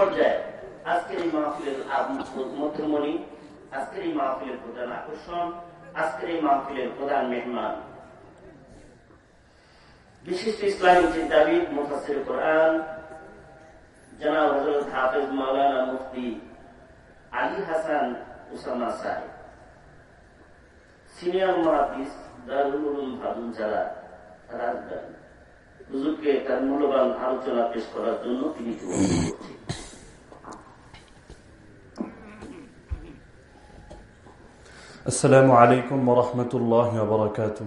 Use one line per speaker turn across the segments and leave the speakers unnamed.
পর্যায়ে আজকের এই মাহফিলের মধ্যমণি, আজকের এই মাহফিলের প্রধান আকর্ষণ, আজকের এই মাহফিলের প্রধান মেহমান। বিশিষ্ট ইসলামী চিন্তাবিদ মুফাসির কোরআন, জনাব হজরত হাফেজ মাওলানা মুফতি আলী হাসান উসামা সাহেব। সিনিয়র মহাদিস দারুল ভাদুন যারা রাজধানী। হুজুরকে তার মূল্যবান আলোচনা পেশ করার জন্য তিনি
السلام عليكم ورحمة الله وبركاته.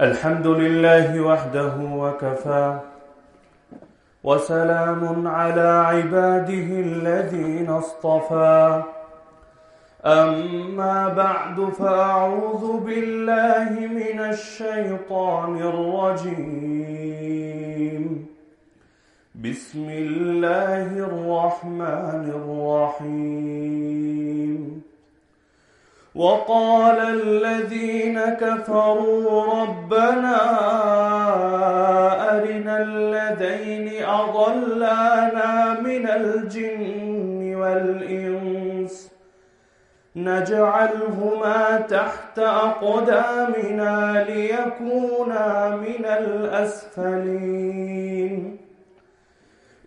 الحمد لله وحده وكفى وسلام على عباده الذين اصطفى. أما بعد فأعوذ بالله من الشيطان الرجيم. بسم الله الرحمن الرحيم. وقال الذين كفروا ربنا أرنا الذين أضلانا من الجن والإنس. نجعلهما تحت أقدامنا ليكونا من الأسفلين.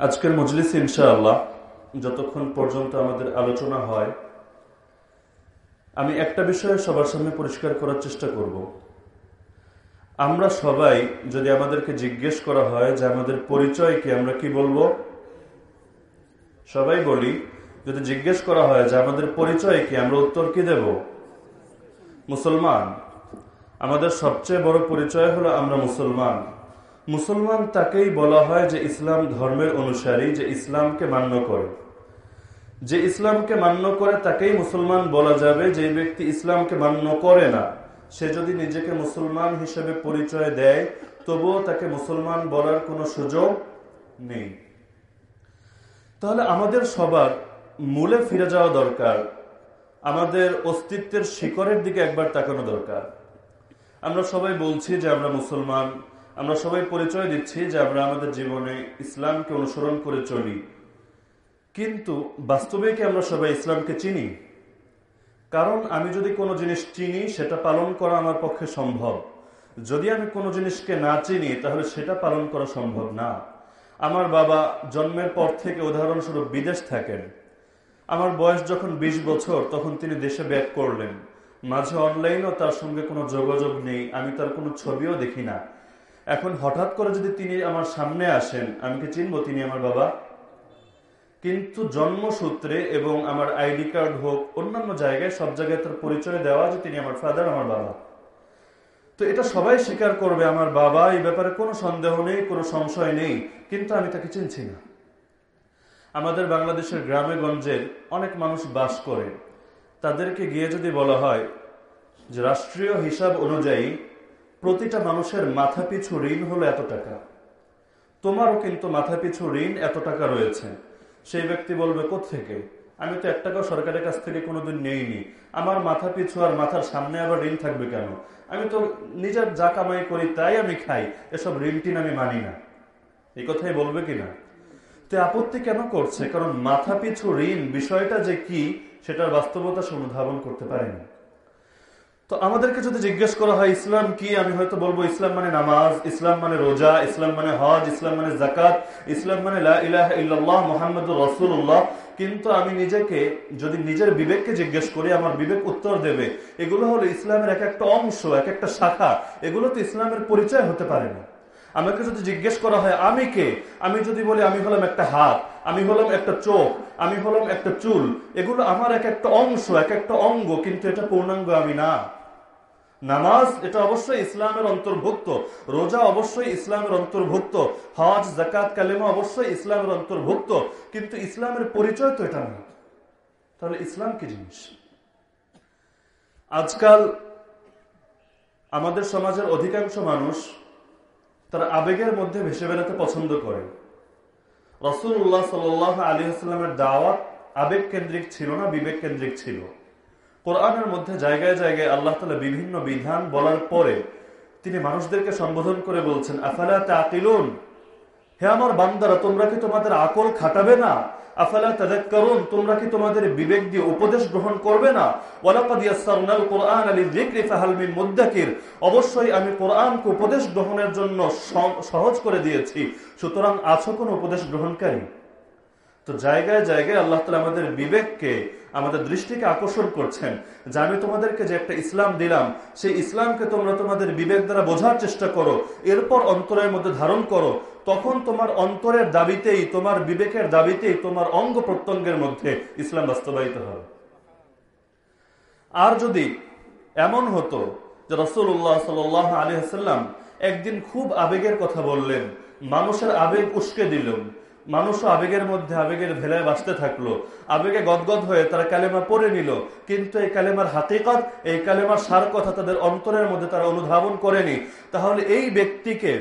আজকের মজলিস ইনশাআল্লাহ যতক্ষণ পর্যন্ত আমাদের আলোচনা হয়, আমি একটা বিষয়ে সবার সামনে পরিষ্কার করার চেষ্টা করব। আমরা সবাই যদি আমাদেরকে জিজ্ঞেস করা হয় যে আমাদের পরিচয় কি, আমরা কি বলব? সবাই বলি, যদি জিজ্ঞেস করা হয় যে আমাদের পরিচয় কি, আমরা উত্তর কি দেব? মুসলমান। আমাদের সবচেয়ে বড় পরিচয় হলো আমরা মুসলমান। মুসলমান তাকেই বলা হয় যে ইসলাম ধর্মের অনুসারী, যে ইসলামকে মান্য করে। যে ইসলামকে মান্য করে তাকেই মুসলমান বলা যাবে, যে ব্যক্তি ইসলামকে মান্য করে না, সে যদি নিজেকে মুসলমান হিসেবে পরিচয় দেয়, তবুও তাকে মুসলমান বলার কোনো সুযোগ নেই। তাহলে আমাদের সবার মূলে ফিরে যাওয়া দরকার, আমাদের অস্তিত্বের শিকরের দিকে একবার তাকানো দরকার। আমরা সবাই বলছি যে আমরা মুসলমান আমরা সবাই পরিচয় দিচ্ছি যে আমরা আমাদের জীবনে ইসলামকে অনুসরণ করে চলি। কিন্তু বাস্তবে কি আমরা সবাই ইসলামকে চিনি। কারণ আমি যদি কোনো জিনিস চিনি, সেটা পালন করা আমার পক্ষে সম্ভব। যদি আমি কোনো জিনিসকে না চিনি, তাহলে সেটা পালন করা সম্ভব না। আমার বাবা জন্মের পর থেকে উদাহরণস্বরূপ বিদেশ থাকেন। আমার বয়স যখন ২০ বছর, তখন তিনি দেশে ব্যাক করলেন। মাঝে অনলাইনও তার সঙ্গে কোনো যোগাযোগ নেই, আমি তার কোনো ছবিও দেখি না। এখন হঠাৎ করে যদি তিনি আমার সামনে আসেন, আমি কি চিনব তিনি আমার বাবা? কিন্তু জন্মসূত্রে এবং আমার আইডি কার্ড হোক, অন্যান্য জায়গায় সব জায়গায় তার পরিচয় দেওয়া যে তিনি আমার ফাদার, আমার বাবা। তো এটা সবাই স্বীকার করবে, আমার বাবা, এই ব্যাপারে কোনো সন্দেহ নেই, কোনো সংশয় নেই, কিন্তু আমি তাকে চিনছি না। আমাদের বাংলাদেশের গ্রামে গঞ্জের অনেক মানুষ বাস করে। তাদেরকে গিয়ে যদি বলা হয় যে রাষ্ট্রীয় হিসাব অনুযায়ী প্রতিটা মানুষের মাথা পিছু ঋণ হলো এত টাকা। তোমারও কিন্তু মাথা পিছু ঋণ এত টাকা রয়েছে।
সেই ব্যক্তি বলবে থেকে আমি তো এক টাকাও সরকারের কাছ থেকে কোনোদিন নেইনি। আমার মাথা পিছু আর মাথার সামনে আবার ঋণ থাকবে কেন? আমি তো নিজের যা কামাই করি তাই আমি খাই। এসব ঋণ টিন আমি মানি না। এই কথাই বলবে কিনা? তো আপত্তি কেন করছে? কারণ মাথা পিছু ঋণ বিষয়টা যে কি, সেটার বাস্তবতা সে অনুধাবন করতে পারেনি। তো আমাদেরকে যদি জিজ্ঞেস করা হয়, ইসলাম কি? আমি হয়তো বলব, ইসলাম মানে নামাজ, ইসলাম মানে রোজা, ইসলাম মানে হজ, ইসলাম মানে জাকাত ইসলাম মানে মোহাম্মদ রসুল্লাহ কিন্তু আমি নিজেকে, যদি নিজের বিবেককে জিজ্ঞেস করি, আমার বিবেক উত্তর দেবে। এগুলো হলো ইসলামের এক একটা অংশ, এক একটা শাখা। এগুলো তো ইসলামের পরিচয় হতে পারে না। আমাকে যদি জিজ্ঞেস করা হয়, আমি কে? আমি যদি বলি, আমি হলাম একটা হাত, আমি হলাম একটা চোখ, আমি হলাম একটা চুল। এগুলো আমার এক একটা অংশ, এক একটা অঙ্গ, কিন্তু এটা পূর্ণাঙ্গ আমি না। নামাজ, এটা অবশ্যই ইসলামের অন্তর্ভুক্ত। রোজা অবশ্যই ইসলামের অন্তর্ভুক্ত। হজ জাকাত কালেমা অবশ্যই ইসলামের অন্তর্ভুক্ত। কিন্তু ইসলামের পরিচয় তো এটা না তাহলে ইসলাম কি জিনিস? আজকাল আমাদের সমাজের অধিকাংশ মানুষ তারা আবেগের মধ্যে ভেসে বেড়াতে পছন্দ করে। রসুল্লাহ সাল আলী আসলামের দাওয়াত আবেগ কেন্দ্রিক ছিল না, বিবেক কেন্দ্রিক ছিল। কোরআনের মধ্যে জায়গায় জায়গায় আল্লাহ তালা বিভিন্ন বিধান বলার পরে তিনি মানুষদেরকে সম্বোধন করে বলছেন, আফালা তাকিলুন হে আমার বান্দারা, তোমরা কি তোমাদের আকল খাটাবে না? তাদের করুন তোমরা কি তোমাদের বিবেক দিয়ে উপদেশ গ্রহণ করবে না? অবশ্যই আমি কোরআনকে উপদেশ গ্রহণের জন্য সহজ করে দিয়েছি। সুতরাং উপদেশ গ্রহণকারী? তো জায়গায় জায়গায় আল্লাহ তালা আমাদের বিবেককে, আমাদের দৃষ্টিকে আকর্ষণ করছেন। যে আমি তোমাদেরকে যে একটা ইসলাম দিলাম, সেই ইসলামকে তোমরা তোমাদের বিবেক দ্বারা বোঝার চেষ্টা করো, এরপর অন্তরের মধ্যে ধারণ করো, তখন তোমার অন্তরের দাবিতেই, তোমার বিবেকের দাবিতেই, তোমার অঙ্গ প্রত্যঙ্গের মধ্যে ইসলাম বাস্তবায়িত হবে। আর যদি এমন হতো যে রসুল্লাহ সাল আলী হাসাল্লাম একদিন খুব আবেগের কথা বললেন, মানুষের আবেগ উস্কে দিলেন মানুষও আবেগের মধ্যে আবেগের ভেলায় বাঁচতে থাকল। আবেগে গদগদ হয়ে তারা কালেমা পড়ে নিল। কিন্তু এই কালেমার হাতিকত এই কালেমার সার কথা তাদের অন্তরের মধ্যে তারা অনুধাবন করেনি। তাহলে এই ব্যক্তিকে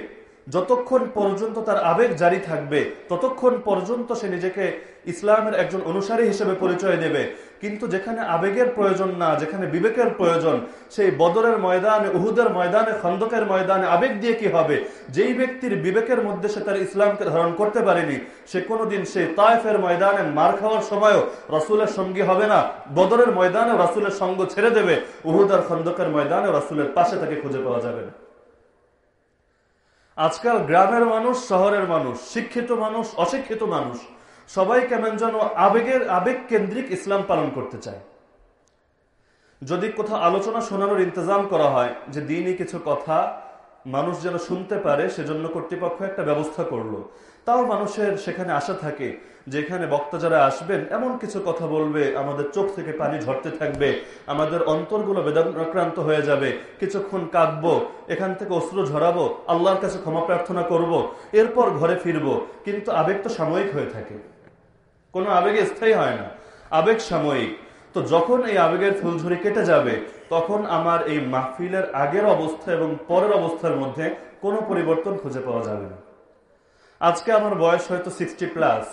যতক্ষণ পর্যন্ত তার আবেগ জারি থাকবে, ততক্ষণ পর্যন্ত সে নিজেকে ইসলামের একজন অনুসারী হিসেবে পরিচয় দেবে। কিন্তু যেখানে আবেগের প্রয়োজন না, যেখানে বিবেকের প্রয়োজন, সেই বদরের ময়দানে, উহুদের ময়দানে, খন্দকের ময়দানে আবেগ দিয়ে কি হবে? যেই ব্যক্তির বিবেকের মধ্যে সে তার ইসলামকে ধারণ করতে পারেনি, সে কোনোদিন সেই তায়েফের ময়দানে মার খাওয়ার সময়ও রসুলের সঙ্গী হবে না। বদরের ময়দানে রসুলের সঙ্গ ছেড়ে দেবে উহুদার খন্দকের ময়দানে রাসুলের পাশে তাকে খুঁজে পাওয়া যাবে না। আজকাল গ্রামের মানুষ, শহরের মানুষ, শিক্ষিত মানুষ, অশিক্ষিত মানুষ, সবাই কেমন যেন আবেগের আবেগ কেন্দ্রিক ইসলাম পালন করতে চায়। যদি কোথাও আলোচনা শোনানোর ইন্তজাম করা হয় যে দিনই কিছু কথা মানুষ যেন শুনতে পারে, সেজন্য কর্তৃপক্ষ একটা ব্যবস্থা করল। তাও মানুষের সেখানে আশা থাকে, যেখানে বক্তা যারা আসবেন, এমন কিছু কথা বলবে, আমাদের চোখ থেকে পানি ঝরতে থাকবে, আমাদের অন্তরগুলো বেদনাক্রান্ত হয়ে যাবে, কিছুক্ষণ কাঁদবো, এখান থেকে অস্ত্র ঝরাবো, আল্লাহর কাছে ক্ষমা প্রার্থনা করব। এরপর ঘরে ফিরবো, কিন্তু আবেগ তো সাময়িক হয়ে থাকে। কোনো আবেগে স্থায়ী হয় না। আবেগ সাময়িক। তো যখন এই আবেগের ফুলঝুরি কেটে যাবে, তখন আমার এই মাহফিলের আগের অবস্থা এবং পরের অবস্থার মধ্যে কোনো পরিবর্তন খুঁজে পাওয়া যাবে না। আজকে আমার বয়স হয়তো সিক্সটি প্লাস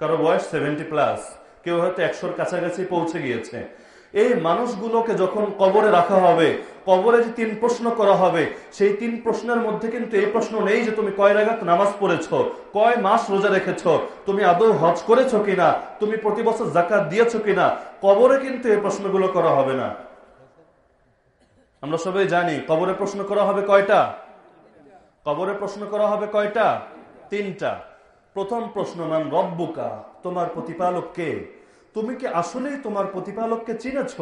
কারও বয়স সেভেন্টি প্লাস কেউ হয়তো একশোর কাছাকাছি পৌঁছে গিয়েছে। এই মানুষগুলোকে যখন কবরে রাখা হবে, কবরে যে তিন প্রশ্ন করা হবে, সেই তিন প্রশ্নের মধ্যে কিন্তু এই প্রশ্ন নেই যে তুমি কয় রাগাত নামাজ পড়েছ, কয় মাস রোজা রেখেছ, তুমি আদৌ হজ করেছ কিনা, তুমি প্রতি বছর জাকাত দিয়েছ কিনা, কবরে কিন্তু এই প্রশ্নগুলো করা হবে না। আমরা সবাই জানি, কবরে প্রশ্ন করা হবে কয়টা? কবরে প্রশ্ন করা হবে কয়টা? তিনটা। প্রথম প্রশ্ন মান রব্বুকা তোমার প্রতিপালক কে? তুমি কি আসলেই তোমার প্রতিপালককে চিনেছ?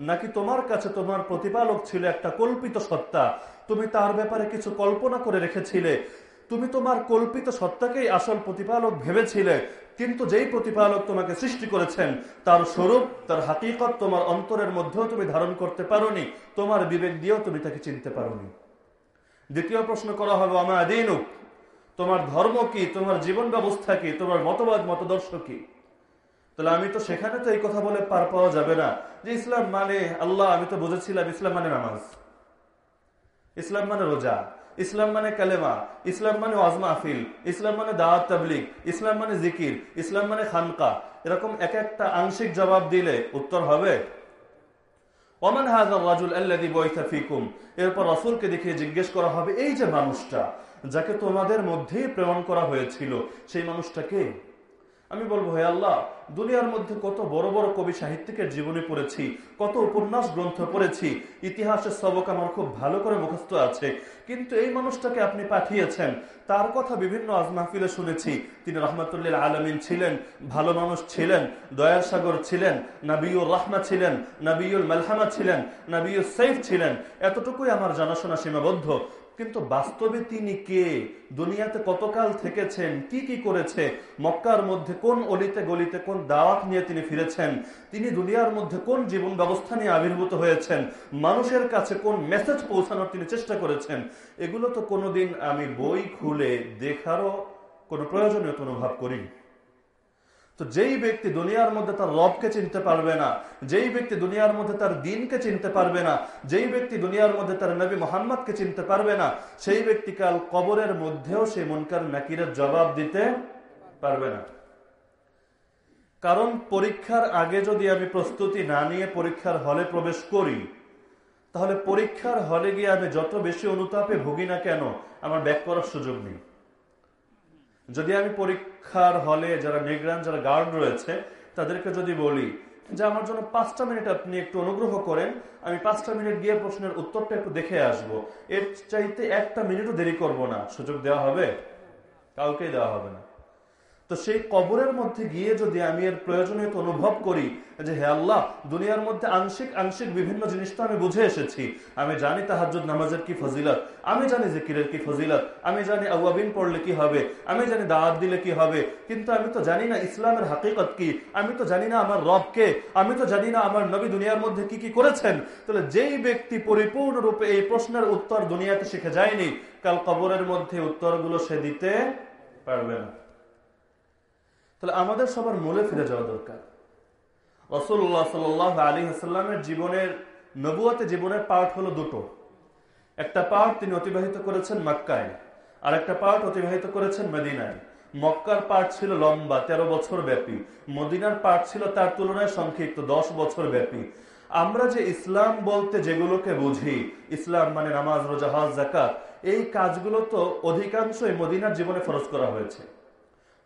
নাকি তোমার কাছে তোমার প্রতিপালক ছিল একটা কল্পিত সত্তা? তুমি তার ব্যাপারে কিছু কল্পনা করে রেখেছিলে? তুমি তোমার কল্পিত সত্তাকেই আসল প্রতিপালক ভেবেছিলে? কিন্তু যেই প্রতিপালক তোমাকে সৃষ্টি করেছেন, তার স্বরূপ, তার হাকিকত তোমার অন্তরের মধ্যেও তুমি ধারণ করতে পারোনি। তোমার বিবেক দিয়েও তুমি তাকে চিনতে পারোনি। দ্বিতীয় প্রশ্ন করা হবে আমার দিনুক তোমার ধর্ম কি? তোমার জীবন ব্যবস্থা কি? তোমার মতবাদ, মতদর্শ কি? তাহলে আমি তো সেখানে তো এই কথা বলে পার পাওয়া যাবে না যে ইসলাম মানে আল্লাহ, আমি তো বুঝেছিলাম ইসলাম মানে নামাজ। ইসলাম মানে রোজা। ইসলাম মানে কালেমা। ইসলাম মানে ওয়াজ মাহফিল। ইসলাম মানে দাওয়াত তাবলিগ। ইসলাম মানে জিকির। ইসলাম মানে খানকা। এরকম এক একটা আংশিক জবাব দিলে উত্তর হবে, ওমান হাজার রাজুল ফিকুম? এরপর রসুলকে দেখিয়ে জিজ্ঞেস করা হবে, এই যে মানুষটা যাকে তোমাদের মধ্যেই প্রেরণ করা হয়েছিল, সেই মানুষটাকে আমি বলব, হে আল্লাহ, দুনিয়ার মধ্যে কত বড় বড় কবি সাহিত্যিকের জীবনী পড়েছি, কত উপন্যাস গ্রন্থ পড়েছি, ইতিহাসের সবক আমার খুব ভালো করে মুখস্থ আছে, কিন্তু এই মানুষটাকে আপনি পাঠিয়েছেন, তার কথা বিভিন্ন আজ মাহফিলে শুনেছি, তিনি রহমতুল্লাহ আলমিন ছিলেন, ভালো মানুষ ছিলেন দয়ার সাগর ছিলেন, নাবিউর রহমা ছিলেন, নাবিউল মালহামা ছিলেন নাবিউল সৈফ ছিলেন, এতটুকুই আমার জানাশোনা সীমাবদ্ধ। কিন্তু বাস্তবে তিনি কে? দুনিয়াতে কতকাল থেকেছেন? কি কি করেছে? মক্কার মধ্যে কোন অলিতে গলিতে কোন দাওয়াত নিয়ে তিনি ফিরেছেন? তিনি দুনিয়ার মধ্যে কোন জীবন ব্যবস্থা নিয়ে আবির্ভূত হয়েছেন? মানুষের কাছে কোন মেসেজ পৌঁছানোর তিনি চেষ্টা করেছেন? এগুলো তো কোনোদিন আমি বই খুলে দেখারও কোনো প্রয়োজনীয়তা অনুভব করিনি। তো যেই ব্যক্তি দুনিয়ার মধ্যে তার রবকে চিনতে পারবে না, যেই ব্যক্তি দুনিয়ার মধ্যে তার দিনকে চিনতে পারবে না, যেই ব্যক্তি দুনিয়ার মধ্যে তার নবী মোহাম্মদকে চিনতে পারবে না, সেই ব্যক্তি কাল কবরের মধ্যেও সেই মনকার নাকিরের জবাব দিতে পারবে না। কারণ পরীক্ষার আগে যদি আমি প্রস্তুতি না নিয়ে পরীক্ষার হলে প্রবেশ করি, তাহলে পরীক্ষার হলে গিয়ে আমি যত বেশি অনুতাপে ভুগি না কেন, আমার ব্যাক করার সুযোগ নেই। যদি আমি পরীক্ষার হলে যারা মেঘরান যারা গার্ড রয়েছে, তাদেরকে যদি বলি যে আমার জন্য পাঁচটা মিনিট আপনি একটু অনুগ্রহ করেন, আমি পাঁচটা মিনিট গিয়ে প্রশ্নের উত্তরটা একটু দেখে আসব। এর চাইতে একটা মিনিটও দেরি করব না। সুযোগ দেওয়া হবে? কাউকেই দেওয়া হবে না। তো সেই কবরের মধ্যে গিয়ে যদি আমি এর প্রয়োজনীয়তা অনুভব করি যে হে আল্লাহ, দুনিয়ার মধ্যে আংশিক আংশিক বিভিন্ন জিনিস তো আমি বুঝে এসেছি। আমি জানি তাহাজুদ নামাজের কি ফজিলত, আমি জানি জিকিরের কি ফজিলত, আমি জানি আউয়াবিন পড়লে কি হবে, আমি জানি দাওয়াত দিলে কি হবে, কিন্তু আমি তো জানি না ইসলামের হাকিকত কি, আমি তো জানি না আমার রবকে আমি তো জানি না আমার নবী দুনিয়ার মধ্যে কি কি করেছেন। তাহলে যেই ব্যক্তি পরিপূর্ণরূপে এই প্রশ্নের উত্তর দুনিয়াতে শিখে যায়নি, কাল কবরের মধ্যে উত্তরগুলো সে দিতে পারবে না। তাহলে আমাদের সবার মূলে ফিরে যাওয়া দরকার। রসুল্লাহ সাল আলী হাসাল্লামের জীবনের, নবুয়াতে জীবনের পার্ট হলো দুটো। একটা পার্ট তিনি অতিবাহিত করেছেন মক্কায় আর একটা পার্ট অতিবাহিত করেছেন মদিনায়। মক্কার পার্ট ছিল লম্বা, তেরো বছর ব্যাপী। মদিনার পার্ট ছিল তার তুলনায় সংক্ষিপ্ত, দশ বছর ব্যাপী। আমরা যে ইসলাম বলতে যেগুলোকে বুঝি, ইসলাম মানে নামাজ, রোজা, হজ জাকাত এই কাজগুলো তো অধিকাংশই মদিনার জীবনে ফরজ করা হয়েছে।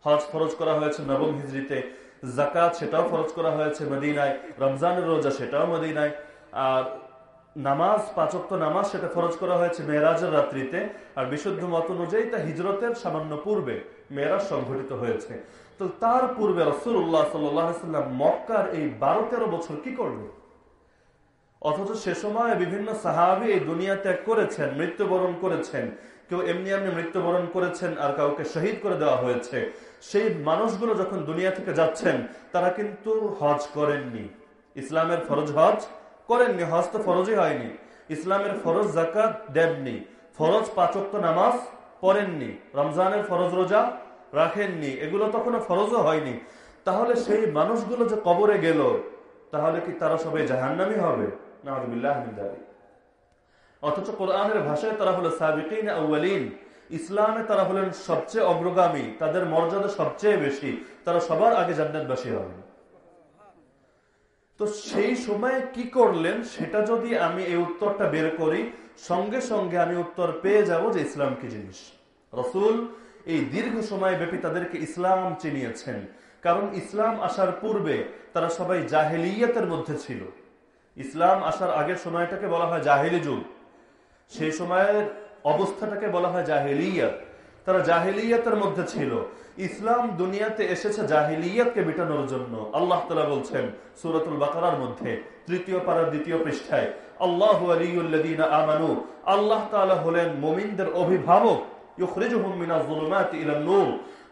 হজ ফরজ করা হয়েছে নবম হিজড়িতে জাকাত সেটাও ফরজ করা হয়েছে মদিনায়, রমজানের রোজা সেটাও মদিনায়, আর নামাজ পাচক্ত নামাজ সেটা ফরজ করা হয়েছে মেয়েরাজের রাত্রিতে, আর বিশুদ্ধ মত অনুযায়ী তা হিজরতের সামান্য পূর্বে মেয়েরাজ সংঘটিত হয়েছে। তো তার পূর্বে রসুল্লাহ সাল্লাম মক্কার এই বারো তেরো বছর কি করবে? অথচ সে সময় বিভিন্ন সাহাবি এই দুনিয়া ত্যাগ করেছেন, মৃত্যুবরণ করেছেন। কেউ এমনি এমনি মৃত্যুবরণ করেছেন আর কাউকে শহীদ করে দেওয়া হয়েছে। সেই মানুষগুলো যখন দুনিয়া থেকে যাচ্ছেন, তারা কিন্তু হজ করেননি। ইসলামের ফরজ হজ করেননি, হজ তো ফরজই হয়নি। ইসলামের ফরজ জাকাত দেননি, ফরজ পাচক্ত নামাজ পড়েননি, রমজানের ফরজ রোজা রাখেননি, এগুলো তখনও ফরজও হয়নি। তাহলে সেই মানুষগুলো যে কবরে গেল, তাহলে কি তারা সবাই জাহান্নামি হবে? না অথচ কোরআনের ভাষায় তারা হলো সাবিকিন আউ্বালিন ইসলামে তারা হলেন সবচেয়ে অগ্রগামী, তাদের মর্যাদা সবচেয়ে বেশি, তারা সবার আগে জান্নাতবাসী হবেন। তো সেই সময় কি করলেন? সেটা যদি আমি এই উত্তরটা বের করি, সঙ্গে সঙ্গে আমি উত্তর পেয়ে যাব যে ইসলাম কি জিনিস। রসুল এই দীর্ঘ সময় ব্যাপী তাদেরকে ইসলাম চিনিয়েছেন। কারণ ইসলাম আসার পূর্বে তারা সবাই জাহেলিয়াতের মধ্যে ছিল। ইসলাম আসার আগের সময়টাকে বলা হয় জাহেলি যুগ। সেই সময়ের অবস্থাটাকে বলা হয় জাহেলিয়াত। তারা জাহেলিয়াতের মধ্যে ছিল। ইসলাম দুনিয়াতে এসেছে জাহিলিয়াতকে মেটানোর জন্য। আল্লাহ তালা বলছেন সুরতুল বাকার মধ্যে, তৃতীয় পাড়ার দ্বিতীয় পৃষ্ঠায়, আল্লাহ আলিউল্লাদিন আমানু। আল্লাহ তালা হলেন মোমিনদের অভিভাবক।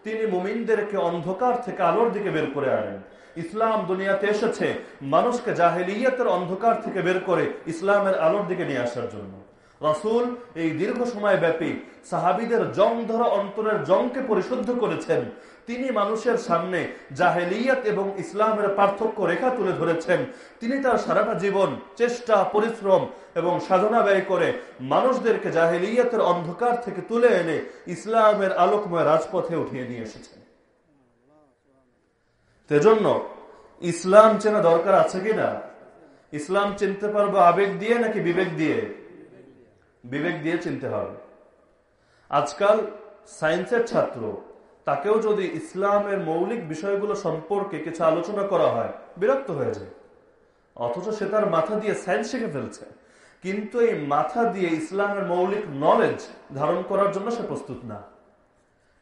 তিনি মুমিনদেরকে অন্ধকার থেকে আলোর দিকে বের করে আনেন। ইসলাম দুনিয়াতে এসেছে মানুষকে জাহেলিয়াতের অন্ধকার থেকে বের করে ইসলামের আলোর দিকে নিয়ে আসার জন্য। রাসুল এই দীর্ঘ সময় ব্যাপী সাহাবিদের জং ধরা অন্তরের জংকে পরিশুদ্ধ করেছেন। তিনি মানুষের সামনে জাহেলিয়াত এবং ইসলামের পার্থক্য রেখা তুলে ধরেছেন। তিনি তার সারাটা জীবন চেষ্টা, পরিশ্রম এবং সাধনা ব্যয় করে মানুষদেরকে জাহেলিয়াতের অন্ধকার থেকে তুলে এনে ইসলামের আলোকময় রাজপথে উঠিয়ে নিয়ে এসেছেন। সেজন্য ইসলাম চেনা দরকার আছে কিনা? ইসলাম চিনতে পারব আবেগ দিয়ে নাকি বিবেক দিয়ে? বিবেক দিয়ে চিনতে হবে। আজকাল সায়েন্সের ছাত্র, তাকেও যদি ইসলামের মৌলিক বিষয়গুলো সম্পর্কে কিছু আলোচনা করা হয়, বিরক্ত হয়ে যায়। অথচ সে তার মাথা দিয়ে সায়েন্স শিখে ফেলছে। কিন্তু এই মাথা দিয়ে ইসলামের মৌলিক নলেজ ধারণ করার জন্য সে প্রস্তুত না।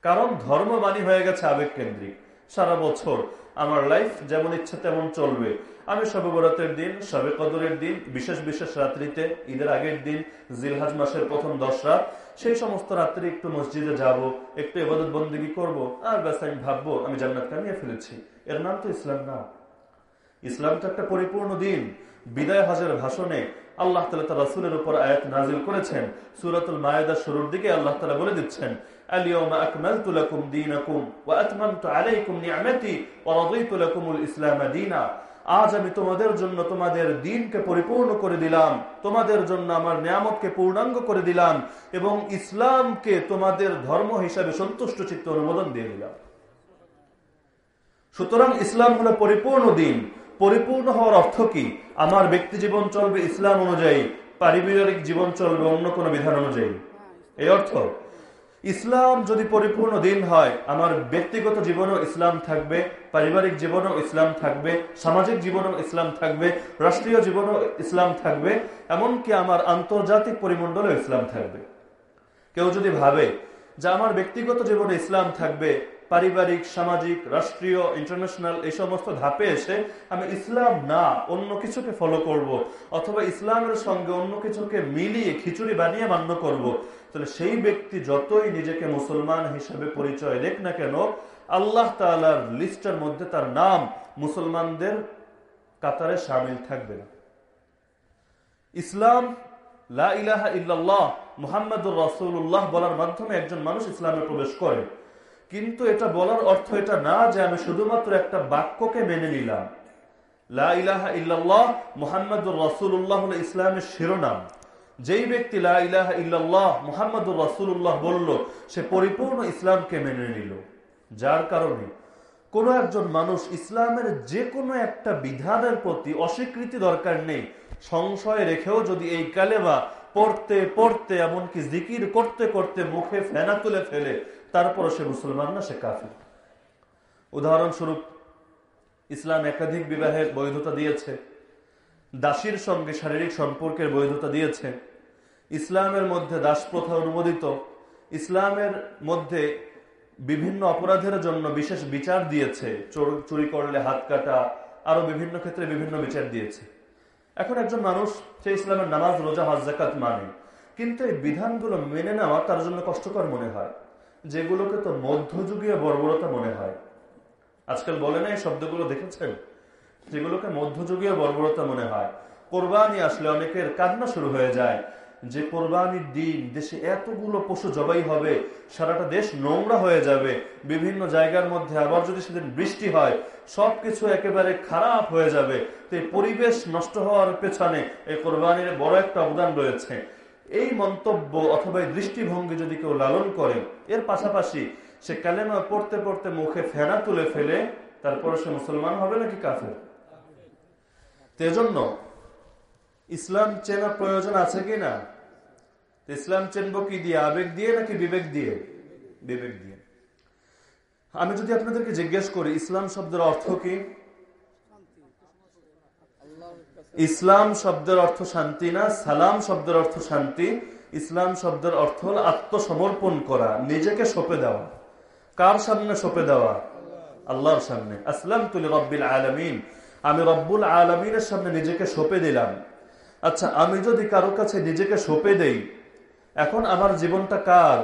কারণ ধর্ম মানি হয়ে গেছে আবেগ কেন্দ্রিক সারা বছর আমার লাইফ যেমন ইচ্ছা তেমন চলবে। আমি সবে বরাতের দিন, সবে কদরের দিন, বিশেষ বিশেষ রাত্রিতে, ঈদের আগের দিন, জিলহাজ মাসের প্রথম দশ রাত, সেই সমস্ত রাত্রে একটু মসজিদে যাব, একটু এবাদত বন্দিগি করব, আর ব্যাস আমি ভাববো, আমি জান্নাত কামিয়ে ফেলেছি। এর নাম তো ইসলাম না। ইসলাম তো একটা পরিপূর্ণ দিন। বিদায় হাজের ভাষণে আল্লাহ তালা তার রাসুলের উপর আয়াত নাজিল করেছেন। সুরাতুল মায়েদার শুরুর দিকে আল্লাহ তালা বলে দিচ্ছেন اليوم أكملت لكم دينكم وأتممت عليكم نعمتي ورضيت لكم الإسلام دينا আজ আমি তোমাদের জন্য তোমাদের দিনকে পরিপূর্ণ করে দিলাম তোমাদের জন্য আমার নিয়ামতকে পূর্ণাঙ্গ করে দিলাম এবং ইসলামকে তোমাদের ধর্ম হিসাবে সন্তুষ্ট চিত্ত অনুমোদন দিয়ে দিলাম সুতরাং ইসলাম হলো পরিপূর্ণ দিন পরিপূর্ণ হওয়ার অর্থ কি আমার ব্যক্তি জীবন চলবে ইসলাম অনুযায়ী পারিবারিক জীবন চলবে অন্য কোনো বিধান অনুযায়ী এই অর্থ ইসলাম যদি পরিপূর্ণ দিন হয়, আমার ব্যক্তিগত জীবনেও ইসলাম থাকবে, পারিবারিক জীবনেও ইসলাম থাকবে, সামাজিক জীবনেও ইসলাম থাকবে, রাষ্ট্রীয় জীবনেও ইসলাম থাকবে, এমনকি আমার আন্তর্জাতিক পরিমণ্ডলেও ইসলাম থাকবে। কেউ যদি ভাবে যে আমার ব্যক্তিগত জীবনে ইসলাম থাকবে পারিবারিক, সামাজিক, রাষ্ট্রীয় ইন্টারন্যাশনাল এই সমস্ত ধাপে এসে আমি ইসলাম না, অন্য কিছুকে ফলো করব। অথবা ইসলামের সঙ্গে অন্য কিছুকে মিলিয়ে খিচুড়ি বানিয়ে মান্য করব। তাহলে সেই ব্যক্তি যতই নিজেকে মুসলমান হিসেবে পরিচয় দেখ না কেন, আল্লাহ তালার লিস্টের মধ্যে তার নাম মুসলমানদের কাতারে সামিল থাকবে না ইসলাম, লা ইলাহা ইল্লাল্লাহ, মুহাম্মাদুর রাসূলুল্লাহ বলার মাধ্যমে একজন মানুষ ইসলামে প্রবেশ করে কিন্তু এটা বলার অর্থ এটা না যে আমি শুধুমাত্র একটা বাক্যকে মেনে নিলাম। ইসলামের শিরোনাম। যেই ব্যক্তি সে পরিপূর্ণ ইসলামকে মেনে নিল। যার কারণে কোন একজন মানুষ ইসলামের যে কোনো একটা বিধানের প্রতি অস্বীকৃতি দরকার নেই। সংশয় রেখেও যদি এই কালেমা পড়তে পড়তে, এমনকি জিকির করতে করতে মুখে ফেনা তুলে ফেলে তারপর সে মুসলমান না, সে কাফি উদাহরণস্বরূপ, ইসলাম একাধিক বিবাহের বৈধতা দিয়েছে, দাসীর সঙ্গে শারীরিক সম্পর্কের বৈধতা দিয়েছে, ইসলামের মধ্যে দাস প্রথা অনুমোদিত, ইসলামের মধ্যে বিভিন্ন অপরাধের জন্য বিশেষ বিচার দিয়েছে, চুরি করলে হাত কাটা, আরও বিভিন্ন ক্ষেত্রে বিভিন্ন বিচার দিয়েছে। এখন একজন মানুষ, সে ইসলামের নামাজ, রোজা, হজ জাকাত মানে। কিন্তু এই বিধানগুলো মেনে নেওয়া তার জন্য কষ্টকর মনে হয়। যেগুলোকে তো মধ্যযুগীয় বর্বরতা মনে হয়। আজকাল বলে না এই শব্দগুলো দেখেছেন? যেগুলোকে মধ্যযুগীয় বর্বরতা মনে হয়। কোরবানি আসলে অনেকের কান্না শুরু হয়ে যায় যে কোরবানির দিন দেশে এতগুলো পশু জবাই হবে, সারাটা দেশ নোংরা হয়ে যাবে, বিভিন্ন জায়গার মধ্যে আবার যদি সেদিন বৃষ্টি হয়, সবকিছু একেবারে খারাপ হয়ে যাবে। তো এই পরিবেশ নষ্ট হওয়ার পেছনে এই কোরবানির বড় একটা অবদান রয়েছে। এই মন্তব্য অথবা এই দৃষ্টিভঙ্গি যদি কেউ লালন করে, এর পাশাপাশি সে কালেমা পড়তে পড়তে মুখে ফেনা তুলে ফেলে তারপরে সে মুসলমান হবে নাকি কাফের? তেজন্য ইসলাম চেনা প্রয়োজন আছে কি না? ইসলাম চেনব কি দিয়ে, আবেগ দিয়ে নাকি বিবেক দিয়ে? বিবেক দিয়ে। আমি যদি আপনাদেরকে জিজ্ঞেস করি, ইসলাম শব্দের অর্থ কি? ইসলাম শব্দের অর্থ শান্তি না, সালাম শব্দের অর্থ শান্তি। ইসলাম শব্দের অর্থ হল আত্মসমর্পণ করা, নিজেকে সঁপে দেওয়া। কার সামনে সঁপে দেওয়া? আল্লাহর সামনে। আসলাম তুলি রব্বিল আলমিন। আমি রব্বুল আলমিনের সামনে নিজেকে সঁপে দিলাম। আচ্ছা আমি যদি কারও কাছে নিজেকে সঁপে দেই, এখন আমার জীবনটা কার?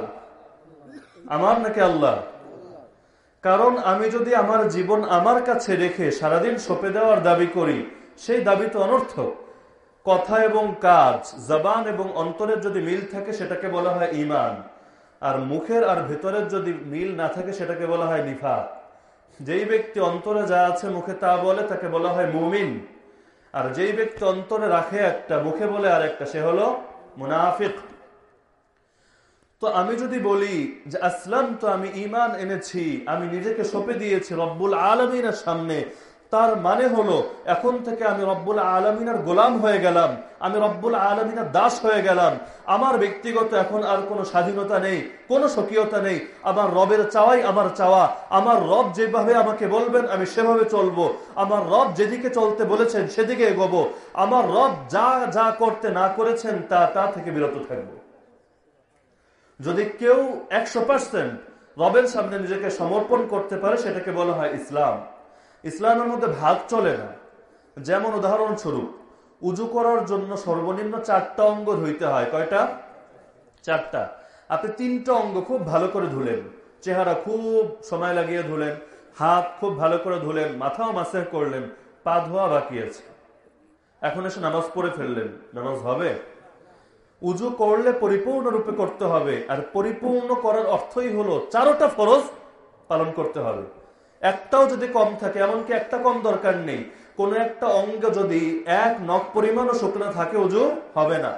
আমার নাকি আল্লাহ? কারণ আমি যদি আমার জীবন আমার কাছে রেখে সারাদিন সঁপে দেওয়ার দাবি করি সেই দাবি তো অনর্থক। কথা এবং কাজ, জবান এবং অন্তরের যদি মিল থাকে, সেটাকে বলা হয় ইমান আর মুখের আর ভেতরের যদি মিল না থাকে, সেটাকে বলা হয় নিফা যেই ব্যক্তি অন্তরে যা আছে মুখে তা বলে, তাকে বলা হয় মুমিন। আর যেই ব্যক্তি অন্তরে রাখে একটা, মুখে বলে আর একটা সে হলো মুনাফিক। তো আমি যদি বলি যে আসলাম তো আমি ইমান এনেছি, আমি নিজেকে সঁপে দিয়েছি রব্বুল আলমিনের সামনে তার মানে হলো, এখন থেকে আমি রব্বুল আলমিনার গোলাম হয়ে গেলাম, আমি রব্বুল আলমিনার দাস হয়ে গেলাম, আমার ব্যক্তিগত এখন আর কোনো স্বাধীনতা নেই, কোনো স্বকীয়তা নেই, আমার রবের চাওয়াই আমার চাওয়া, আমার রব যেভাবে আমাকে বলবেন আমি সেভাবে চলবো, আমার রব যেদিকে চলতে বলেছেন সেদিকে এগোবো, আমার রব যা যা করতে না করেছেন তা তা থেকে বিরত থাকব। যদি কেউ একশো রবের সামনে নিজেকে সমর্পণ করতে পারে, সেটাকে বলা হয় ইসলাম। ইসলামের মধ্যে ভাগ চলে না। যেমন উদাহরণস্বরূপ, উজু করার জন্য সর্বনিম্ন চারটা অঙ্গ ধুইতে হয়। কয়টা? চারটা। আপনি তিনটা অঙ্গ খুব ভালো করে ধুলেন। চেহারা খুব সময় লাগিয়ে ধুলেন। হাত খুব ভালো করে ধুলেন। মাথাও মাসে করলেন। পা ধোয়া বাকি আছে। এখন এসে নামাজ পড়ে ফেললেন। নামাজ হবে? উজু করলে পরিপূর্ণরূপে করতে হবে। আর পরিপূর্ণ করার অর্থই হলো চারোটা ফরজ পালন করতে হবে। একটাও যদি কম থাকে, এমনকি একটা কম দরকার নেই। কোন একটা অঙ্গ যদি এক নখ পরিমাণও শুকনো থাকে, উজু হবে না।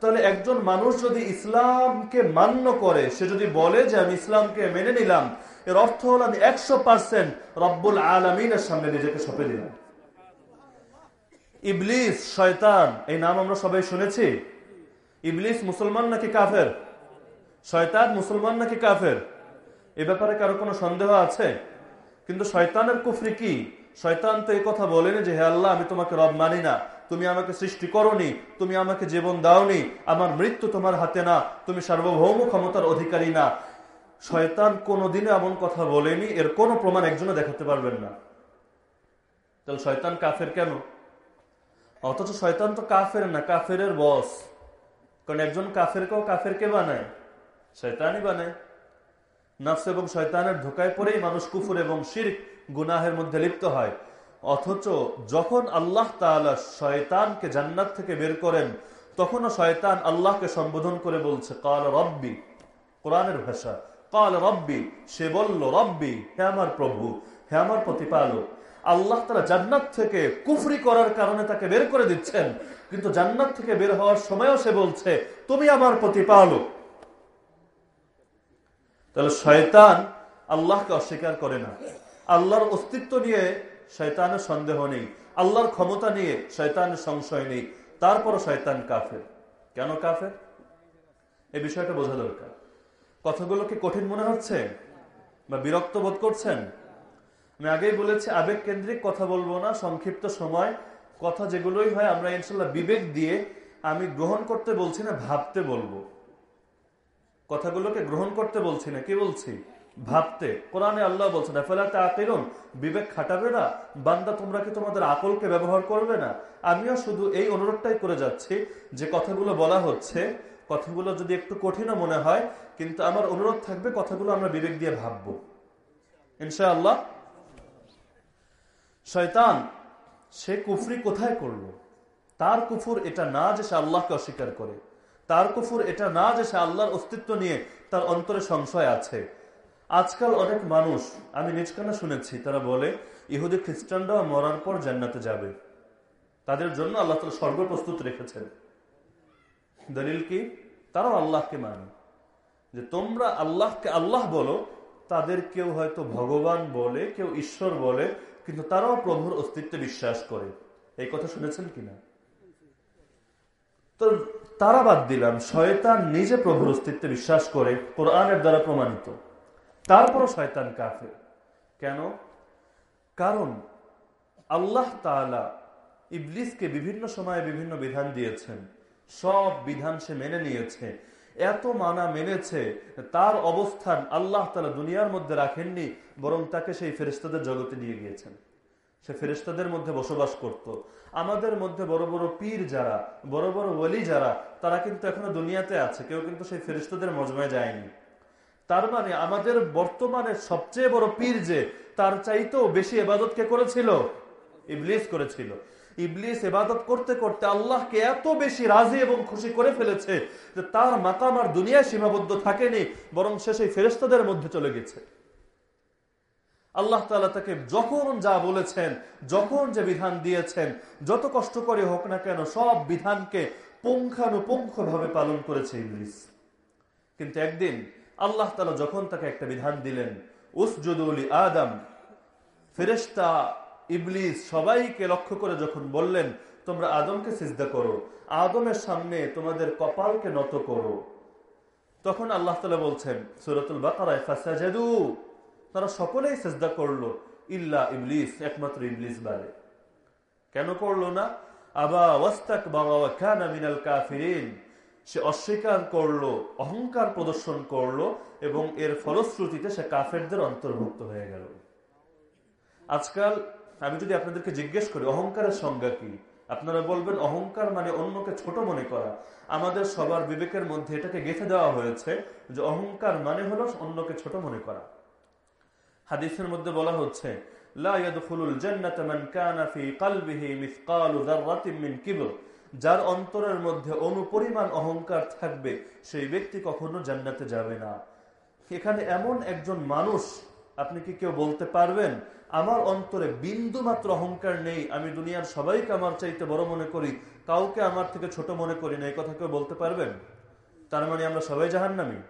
তাহলে একজন মানুষ যদি ইসলামকে মান্য করে, সে যদি বলে যে আমি ইসলামকে মেনে নিলাম, এর অর্থ হলো আমি একশো পার্সেন্ট রব্বুল আলমিনের সামনে নিজেকে সঁপে দিলাম। ইবলিস, শয়তান, এই নাম আমরা সবাই শুনেছি। ইবলিস মুসলমান নাকি কাফের? শয়তান মুসলমান নাকি কাফের? এ ব্যাপারে কারও কোনো সন্দেহ আছে? কিন্তু শয়তানের কুফরি কি? শয়তান তো এই কথা বলেনি যে, হে আল্লাহ, আমি তোমাকে রব মানি না। তুমি আমাকে সৃষ্টি করনি। তুমি আমাকে জীবন দাওনি। আমার মৃত্যু তোমার হাতে না। তুমি সার্বভৌম ক্ষমতার অধিকারী না। শয়তান কোনোদিনও এমন কথা বলেনি। এর কোনো প্রমাণ একজনে দেখাতে পারবেন না। তাহলে শয়তান কাফের কেন? অথচ শয়তান তো কাফের না কাফের বস। কারণ একজন কাফেরকেও কাফেরকে বানায়। শয়তানই বানায়। নফস এবং শয়তানের ধোকায় পরেই মানুষ কুফুর এবং শির গুনাহের মধ্যে লিপ্ত হয়। অথচ যখন আল্লাহ তাআলা শয়তানকে জান্নাত থেকে বের করেন, তখনও শয়তান আল্লাহকে সম্বোধন করে বলছে, কাল রব্বি। কোরআনের ভাষা, কাল রব্বি। সে বলল, রব্বি, হে আমার প্রভু, হে আমার প্রতিপালক, আল্লাহ তারা জান্নাত থেকে কুফরি করার কারণে তাকে বের করে দিচ্ছেন। কিন্তু জান্নাত থেকে বের হওয়ার সময়ও সে বলছে, তুমি আমার প্রতিপালক। তাহলে শয়তান আল্লাহকে অস্বীকার করে না। আল্লাহর অস্তিত্ব নিয়ে শয়তানের সন্দেহ নেই। আল্লাহর ক্ষমতা নিয়ে শয়তানের সংশয় নেই। তারপরও শয়তান কাফের। কেন কাফের? এই বিষয়টা বোঝা দরকার। কথাগুলো কি কঠিন মনে হচ্ছে? বা বিরক্ত বোধ করছেন? আমি আগেই বলেছি আবেগ কেন্দ্রিক কথা বলব না। সংক্ষিপ্ত সময়। কথা যেগুলোই হয়, আমরা ইনশাল্লাহ বিবেক দিয়ে আমি গ্রহণ করতে বলছি না, ভাবতে বলব। কথাগুলোকে গ্রহণ করতে বলছি না। কি বলছি? ভাবতে। কোরআনে আল্লাহ বলছে বলছেন ফেলাতে আকিরুন বিবেক খাটাবে না? বান্দা তোমরা কি তোমাদের আকলকে ব্যবহার করবে না? আমিও শুধু এই অনুরোধটাই করে যাচ্ছি যে কথাগুলো বলা হচ্ছে, কথাগুলো যদি একটু কঠিনও মনে হয়, কিন্তু আমার অনুরোধ থাকবে কথাগুলো আমরা বিবেক দিয়ে ভাববো। ইনশাআল্লাহ। শয়তান, সে কুফরি কোথায় করল? তার কুফুর এটা না যে সে আল্লাহকে অস্বীকার করে। তার কুফুর এটা না যে সে আল্লাহর অস্তিত্ব নিয়ে তার অন্তরে সংশয় আছে। আজকাল অনেক মানুষ, আমি নিজ কানে শুনেছি, তারা বলে, ইহুদি খ্রিস্টানরাও মরার পর জান্নাতে যাবে। তাদের জন্য আল্লাহ তালা স্বর্গ প্রস্তুত রেখেছেন। দলিল কি? তারাও আল্লাহকে মানে। যে তোমরা আল্লাহকে আল্লাহ বলো, তাদের কেউ হয়তো ভগবান বলে, কেউ ঈশ্বর বলে, কিন্তু তারাও প্রভুর অস্তিত্বে বিশ্বাস করে। এই কথা শুনেছেন কিনা? তো তারা বাদ দিলাম, শয়তান নিজে প্রভুর অস্তিত্বে বিশ্বাস করে কোরআনের দ্বারা প্রমাণিত। তারপরও শয়তান কাফের। কেন? কারণ আল্লাহ তাআলা ইবলিসকে বিভিন্ন সময়ে বিভিন্ন বিধান দিয়েছেন। সব বিধান সে মেনে নিয়েছে। এত মানা মেনেছে, তার অবস্থান আল্লাহ তালা দুনিয়ার মধ্যে রাখেননি, বরং তাকে সেই ফেরিস্তাদের জগতে নিয়ে গিয়েছেন। সে ফেরিস্তাদের মধ্যে বসবাস করত। আমাদের মধ্যে বড় বড় পীর যারা, বড় বড় ওলি যারা, তারা কিন্তু এখনও দুনিয়াতে আছে। কেউ কিন্তু সেই ফেরিস্তাদের মজমায় যায়নি। তার মানে আমাদের বর্তমানে সবচেয়ে বড় পীর যে, তার চাইতেও বেশি এবাদত কে করেছিল? ইবলিস করেছিল। ইবলিস এবাদত করতে করতে আল্লাহকে এত বেশি রাজি এবং খুশি করে ফেলেছে যে তার মাকাম আর দুনিয়ায় সীমাবদ্ধ থাকেনি, বরং সে সেই ফেরেস্তাদের মধ্যে চলে গেছে। আল্লাহ তালা তাকে যখন যা বলেছেন, যখন যে বিধান দিয়েছেন, যত কষ্ট করে হোক না কেন, সব বিধানকে পুঙ্খানুপুঙ্খ ভাবে পালন করেছে ইংলিশ কিন্তু একদিন আল্লাহ তালা যখন তাকে একটা বিধান দিলেন উসজুদুল আদম ফেরেস্তা ইবলিস সবাইকে লক্ষ্য করে যখন বললেন, তোমরা আদমকে সিজদা করো, আদমের সামনে তোমাদের কপালকে নত করো তখন আল্লাহ তালা বলছেন, সুরতুল বাকারায় ফাসাজাদু তারা সকলেই সেজদা করল, ইল্লা ইবলিস, একমাত্র ইবলিস বারে কেন করল না? আবা ওয়াস্তাক বাবা খানা মিনাল কাফিরিন। সে অস্বীকার করল, অহংকার প্রদর্শন করল এবং এর ফলশ্রুতিতে সে কাফেরদের অন্তর্ভুক্ত হয়ে গেল। আজকাল আমি যদি আপনাদেরকে জিজ্ঞেস করি, অহংকারের সংজ্ঞা কি? আপনারা বলবেন, অহংকার মানে অন্যকে ছোট মনে করা। আমাদের সবার বিবেকের মধ্যে এটাকে গেঁথে দেওয়া হয়েছে যে অহংকার মানে হলো অন্যকে ছোট মনে করা। হাদিসের মধ্যে বলা হচ্ছে যার অন্তরের মধ্যে অনুপরিমাণ অহংকার থাকবে, সেই ব্যক্তি কখনো জান্নাতে যাবে না। এখানে এমন একজন মানুষ, আপনি কি কেউ বলতে পারবেন, আমার অন্তরে বিন্দু মাত্র অহংকার নেই, আমি দুনিয়ার সবাইকে আমার চাইতে বড় মনে করি, কাউকে আমার থেকে ছোট মনে করি না, এই কথা কেউ বলতে পারবেন? তার মানে আমরা সবাই জাহান্নামী।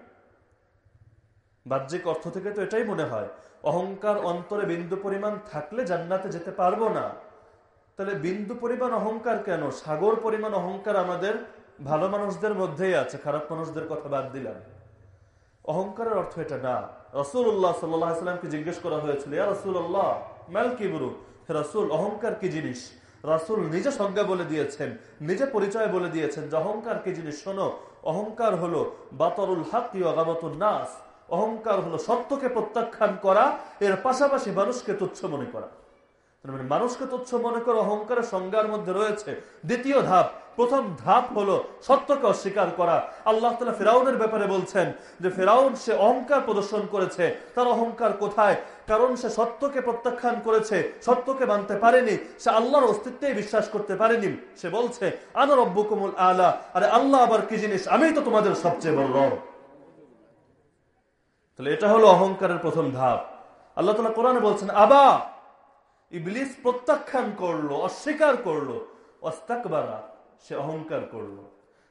বাহ্যিক অর্থ থেকে তো এটাই মনে হয় অহংকার অন্তরে বিন্দু পরিমাণ থাকলে জান্নাতে যেতে পারব না। তাহলে বিন্দু পরিমাণ অহংকার কেন? সাগর পরিমাণ অহংকার আমাদের ভালো মানুষদের মধ্যেই আছে, খারাপ মানুষদের কথা বাদ দিলাম। অহংকারের অর্থ এটা না। রসুল্লাহ সাল্লামকে জিজ্ঞেস করা হয়েছিল, ইয়া মেল কি বুরু রসুল, অহংকার কি জিনিস? রাসুল নিজে সংজ্ঞা বলে দিয়েছেন, নিজে পরিচয় বলে দিয়েছেন যে অহংকার কি জিনিস? শোনো, অহংকার হলো বাতরুল অগামতুল নাস। অহংকার হলো সত্যকে প্রত্যাখ্যান করা, এর পাশাপাশি মানুষকে তুচ্ছ মনে করা। মানে মানুষকে তুচ্ছ মনে করে অহংকারের সংজ্ঞার মধ্যে রয়েছে। দ্বিতীয় ধাপ, প্রথম ধাপ হলো সত্যকে অস্বীকার করা। আল্লাহ তালা ফেরাউনের ব্যাপারে বলছেন যে ফেরাউন সে অহংকার প্রদর্শন করেছে, তার অহংকার কোথায়? কারণ সে সত্যকে প্রত্যাখ্যান করেছে, সত্যকে মানতে পারেনি, সে আল্লাহর অস্তিত্বে বিশ্বাস করতে পারেনি। সে বলছে আনার অব্বুকুমুল আলা। আরে আল্লাহ আবার কি জিনিস? আমি তো তোমাদের সবচেয়ে বড় তাহলে এটা হলো অহংকারের প্রথম ধাপ। আল্লাহ তালা কোরআনে বলছেন, আবা, ইবলিস প্রত্যাখ্যান করল, অস্বীকার করল অস্তাকবারা সে অহংকার করল।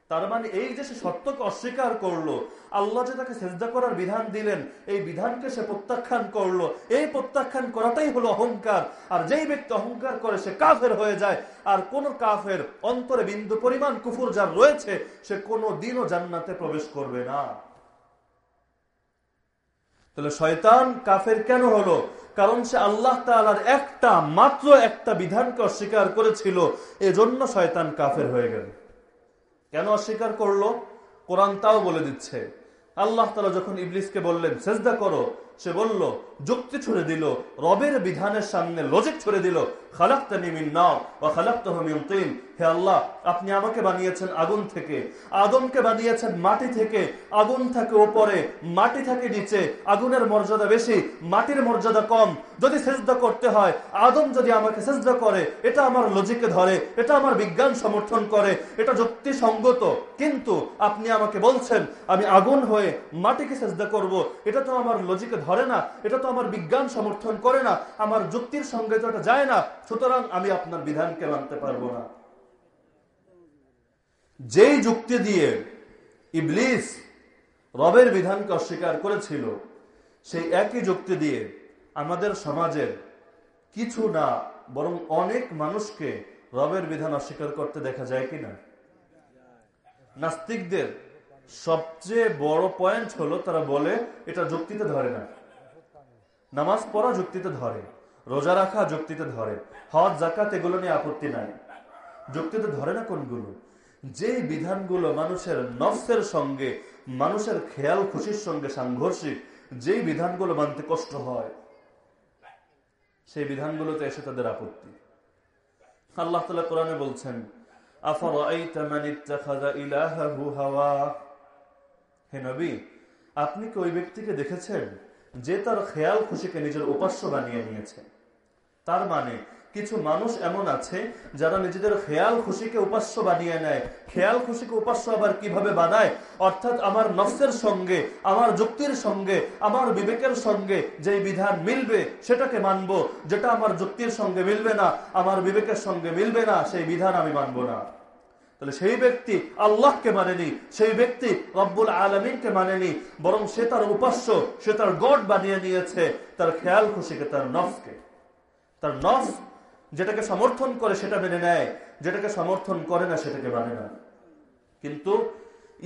তার মানে এই যে সে সত্যকে অস্বীকার করল, আল্লাহ যে তাকে চেষ্টা করার বিধান দিলেন, এই বিধানকে সে প্রত্যাখ্যান করল। এই প্রত্যাখ্যান করাটাই হলো অহংকার। আর যেই ব্যক্তি অহংকার করে, সে কাফের হয়ে যায়। আর কোন কাফের অন্তরে বিন্দু পরিমাণ কুফুর যার রয়েছে, সে কোনো দিনও জান্নাতে প্রবেশ করবে না। তাহলে শয়তান কাফের কেন হলো? কারণ সে আল্লাহ তালার একটা মাত্র একটা বিধানকে অস্বীকার করেছিল, এজন্য শয়তান কাফের হয়ে গেল। কেন অস্বীকার করল? কোরআন তাও বলে দিচ্ছে। আল্লাহ তালা যখন ইবলিসকে বললেন, সেজদা করো। সে বলল, যুক্তি ছুড়ে দিল, রবের বিধানের সামনে লজিক ছুড়ে দিল হে আল্লাহ, আপনি আমাকে বানিয়েছেন আগুন থেকে। আদমকে বানিয়েছেন মাটি থেকে। আগুন থাকে ওপরে, মাটি থাকে নিচে। আগুনের মর্যাদা বেশি, মাটির মর্যাদা কম। যদি সেজদা করতে হয়, আদম যদি আমাকে সেজদা করে, এটা আমার লজিকে ধরে, এটা আমার বিজ্ঞান সমর্থন করে, এটা যুক্তিসঙ্গত কিন্তু আপনি আমাকে বলছেন, আমি আগুন হয়ে মাটিকে সেজদা করব, এটা তো আমার লজিকে ধরে না, এটা তো আমার বিজ্ঞান সমর্থন করে না, আমার যুক্তির সঙ্গে তো এটা যায় না, সুতরাং আমি আপনার বিধানকে মানতে পারব না। যেই যুক্তি দিয়ে ইবলিস রবের বিধানকে অস্বীকার করেছিল, সেই একই যুক্তি দিয়ে আমাদের সমাজের কিছু না, বরং অনেক মানুষকে রবের বিধান অস্বীকার করতে দেখা যায় কিনা নাস্তিকদের সবচেয়ে বড় পয়েন্ট হলো, তারা বলে, এটা যুক্তিতে ধরে না। নামাজ পড়া যুক্তিতে ধরে, রোজা রাখা যুক্তিতে ধরে, হজ জাকাত এগুলো নিয়ে আপত্তি নাই। যুক্তিতে ধরে না কোনগুলো? যে বিধানগুলো মানুষের নফসের সঙ্গে, মানুষের খেয়াল, খুশির সঙ্গে সাংঘর্ষিক, যেই বিধানগুলো মানতে কষ্ট হয়, সেই বিধানগুলোতে এসে তাদের আপত্তি। আল্লাহ তালা কোরআনে বলছেন হে নবী, আপনি কি ওই ব্যক্তিকে দেখেছেন? যে তার খেয়াল খুশিকে নিজের উপাস্য বানিয়ে নিয়েছে। তার মানে কিছু মানুষ এমন আছে যারা নিজেদের খেয়াল খুশিকে উপাস্য বানিয়ে নেয়। খেয়াল খুশিকে উপাস্য আবার কীভাবে বানায়? অর্থাৎ আমার নফসের সঙ্গে, আমার যুক্তির সঙ্গে, আমার বিবেকের সঙ্গে যে বিধান মিলবে, সেটাকে মানব। যেটা আমার যুক্তির সঙ্গে মিলবে না, আমার বিবেকের সঙ্গে মিলবে না, সেই বিধান আমি মানব না। তাহলে সেই ব্যক্তি আল্লাহকে মানেনি, সেই ব্যক্তি রব্বুল আলমিনকে মানেনি, বরং সে তার উপাস্য, সে তার গড বানিয়ে নিয়েছে, তার খেয়াল খুশিকে তার নফকে তার নফ যেটাকে সমর্থন করে সেটা মেনে নেয়, যেটাকে সমর্থন করে না সেটাকে মানে না। কিন্তু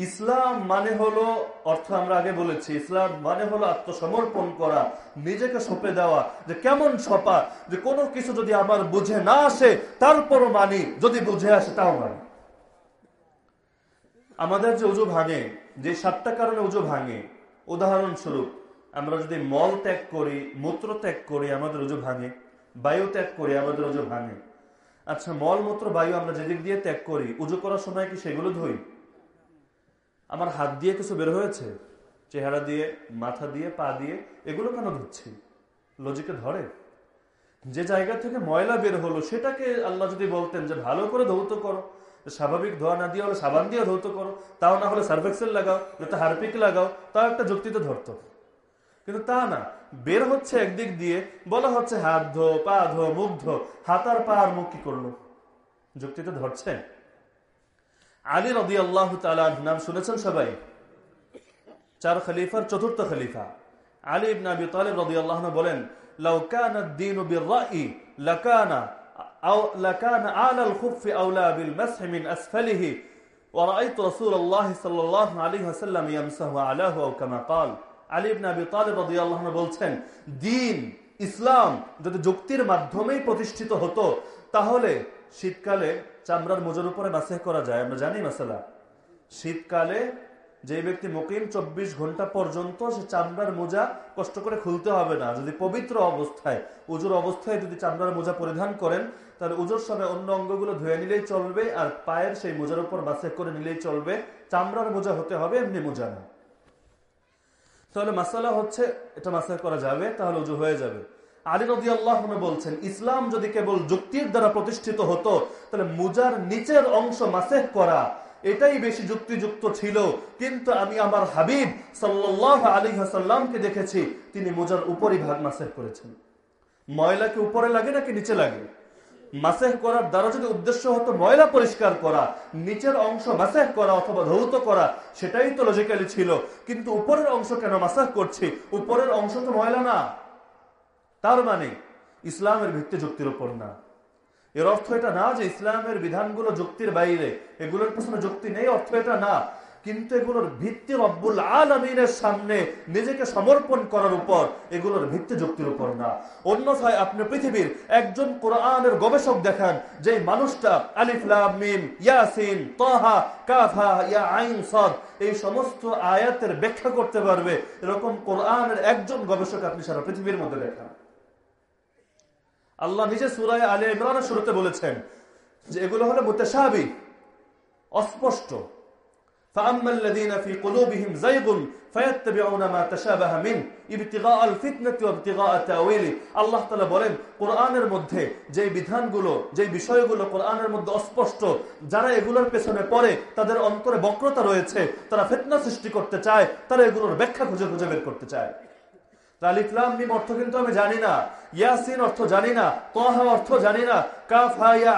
ইসলাম মানে হলো, অর্থ আমরা আগে বলেছি, ইসলাম মানে হলো আত্মসমর্পণ করা, নিজেকে সঁপে দেওয়া, যে কেমন সপা, যে কোনো কিছু যদি আমার বুঝে না আসে, তারপরও মানি, যদি বুঝে আসে তাও মানি। আমাদের যে উজু ভাঙে, যে সাতটা কারণে উজু ভাঙে, উদাহরণস্বরূপ, আমরা যদি মল ত্যাগ করি, মূত্র ত্যাগ করি, আমাদের উজু ভাঙে, বায়ু ত্যাগ করি, আমাদের উজু ভাঙে। আচ্ছা মল, মূত্র, বায়ু আমরা যেদিক দিয়ে ত্যাগ করি, উজু করার সময় কি সেগুলো ধুই? আমার হাত দিয়ে কিছু বের হয়েছে? চেহারা দিয়ে, মাথা দিয়ে, পা দিয়ে, এগুলো কেন ধুচ্ছি? লজিকে ধরে? যে জায়গা থেকে ময়লা বের হলো, সেটাকে আল্লাহ যদি বলতেন যে ভালো করে ধৌত করো স্বাভাবিক ধোয়া না দিয়ে হলে সাবান দিয়ে ধৌত করো। তাও না হলে সার্ভেক্সেল লাগাও নয়তো হারপিক লাগাও, তাও একটা যুক্তিতে ধরতো। কিন্তু তা না। বের হচ্ছে একদিক দিয়ে, বলা হচ্ছে হাত ধো, পা ধো, মুখ ধো, হাত আর পা আর মুখ কি করল? যুক্তিতে ধরছে। আলী রবি আল্লাহ নাম শুনেছেন সবাই? চার খলিফার চতুর্থ খলিফা। আলী ইবনে তালিব রাদিয়াল্লাহু আল্লাহ বলেন, লাউ কানা ad-din লাকানা আও লাকানা আলা al-khuff awla bil-mash min asfalihi wa ra'aytu Rasulullah sallallahu alayhi wa sallam yamsahu alahu aw kama qala Ali ইবনে আবি তালিব রাদিয়াল্লাহু আনহু বলছেন, দিন, ইসলাম যদি যুক্তির মাধ্যমেই প্রতিষ্ঠিত হতো, তাহলে শীতকালে চামড়ার মোজার উপরে মাসেহ করা যায়। আমরা জানি মাসালা। শীতকালে যে ব্যক্তি মুকিম চব্বিশ ঘণ্টা পর্যন্ত সে চামড়ার মোজা কষ্ট করে খুলতে হবে না। যদি পবিত্র অবস্থায়, উজুর অবস্থায় যদি চামড়ার মোজা পরিধান করেন তাহলে উজোর সময় অন্য অঙ্গগুলো ধুয়ে নিলেই চলবে আর পায়ের সেই মোজার উপর মাসে করে নিলেই চলবে। চামড়ার মোজা হতে হবে, এমনি মোজা না। তাহলে মাসালা হচ্ছে, এটা মাসে করা যাবে, তাহলে উজু হয়ে যাবে। আলী নদী আল্লাহ বলছেন, ইসলাম যদি কেবল যুক্তির দ্বারা প্রতিষ্ঠিত হতো, তাহলে মুজার নিচের অংশ মাসেহ করা, এটাই বেশি যুক্তিযুক্ত ছিল। কিন্তু আমি আমার হাবিব সাল্লাহ আলী হাসাল্লামকে দেখেছি, তিনি মোজার উপরই ভাগ মাসেহ করেছেন। ময়লাকে উপরে লাগে নাকি নিচে লাগে? মাসেহ করার দ্বারা যদি উদ্দেশ্য হতো ময়লা পরিষ্কার করা, নিচের অংশ মাসেহ করা অথবা ধৌত করা, সেটাই তো লজিক্যালি ছিল। কিন্তু উপরের অংশ কেন মাসেহ করছি? উপরের অংশ তো ময়লা না। তার মানে ইসলামের ভিত্তি যুক্তির উপর না। এর অর্থ এটা না যে ইসলামের বিধানগুলো যুক্তির বাইরে। এগুলোর পেছনে যুক্তি নেই, অর্থ এটা না। কিন্তু এগুলোর ভিত্তি রব্বুল আলমিনের সামনে নিজেকে সমর্পণ করার উপর, এগুলোর ভিত্তি যুক্তির উপর না। অন্যথায় আপনি পৃথিবীর একজন কোরআনের গবেষক দেখান যে মানুষটা আলিফলাম ইয়াসিন, তহা, কাফা, ইয়া আইন, সদ, এই সমস্ত আয়াতের ব্যাখ্যা করতে পারবে। এরকম কোরআনের একজন গবেষক আপনি সারা পৃথিবীর মধ্যে দেখান। আল্লাহ নিজে সুরায় আলী ইমরানের শুরুতে বলেছেন যে এগুলো হলো মুতাসাবি অস্পষ্ট। فأما الذين في قلوبهم زيغ فيتبعون ما تشابه منه ابتغاء الفتنة وابتغاء تأويله আল্লাহ তাআলা বলেন কোরআনের মধ্যে যে বিধানগুলো যে বিষয়গুলো কোরআনের মধ্যে অস্পষ্ট যারা এগুলোর পেছনে পড়ে তাদের অন্তরে বক্রতা রয়েছে তারা ফিতনা সৃষ্টি করতে চায় তারা এগুলোর ব্যাখ্যা খুঁজে খুঁজে বের করতে চায় না। ইয়াসিন অর্থ অর্থ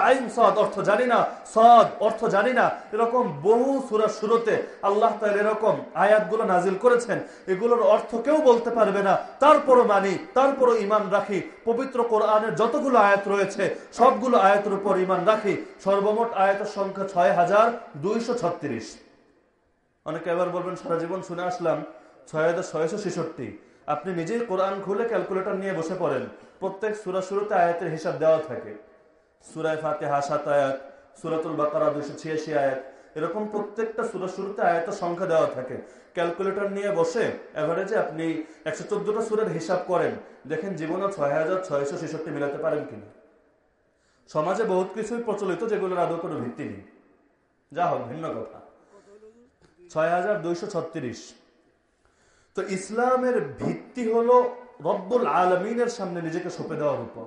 আইন সদ অর্থ সদ অর্থ এরকম বহু আল্লাহ এরকম আয়াতগুলো নাজিল করেছেন। এগুলোর অর্থ কেউ বলতে পারবে না। তারপরও মানি, তারপরও ইমান রাখি। পবিত্র কোরআনের যতগুলো আয়াত রয়েছে, সবগুলো আয়াতের উপর ইমান রাখি। সর্বমোট আয়াতের সংখ্যা ছয় হাজার দুইশো ছত্রিশ। অনেকে এবার বলবেন, সারা জীবন শুনে আসলাম, ছয় হাজার ছয়শো ছেষট্টি। আপনি নিজেই কোরআন খুলে ক্যালকুলেটর নিয়ে বসে পড়েন। প্রত্যেক সুরা শুরুতে আয়াতের হিসাব দেওয়া থাকে। সুরায় ফাতে হাসাত আয়াত, সুরাতুল বাকারা দুশো ছিয়াশি আয়াত, এরকম প্রত্যেকটা সুরা শুরুতে আয়াতের সংখ্যা দেওয়া থাকে। ক্যালকুলেটর নিয়ে বসে অ্যাভারেজে আপনি একশো চোদ্দটা সুরের হিসাব করেন। দেখেন জীবনে ছয় হাজার ছয়শো ছেষট্টি মিলাতে পারেন কিনা। সমাজে বহুত কিছুই প্রচলিত যেগুলোর আদৌ কোনো ভিত্তি নেই। যা হোক, ভিন্ন কথা। ছয় হাজার দুইশো ছত্রিশ। তো ইসলামের ভিত্তি হলো রব্বুল আলমিনের সামনে নিজেকে সঁপে দেওয়ার উপর।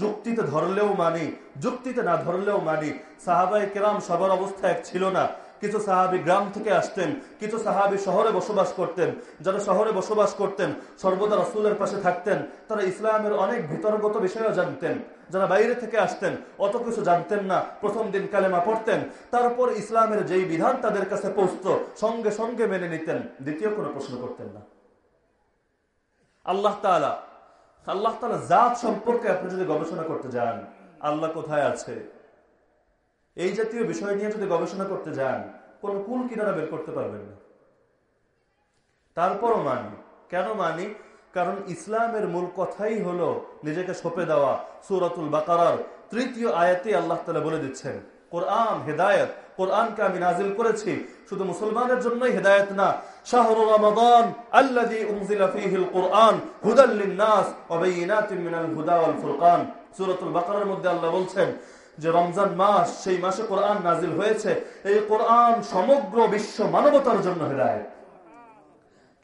যুক্তিতে ধরলেও মানি, যুক্তিতে না ধরলেও মানি সাহাবাই কেরাম সবার অবস্থা এক ছিল না। কিছু সাহাবি গ্রাম থেকে আসতেন, কিছু সাহাবি শহরে বসবাস করতেন। যারা শহরে বসবাস করতেন, সর্বদা রসুলের পাশে থাকতেন, তারা ইসলামের অনেক ভিতরগত বিষয়ও জানতেন। যারা বাইরে থেকে আসতেন, অত কিছু জানতেন না, প্রথম দিন কালেমা পড়তেন, তারপর ইসলামের যেই বিধান তাদের কাছে পৌঁছত, সঙ্গে সঙ্গে মেনে নিতেন, দ্বিতীয় কোনো প্রশ্ন করতেন না। আল্লাহ তালা আল্লাহ তালা জাত সম্পর্কে আপনি যদি গবেষণা করতে যান, আল্লাহ কোথায় আছে? এই জাতীয় বিষয় নিয়ে যদি গবেষণা করতে যান, কোন কুল কিনারা বের করতে পারবেন না। তারপরও মানি, কেন মানি? কারণ ইসলামের মূল কথাই হলো নিজেকে সঁপে দেওয়া, সুরাতুল বাকারার তৃতীয় আয়াতে আল্লাহ তালা বলে দিচ্ছেন, কোরআন হেদায়ত, কোরআনকে আমি নাজিল করেছি। শুধু মুসলমানের জন্যই হেদায়ত না বাকারার মধ্যে আল্লাহ বলছেন যে রমজান মাস, সেই মাসে কোরআন নাজিল হয়েছে। এই কোরআন সমগ্র বিশ্ব মানবতার জন্য হেদায়ত।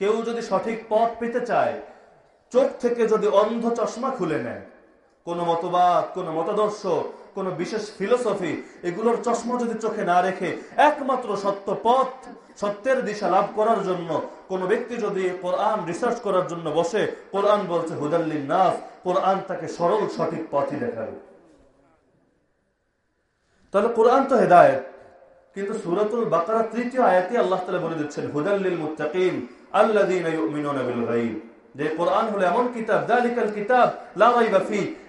কেউ যদি সঠিক পথ পেতে চায় চোখ থেকে যদি অন্ধ চশমা খুলে নেয়, কোন মতবাদ, কোন মতাদর্শ, কোন বিশেষ ফিলোসফি এগুলোর চশমা যদি চোখে না রেখে একমাত্র সত্য পথ, সত্যের দিশা লাভ করার জন্য, কোন ব্যক্তি যদি কোরআন রিসার্চ করার জন্য বসে, কোরআন বলছে হুদাল্লিন নাস কোরআন তাকে সরল, সঠিক পথই দেখাবে। তাহলে কোরআন তো হেদায়ত, কিন্তু সুরাতুল বাকারা তৃতীয় আয়াতে আল্লাহ তালা বলে দিচ্ছেন হুদাল্লিল বিল গায়ব যে কোরআন হলো এমন কিতাব দালিকাল কিতাব, লা রাইবা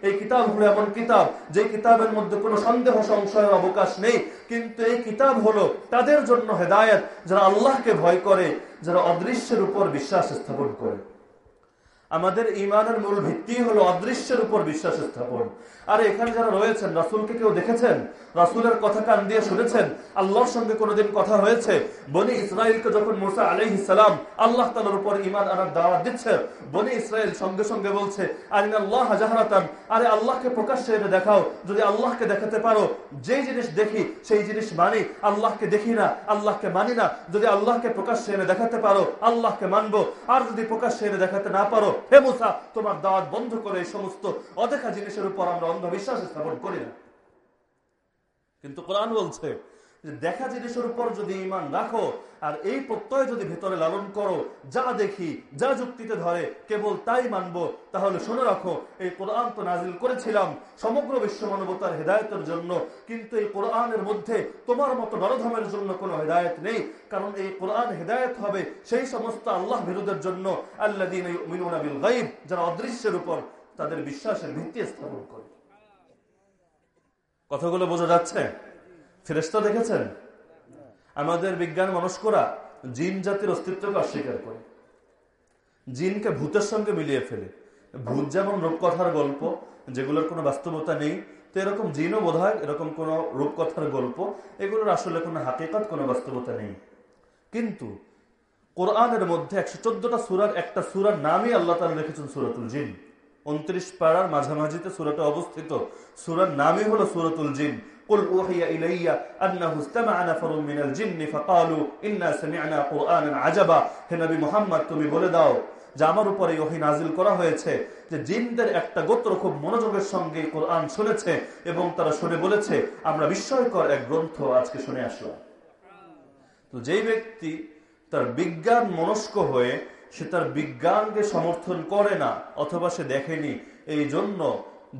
এই কিতাব হলো এমন কিতাব, যে কিতাবের মধ্যে কোনো সন্দেহ, সংশয়ের অবকাশ নেই। কিন্তু এই কিতাব হলো তাদের জন্য হেদায়েত, যারা আল্লাহকে ভয় করে, যারা অদৃশ্যের উপর বিশ্বাস স্থাপন করে। আমাদের ইমানের মূল ভিত্তি হলো অদৃশ্যের উপর বিশ্বাস স্থাপন। আর এখানে যারা রয়েছেন, রাসুলকে কেউ দেখেছেন? রাসুলের কথা কান দিয়ে শুনেছেন, আল্লাহর সঙ্গে কোনোদিন কথা হয়েছে? বনি ইসরায়েলকে যখন মুসা আলহ ইসালাম আল্লাহ তালার উপর ইমান আনার দাওয়াত দিচ্ছে, বনি ইসরায়েল সঙ্গে সঙ্গে বলছে আরিন আল্লাহ জাহারাতান। আরে আল্লাহকে প্রকাশ্যে এনে দেখাও, যদি আল্লাহকে দেখাতে পারো যে জিনিস দেখি, সেই জিনিস মানি। আল্লাহকে দেখি না, আল্লাহকে মানি না। যদি আল্লাহকে প্রকাশ্যে এনে দেখাতে পারো, আল্লাহকে মানবো। আর যদি প্রকাশ্যে এনে দেখাতে না পারো, হে মুসা, তোমার দাওয়াত বন্ধ করে এই সমস্ত অদেখা জিনিসের উপর আমরা অন্ধবিশ্বাস স্থাপন করি না। কিন্তু কোরআন বলছে দেখা জিনিসের উপর যদি ইমান রাখো, আর এই প্রত্যয় যদি ভেতরে লালন করো, যা দেখি, যা যুক্তিতে ধরে, কেবল তাই মানব, তাহলে শুনে রাখো, এই কোরআন তো নাজিল করেছিলাম সমগ্র বিশ্ব মানবতার হেদায়তের জন্য, কিন্তু এই কোরআনের মধ্যে তোমার মতো নরধমের জন্য কোনো হেদায়ত নেই, কারণ এই কোরআন হেদায়ত হবে সেই সমস্ত আল্লাহ বিরুদ্ধের জন্য আল্লাহ দিন যারা অদৃশ্যের উপর তাদের বিশ্বাসের ভিত্তি স্থাপন করে। কথাগুলো বোঝা যাচ্ছে? ফেরেস্তা দেখেছেন? আমাদের বিজ্ঞান মনস্করা জিন জাতির অস্তিত্বকে অস্বীকার করে। জিনকে ভূতের সঙ্গে মিলিয়ে ফেলে। ভূত যেমন রূপকথার গল্প, যেগুলোর কোনো বাস্তবতা নেই তো এরকম জিনও বোধ এরকম কোনো রূপকথার গল্প, এগুলোর আসলে কোনো হাকিকত, কোনো বাস্তবতা নেই। কিন্তু কোরআনের মধ্যে একশো চোদ্দটা সুরার একটা সুরার নামই আল্লাহ তালা রেখেছেন সুরাতুল জিন। উনত্রিশ পাড়ার মাঝামাঝিতে সুরাটা অবস্থিত সুরার নামই হলো সুরতুল জিন قل أوحي إلي أنه استمع نفر من الجن فقالوا إنا سمعنا قرآنا عجبا হে নবী মুহাম্মদ তুমি বলে দাও যে আমার উপরে ওহি নাজিল করা হয়েছে যে জিনদের একটা গোত্র খুব মনোযোগের সঙ্গে কোরআন শুনেছে এবং তারা শুনে বলেছে আমরা বিস্ময়কর এক গ্রন্থ আজকে শুনে আসলাম তো যেই ব্যক্তি তার বিজ্ঞান মনস্ক হয়ে সে তার বিজ্ঞানকে সমর্থন করে না, অথবা সে দেখেনি। এই জন্য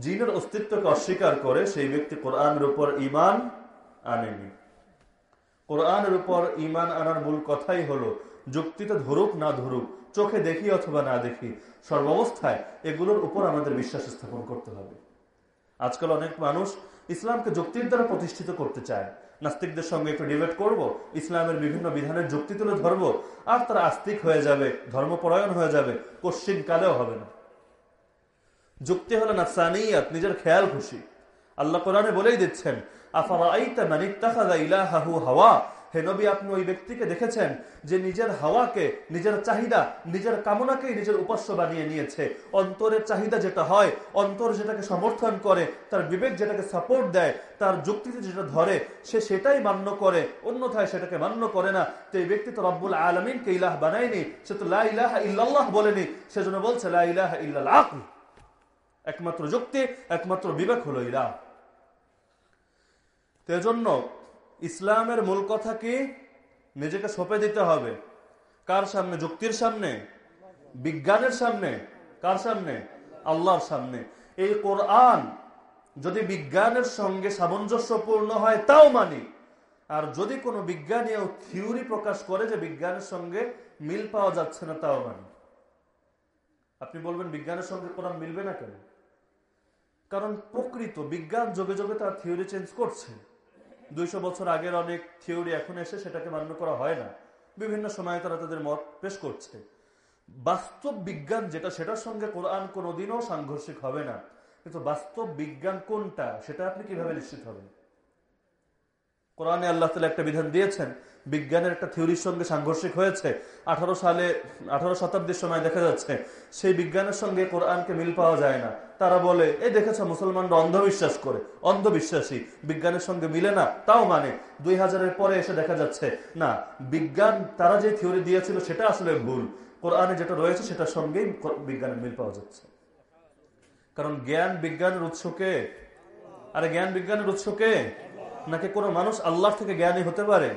জিনের অস্তিত্বকে অস্বীকার করে সেই ব্যক্তি কোরআনের উপর ইমান আনেনি। কোরআনের উপর ইমান আনার মূল কথাই হলো, যুক্তিতে ধরুক না ধরুক, চোখে দেখি অথবা না দেখি, সর্বাবস্থায় এগুলোর উপর আমাদের বিশ্বাস স্থাপন করতে হবে। আজকাল অনেক মানুষ ইসলামকে যুক্তির দ্বারা প্রতিষ্ঠিত করতে চায়। নাস্তিকদের সঙ্গে একটু ডিবেট করব, ইসলামের বিভিন্ন বিধানের যুক্তি তুলে ধরবো, আর তারা আস্তিক হয়ে যাবে, ধর্মপরায়ণ হয়ে যাবে, কশ্চিন কালেও হবে না। যুক্তি হলো না সানিয়াত নিজের খেয়াল খুশি। আল্লাহ কোরআনে বলেই দিচ্ছেন মানিত্তাখাদা ইলাহাহু হাওয়া? হে নবী, আপনি ওই ব্যক্তিকে দেখেছেন যে নিজের হাওয়াকে, নিজের চাহিদা, নিজের কামনাকেই নিজের উপাস্য বানিয়ে নিয়েছে। অন্তরের চাহিদা যেটা হয়, অন্তর যেটাকে সমর্থন করে, তার বিবেক যেটাকে সাপোর্ট দেয়, তার যুক্তিতে যেটা ধরে, সে সেটাই মান্য করে, অন্যথায় সেটাকে মান্য করে না। তো এই ব্যক্তি তো রব্বুল আলমিনকে ইলাহ বানায়নি, সে তো লাহ ইল্লাল্লাহ বলেনি, সেজন্য বলছে লাহ ইল্লাহ একমাত্র যুক্তি, একমাত্র বিবেক হলো ইরা এজন্য ইসলামের মূল কথা কি? নিজেকে সঁপে দিতে হবে। কার সামনে? যুক্তির সামনে? বিজ্ঞানের সামনে? কার সামনে? আল্লাহর সামনে। এই কোরআন যদি বিজ্ঞানের সঙ্গে সামঞ্জস্যপূর্ণ হয়, তাও মানি। আর যদি কোনো বিজ্ঞানী থিওরি প্রকাশ করে যে বিজ্ঞানের সঙ্গে মিল পাওয়া যাচ্ছে না, তাও মানি। আপনি বলবেন, বিজ্ঞানের সঙ্গে কোরআন মিলবে না কেন? কারণ প্রকৃত বিজ্ঞান যোগে যোগে তার থিওরি চেঞ্জ করছে। দুইশো বছর আগের অনেক থিওরি এখন এসে সেটাকে মান্য করা হয় না। বিভিন্ন সময়ে তারা তাদের মত পেশ করছে। বাস্তব বিজ্ঞান যেটা, সেটার সঙ্গে কোরআন কোনোদিনও সাংঘর্ষিক হবে না। কিন্তু বাস্তব বিজ্ঞান কোনটা, সেটা আপনি কীভাবে নিশ্চিত হবেন? কোরআনে আল্লাহ তালা একটা বিধান দিয়েছেন বিজ্ঞানের একটা থিওরির সঙ্গে সাংঘর্ষিক হয়েছে। আঠারো সালে, আঠারো শতাব্দীর সময় দেখা যাচ্ছে, সেই বিজ্ঞানের সঙ্গে কোরআনকে মিল পাওয়া যায় না। তারা বলে এই দেখেছ, মুসলমানরা অন্ধবিশ্বাস করে, অন্ধবিশ্বাসী। বিজ্ঞানের সঙ্গে মিলে না, তাও মানে। দুই হাজারের পরে এসে দেখা যাচ্ছে, না, বিজ্ঞান, তারা যে থিওরি দিয়েছিল সেটা আসলে ভুল। কোরআনে যেটা রয়েছে সেটার সঙ্গেই বিজ্ঞানের মিল পাওয়া যাচ্ছে। কারণ জ্ঞান বিজ্ঞানের উৎসকে আরে জ্ঞান বিজ্ঞানের উৎসকে নাকি কোনো মানুষ আল্লাহ থেকে জ্ঞানী হতে পারে?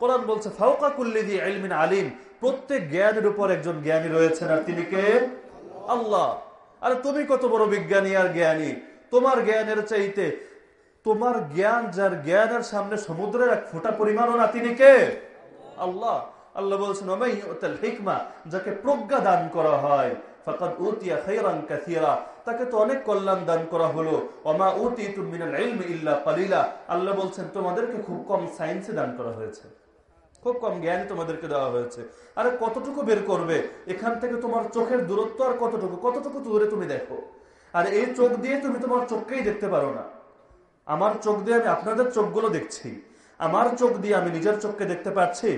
কোরআন বলছে ফাউকা কুল্লিদি আলমিন আলিম। প্রত্যেক জ্ঞানের উপর একজন জ্ঞানী রয়েছেন, আর তিনি কে? আল্লাহ। আরে তুমি কত বড় বিজ্ঞানী আর জ্ঞানী। তোমার জ্ঞানের চাইতে, তোমার জ্ঞান যার জ্ঞানের সামনে সমুদ্রের এক ফোটা পরিমাণও না, তিনি কে? আল্লাহ। আল্লাহ বলছেন হিকমা যাকে প্রজ্ঞা দান করা হয়। ফাকাদ উতিয়া খাইরান কাসীরা, তাকে তো অনেক কল্যাণ দান করা হলো। ওমা উতিতুম মিনাল ইলমি ইল্লা কালিলা। আল্লাহ বলছেন, তোমাদেরকে খুব কম সায়েন্সে দান করা হয়েছে। খুব কম জ্ঞান তোমাদেরকে দেওয়া হয়েছে। আরে কতটুকু বের করবে? এখান থেকে তোমার চোখের দূরত্ব আর কতটুকু? কতটুকু দূরে তুমি দেখো? আর এই চোখ দিয়ে তুমি তোমার চোখকেই দেখতে পারো না। আমার চোখ দিয়ে আমি আপনাদের চোখগুলো দেখছি। আমার চোখ দিয়ে আমি নিজের চোখকে দেখতে পাচ্ছি?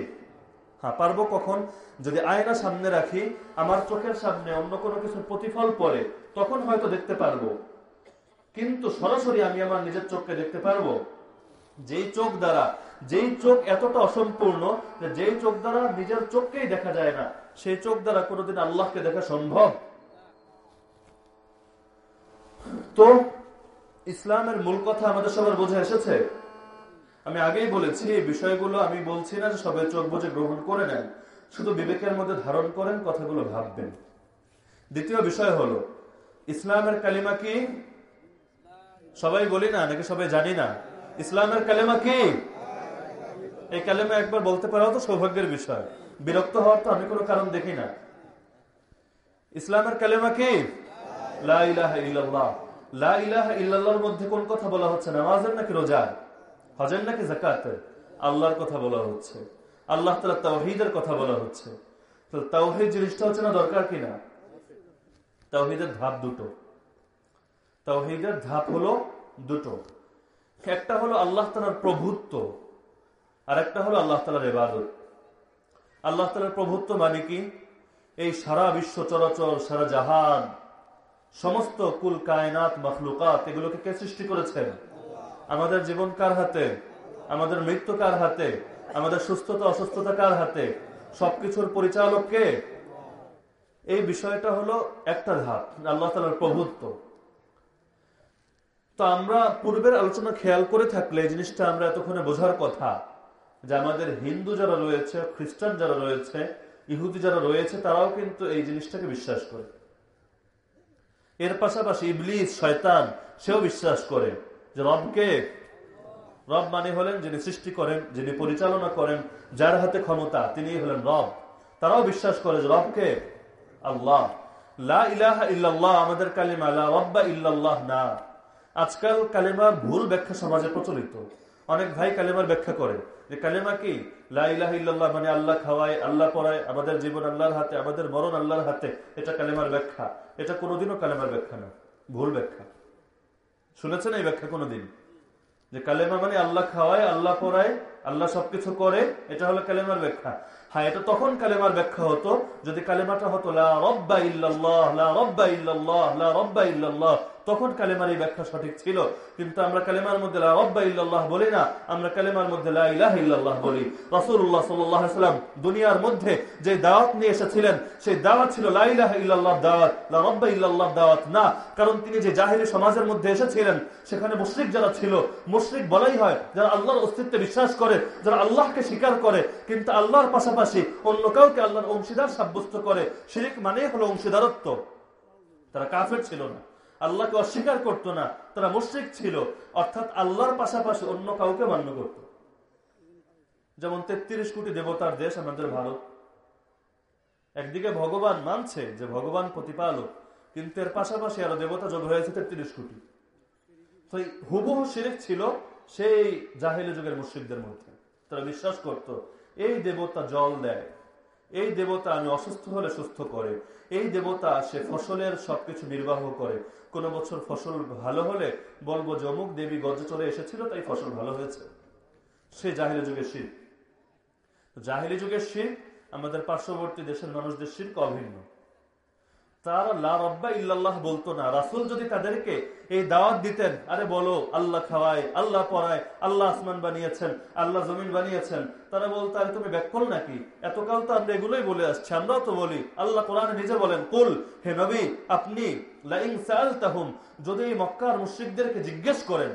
হ্যাঁ পারব কখন? যদি আয়না সামনে রাখি, আমার চোখের সামনে অন্য কোনো কিছু প্রতিফল পড়ে, তখন হয়তো দেখতে পারব। কিন্তু সরাসরি আমি আমার নিজের চোখকে দেখতে পারব? যেই চোখ দ্বারা যেই চোখ এতটা অসম্পূর্ণ যে চোখ দ্বারা নিজের চোখকেই দেখা যায় না, সেই চোখ দ্বারা কোনোদিন আল্লাহকে দেখা সম্ভব। তো ইসলামের মূল কথা আমাদের সবার বোঝা এসেছে। আমি আগেই বলেছি, এই বিষয়গুলো আমি বলছি না যে সবাই চোখ বুঝে গ্রহণ করে নেন, শুধু বিবেকের মধ্যে ধারণ করেন, কথাগুলো ভাববেন। দ্বিতীয় বিষয় হলো, ইসলামের কালিমা কি? সবাই বলি না, নাকি সবাই জানি না? ইসলামের কালেমা কি? এই কালেমা একবার বলতে পারাও তো সৌভাগ্যের বিষয়। বিরক্ত হওয়ার তো আমি কোনো কারণ দেখি না। ইসলামের কালেমা কি? ইল্লাল্লাহর মধ্যে কোন কথা বলা হচ্ছে নাকি হজের নাকি আল্লাহর কথা বলা হচ্ছে। আল্লাহ তালা তাওহিদের কথা বলা হচ্ছে। তো তাওহিদ জিনিসটা হচ্ছে না দরকার কিনা ধাপ দুটো। তাওহিদের ধাপ হলো দুটো। একটা হলো আল্লাহ তালার প্রভুত্ব। আর একটা হলো আল্লাহ তালার এবাদত আল্লাহ তালার প্রভুত্ব মানে কি? এই সারা বিশ্ব চরাচর, সারা জাহান, সমস্ত কুল কায়নাত, মখলুকাত, এগুলোকে কে সৃষ্টি করেছেন? আমাদের জীবন কার হাতে? আমাদের মৃত্যু কার হাতে? আমাদের সুস্থতা, অসুস্থতা কার হাতে? সবকিছুর পরিচালক কে? এই বিষয়টা হলো একটা ধাপ, আল্লাহ তালার প্রভুত্ব। তো আমরা পূর্বের আলোচনা খেয়াল করে থাকলে এই জিনিসটা আমরা এতক্ষণে বোঝার কথা। যে আমাদের হিন্দু যারা রয়েছে, খ্রিস্টান যারা রয়েছে, ইহুদি যারা রয়েছে, তারাও কিন্তু এই জিনিসটাকে বিশ্বাস করে। এর পাশাপাশি ইবলিস, শয়তান, সেও বিশ্বাস করে যে রবকে, রব মানে হলেন যিনি সৃষ্টি করেন, যিনি পরিচালনা করেন, যার হাতে ক্ষমতা তিনি হলেন রব। তারাও বিশ্বাস করে যে রবকে আল্লাহ। লা আমাদের কালিমা রব্বা ইল্লাল্লাহ না। আজকাল কালিমার ভুল ব্যাখ্যা সমাজে প্রচলিত। অনেক ভাই কালেমার ব্যাখ্যা করে যে কালেমা কি? লাহ মানে আল্লাহ খাওয়ায়, আল্লাহ পড়ায়, আমাদের জীবন আল্লাহর হাতে, আমাদের মরণ আল্লাহর হাতে। এটা কালিমার ব্যাখ্যা। এটা কোনোদিনও কালেমার ব্যাখ্যা না। ভুল ব্যাখ্যা। শুনেছেন এই ব্যাখ্যা কোনোদিন? যে কালেমা মানে আল্লাহ খাওয়ায়, আল্লাহ পড়ায়, আল্লাহ সবকিছু করে, এটা হলো কালেমার ব্যাখ্যা। হ্যাঁ এটা তখন কালেমার ব্যাখ্যা হতো, যদি কালেমাটা হতো, লা রব্বা ইল্লাল্লাহ, লা রব্বা ইল্লাল্লাহ, লা রব্বা ইল্লাল্লাহ তখন কালেমার এই ব্যাখ্যা সঠিক ছিল। কিন্তু আমরা কালেমার মধ্যে বলি না, আমরা কালেমার মধ্যে বলি। আলাইহি সাল্লাম দুনিয়ার মধ্যে যে দাওয়াত নিয়ে এসেছিলেন, সেই দাওয়াত ছিল লা ইলাহা ইল্লাল্লাহ দাওয়াত। রব্বা ইল্লাল্লাহ দাওয়াত না, কারণ তিনি যে জাহেলি সমাজের মধ্যে এসেছিলেন, সেখানে মুশরিক যারা ছিল, মুশরিক বলাই হয় যারা আল্লাহর অস্তিত্বে বিশ্বাস করে, যারা আল্লাহকে স্বীকার করে, কিন্তু আল্লাহর পাশাপাশি অন্য কাউকে আল্লাহর অংশীদার সাব্যস্ত করে, শিরিক মানে হলো অংশীদারত্ব। তারা কাফের ছিল না। আল্লাহকে অস্বীকার করতো না, তারা মুশ্রিক ছিল। অর্থাৎ আল্লাহর পাশাপাশি অন্য কাউকে মান্য করত। যেমন তেত্রিশ কোটি দেবতার দেশ আমাদের ভারত। একদিকে ভগবান মানছে যে ভগবান প্রতিপালক, কিন্তু এর পাশাপাশি আরও দেবতা যোগ হয়েছে তেত্রিশ কোটি। তো হুবহু শিরিক ছিল সেই জাহিলি যুগের মুশ্রিকদের মধ্যে। তারা বিশ্বাস করত, এই দেবতা জল দেয়, এই দেবতা আমি অসুস্থ হলে সুস্থ করে, এই দেবতা সে ফসলের সবকিছু নির্বাহ করে কোন বছর ফসল ভালো হলে বলব যমুক দেবী গজে চলে এসেছিল, তাই ফসল ভালো হয়েছে। সে জাহিলি যুগের শির জাহিলি যুগের শির আমাদের পার্শ্ববর্তী দেশের মানুষদের শির অভিন্ন। তারা ইল্লাল্লাহ বলতো না। রাসুল যদি তাদেরকে এই দাওয়াত দিতেন, আরে বলো, আল্লাহ আল্লাহ আল্লাহ আসমান বানিয়েছেন, আল্লাহ জমিন বানিয়েছেন বলতো তুমি নাকি? এতকাল তো এগুলোই বলে তো বলি। আল্লাহ নিজে বলেন, কুল আপনি লাইং যদি মক্কার মুশরিকদেরকে জিজ্ঞেস করেন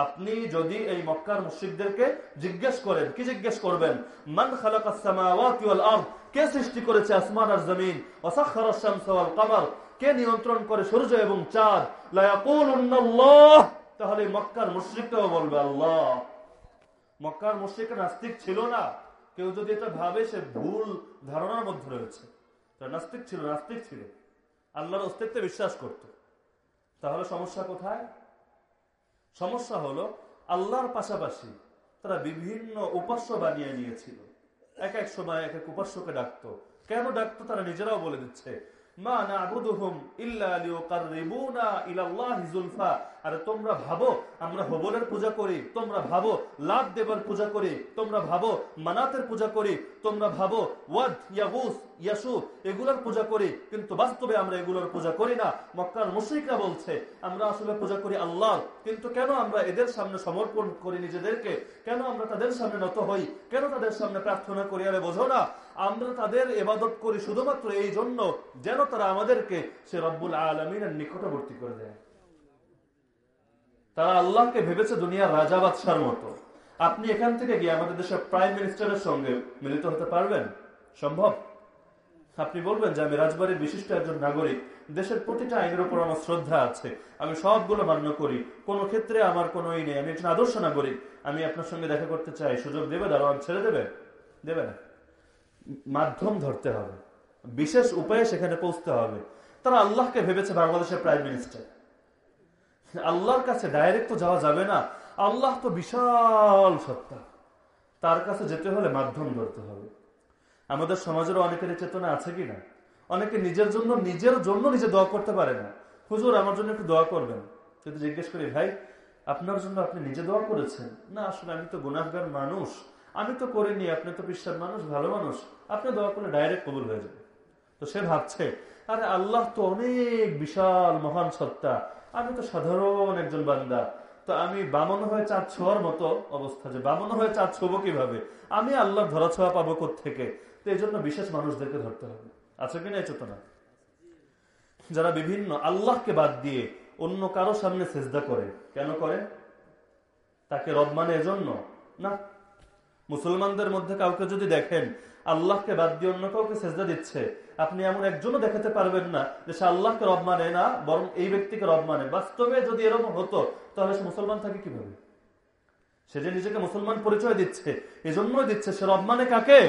আপনি যদি এই মক্কার মুশরিকদেরকে জিজ্ঞেস করেন, কি জিজ্ঞেস করবেন? মান কে সৃষ্টি করেছে আসমান আর জমিন? কমর, কে নিয়ন্ত্রণ করে সূর্য এবং চাঁদ? তাহলে মক্কার মুশরিকরাও বলবে আল্লাহ। মক্কার মুশরিকরা নাস্তিক ছিল না। কেউ যদি এটা ভাবে, সে ভুল ধারণার মধ্যে রয়েছে। নাস্তিক ছিল নাস্তিক ছিল। আল্লাহর অস্তিত্বে বিশ্বাস করত। তাহলে সমস্যা কোথায়? সমস্যা হলো আল্লাহর পাশাপাশি তারা বিভিন্ন উপাস্য বানিয়ে নিয়েছিল। এক এক সময় এক এক উপাস্যকে ডাকত। কেন ডাকতো? তারা নিজেরাও বলে দিচ্ছে, মা না ইল্লা আরে তোমরা ভাবো, আমরা হবলের পূজা করি, তোমরা ভাবো লাত দেবার পূজা করি, তোমরা ভাবো, মানাতের পূজা করি, তোমরা ভাবো, ওয়াদ, ইয়াগুস, ইয়াসু, এগুলোর পূজা করি, কিন্তু বাস্তবে আমরা এগুলোর পূজা করি না। মক্কার মুশরিকরা বলছে, আমরা আসলে পূজা করি আল্লাহ, কিন্তু কেন আমরা এদের সামনে সমর্পণ করি নিজেদেরকে? কেন আমরা তাদের সামনে নত হই? কেন তাদের সামনে প্রার্থনা করি? আরে বোঝো না, আমরা তাদের এবাদত করি শুধুমাত্র এই জন্য যেন তারা আমাদেরকে সে রব্বুল আলমিনের নিকটবর্তী করে দেয়। তারা আল্লাহকে ভেবেছে দুনিয়ার রাজা বাদশার মতো। আপনি এখান থেকে গিয়ে আমাদের দেশের প্রাইম মিনিস্টারের সঙ্গে মিলিত হতে পারবেন? সম্ভব? আপনি বলবেন যে আমি রাজবাড়ির বিশিষ্ট একজন নাগরিক, দেশের প্রতিটা আইনের উপর আমার শ্রদ্ধা আছে, আমি সবগুলো মান্য করি, কোনো ক্ষেত্রে আমার কোনো ই নেই, আমি একজন আদর্শ নাগরিক, আমি আপনার সঙ্গে দেখা করতে চাই, সুযোগ দেবে, দারোয়ান ছেড়ে দেবে? দেবে না। মাধ্যম ধরতে হবে, বিশেষ উপায়ে সেখানে পৌঁছতে হবে। তারা আল্লাহকে ভেবেছে বাংলাদেশের প্রাইম মিনিস্টার। আল্লাহর কাছে ডাইরেক্ট তো যাওয়া যাবে না। আল্লাহ তো বিশাল সত্তা। তার কাছে যেতে হলে মাধ্যম ধরতে হবে। আমাদের সমাজেরও অনেকের চেতনা আছে কি না অনেকে নিজের জন্য নিজের জন্য নিজে দোয়া করতে পারে না। হুজুর, আমার জন্য একটু দোয়া করবেন। যদি জিজ্ঞেস করি, ভাই, আপনার জন্য আপনি নিজে দোয়া করেছেন? না, আসলে আমি তো গুনাহগার মানুষ। আমি তো করিনি, আপনি তো বিশ্বাস মানুষ, ভালো মানুষ। আপনি দোয়া করলে ডাইরেক্ট কবুল হয়ে যাবে। তো সে ভাবছে, আরে, আল্লাহ তো অনেক বিশাল মহান সত্তা। আমি তো সাধারণ একজন বান্দা। তো আমি বামন হয়ে চাঁদ ছোঁয়ার মতো অবস্থা যে বামন হয়ে চাঁদ ছোবো কীভাবে? আমি আল্লাহ ধরা ছোঁয়া পাবো থেকে তো এই জন্য বিশেষ মানুষদেরকে ধরতে হবে। আছে কিনা এই চেতনা? যারা বিভিন্ন আল্লাহকে বাদ দিয়ে অন্য কারও সামনে সেজদা করে, কেন করে? তাকে রব মানে এজন্য? না। মুসলমানদের মধ্যে কাউকে যদি দেখেন আল্লাহকে বাদ দিয়ে অন্য কাউকে সেজদা দিচ্ছে, আপনি এমন একজনও দেখাতে পারবেন না যে সে আল্লাহকে রব মানে না, বরং এই ব্যক্তিকে রব মানে। বাস্তবে যদি এরকম হতো, তাহলে সে মুসলমান থাকে কীভাবে? সে যে নিজেকে মুসলমান পরিচয় দিচ্ছে এই জন্যই দিচ্ছে, সে রব মানে কাকে?